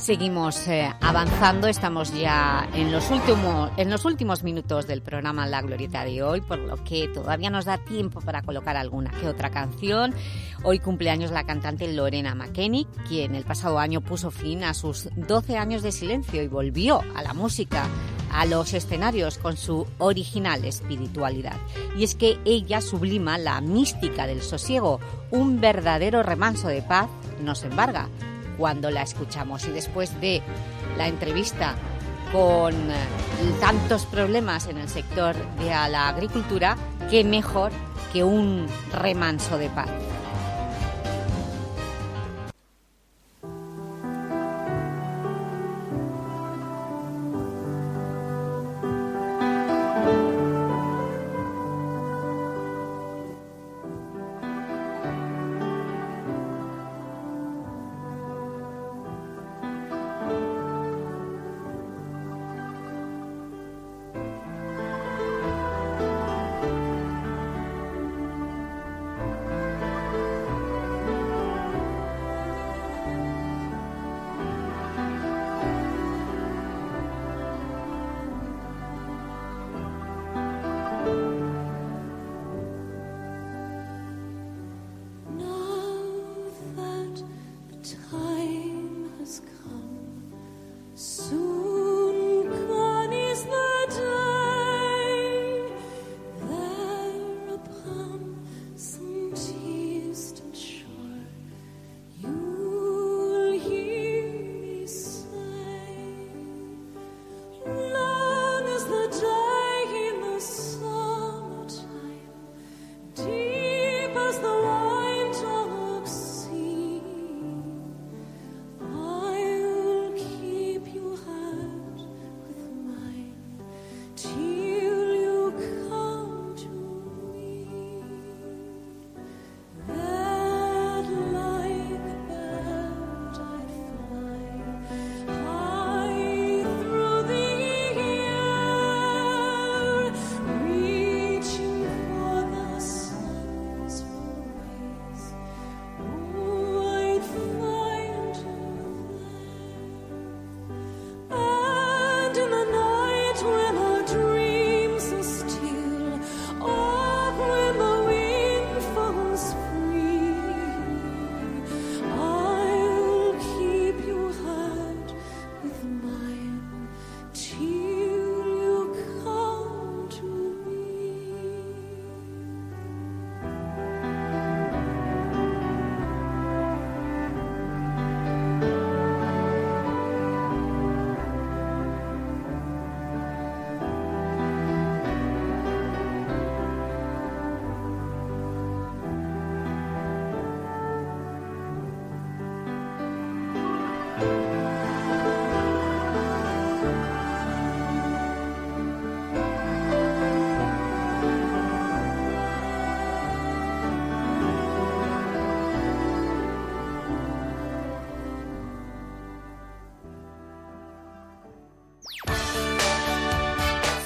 Seguimos eh, avanzando, estamos ya en los, últimos, minutos del programa La Glorieta de hoy, por lo que todavía nos da tiempo para colocar alguna que otra canción. Hoy cumpleaños la cantante Lorena McKennick, quien el pasado año puso fin a sus 12 años de silencio y volvió a la música, a los escenarios con su original espiritualidad. Y es que ella sublima la mística del sosiego, un verdadero remanso de paz nos embarga cuando la escuchamos. Y después de la entrevista con eh, tantos problemas en el sector de la agricultura, qué mejor que un remanso de paz.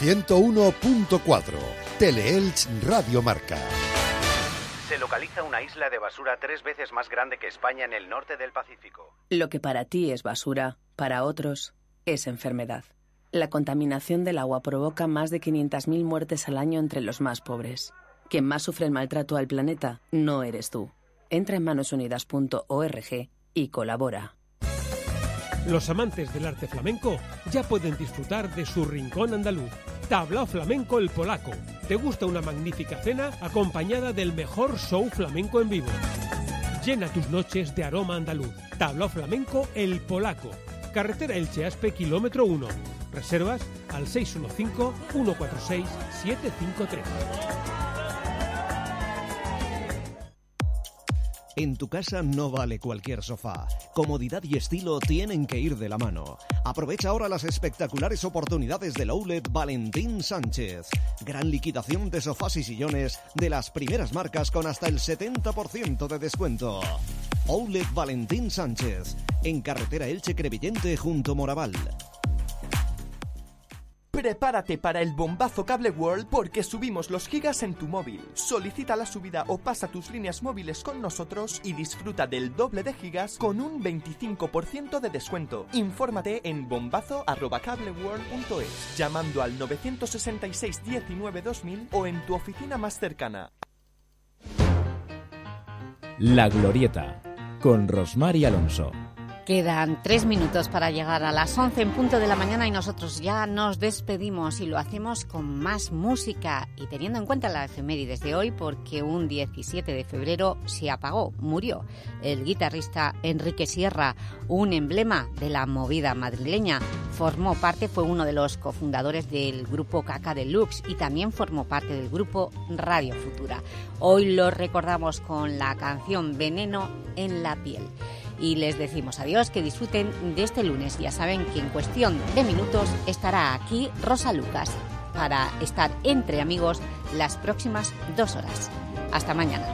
...101.4... Teleelch Radio Marca. Se localiza una isla de basura tres veces más grande que España en el norte del Pacífico. Lo que para ti es basura, para otros es enfermedad. La contaminación del agua provoca más de 500.000 muertes al año entre los más pobres. Quien más sufre el maltrato al planeta no eres tú. Entra en manosunidas.org y colabora. Los amantes del arte flamenco ya pueden disfrutar de su rincón andaluz. Tablao Flamenco el Polaco. ¿Te gusta una magnífica cena acompañada del mejor show flamenco en vivo? Llena tus noches de aroma andaluz. Tablao Flamenco el Polaco. Carretera Elche Aspe, kilómetro 1. Reservas al 615-146-753. En tu casa no vale cualquier sofá. Comodidad y estilo tienen que ir de la mano. Aprovecha ahora las espectaculares oportunidades del outlet Valentín Sánchez. Gran liquidación de sofás y sillones de las primeras marcas con hasta el 70% de descuento. Outlet Valentín Sánchez, en carretera Elche Crevillente junto Moraval. Prepárate para el bombazo Cable World porque subimos los gigas en tu móvil. Solicita la subida o pasa tus líneas móviles con nosotros y disfruta del doble de gigas con un 25% de descuento. Infórmate en bombazo@cableworld.es llamando al 966 19 2000 o en tu oficina más cercana. La Glorieta con Rosmar y Alonso. Quedan tres minutos para llegar a las 11 en punto de la mañana y nosotros ya nos despedimos y lo hacemos con más música y teniendo en cuenta la efemérides de hoy porque un 17 de febrero se apagó, murió el guitarrista Enrique Sierra, un emblema de la movida madrileña. Formó parte, fue uno de los cofundadores del grupo Caca Deluxe y también formó parte del grupo Radio Futura. Hoy lo recordamos con la canción Veneno en la piel y les decimos adiós, que disfruten de este lunes. Ya saben que en cuestión de minutos estará aquí Rosa Lucas para estar entre amigos las próximas dos horas. Hasta mañana.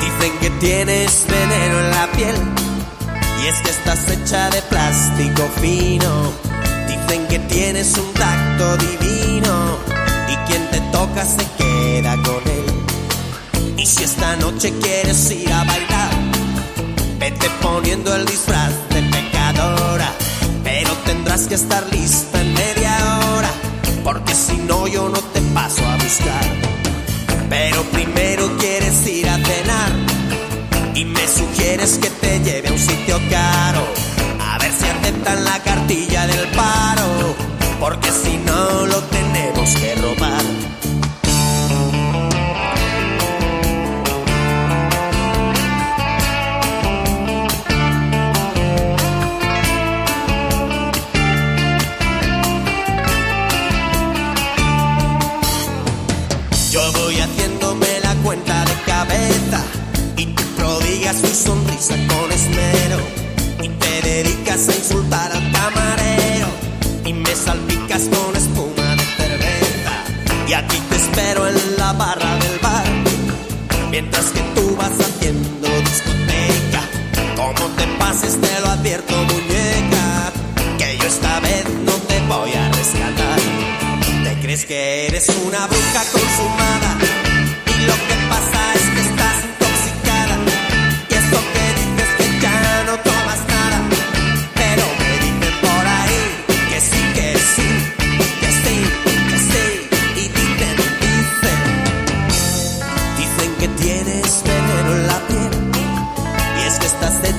Dicen que tienes veneno en la piel y es que estás hecha de plástico fino Dicen que tienes un tacto divino y quien te toca se queda con él. Y si esta noche quieres ir a bailar, vete poniendo el disfraz de pecadora. Pero tendrás que estar lista en media hora, porque si no yo no te paso a buscar. Pero primero quieres ir a cenar y me sugieres que te lleve a un sitio caro la cartilla del paro, porque si no lo tenemos que robar. Yo voy haciéndome la cuenta de cabeza y tú prodigas su sonrisa con esmero dedicas a insultar al camarero y me salpicas con espuma de cerveza. Y aquí te espero en la barra del bar, mientras que tú vas haciendo discoteca. Como te pases te lo advierto muñeca, que yo esta vez no te voy a rescatar. Te crees que eres una bruja consumada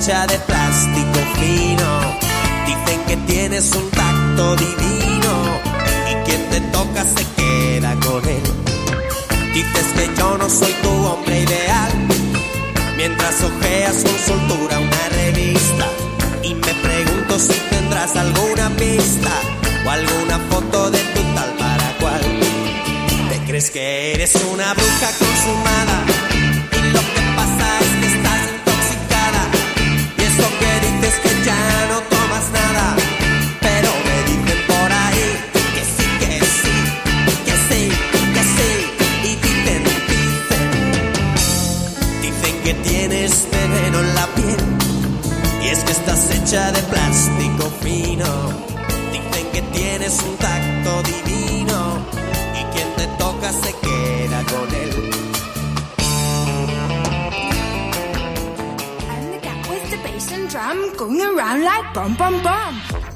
de plástico fino. Dicen que tienes un tacto divino y quien te toca se queda con él. Dices que yo no soy tu hombre ideal, mientras ojeas con soltura una revista. Y me pregunto si tendrás alguna pista o alguna foto de tu tal para cual. ¿Te crees que eres una bruja consumada? De plástico fino, dicen que tienes un tacto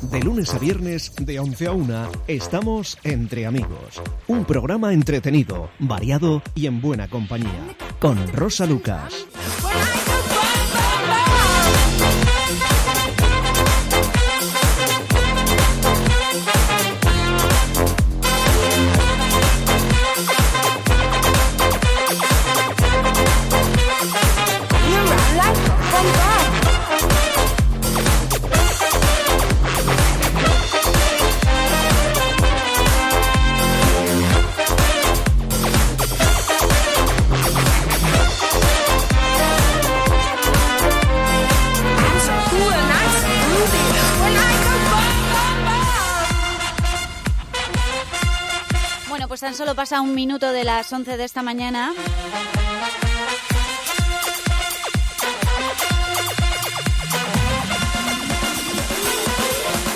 De lunes a viernes, de 11 a 1, estamos Entre Amigos. Un programa entretenido, variado y en buena compañía. Con Rosa Lucas. Solo pasa un minuto de las 11 de esta mañana.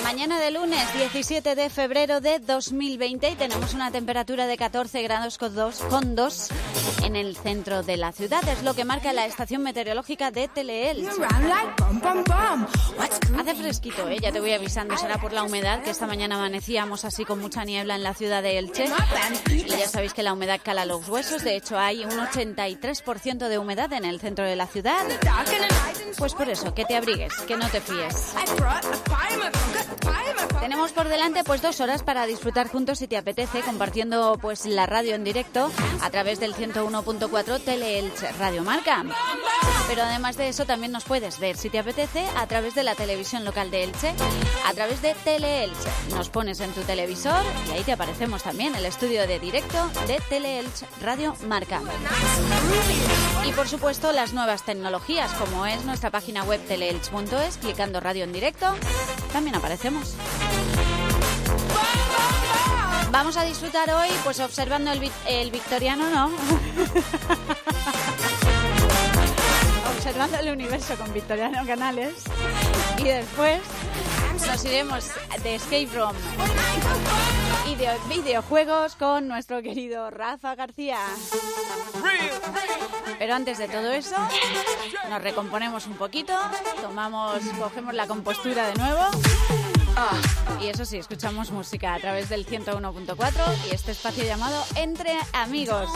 Mañana de lunes, 17 de febrero de 2020 y tenemos una temperatura de 14 grados con 2, con 2 en el centro de la ciudad. Es lo que marca la estación meteorológica de Teleelch. Hace fresquito, ¿eh? ya te voy avisando. Será por la humedad, que esta mañana amanecíamos así con mucha niebla en la ciudad de Elche. Y ya sabéis que la humedad cala los huesos. De hecho, hay un 83% de humedad en el centro de la ciudad. Pues por eso, que te abrigues, que no te fíes. Tenemos por delante pues dos horas para disfrutar juntos si te apetece, compartiendo pues la radio en directo a través del 101.4 Teleelch Radio Marca. Pero además de eso también nos puedes ver si te apetece a través de la televisión local de Elche, a través de Teleelch. Nos pones en tu televisor y ahí te aparecemos también el estudio de directo de Teleelch Radio Marca. Y por supuesto las nuevas tecnologías como es nuestra página web teleelch.es, clicando radio en directo, también aparecemos. Vamos a disfrutar hoy, pues observando el, vi- el victoriano, ¿no? [LAUGHS] observando el universo con Victoriano Canales. Y después nos iremos de Escape Room y de videojuegos con nuestro querido Rafa García. Pero antes de todo eso, nos recomponemos un poquito, tomamos, cogemos la compostura de nuevo. Y eso sí, escuchamos música a través del 101.4 y este espacio llamado Entre Amigos.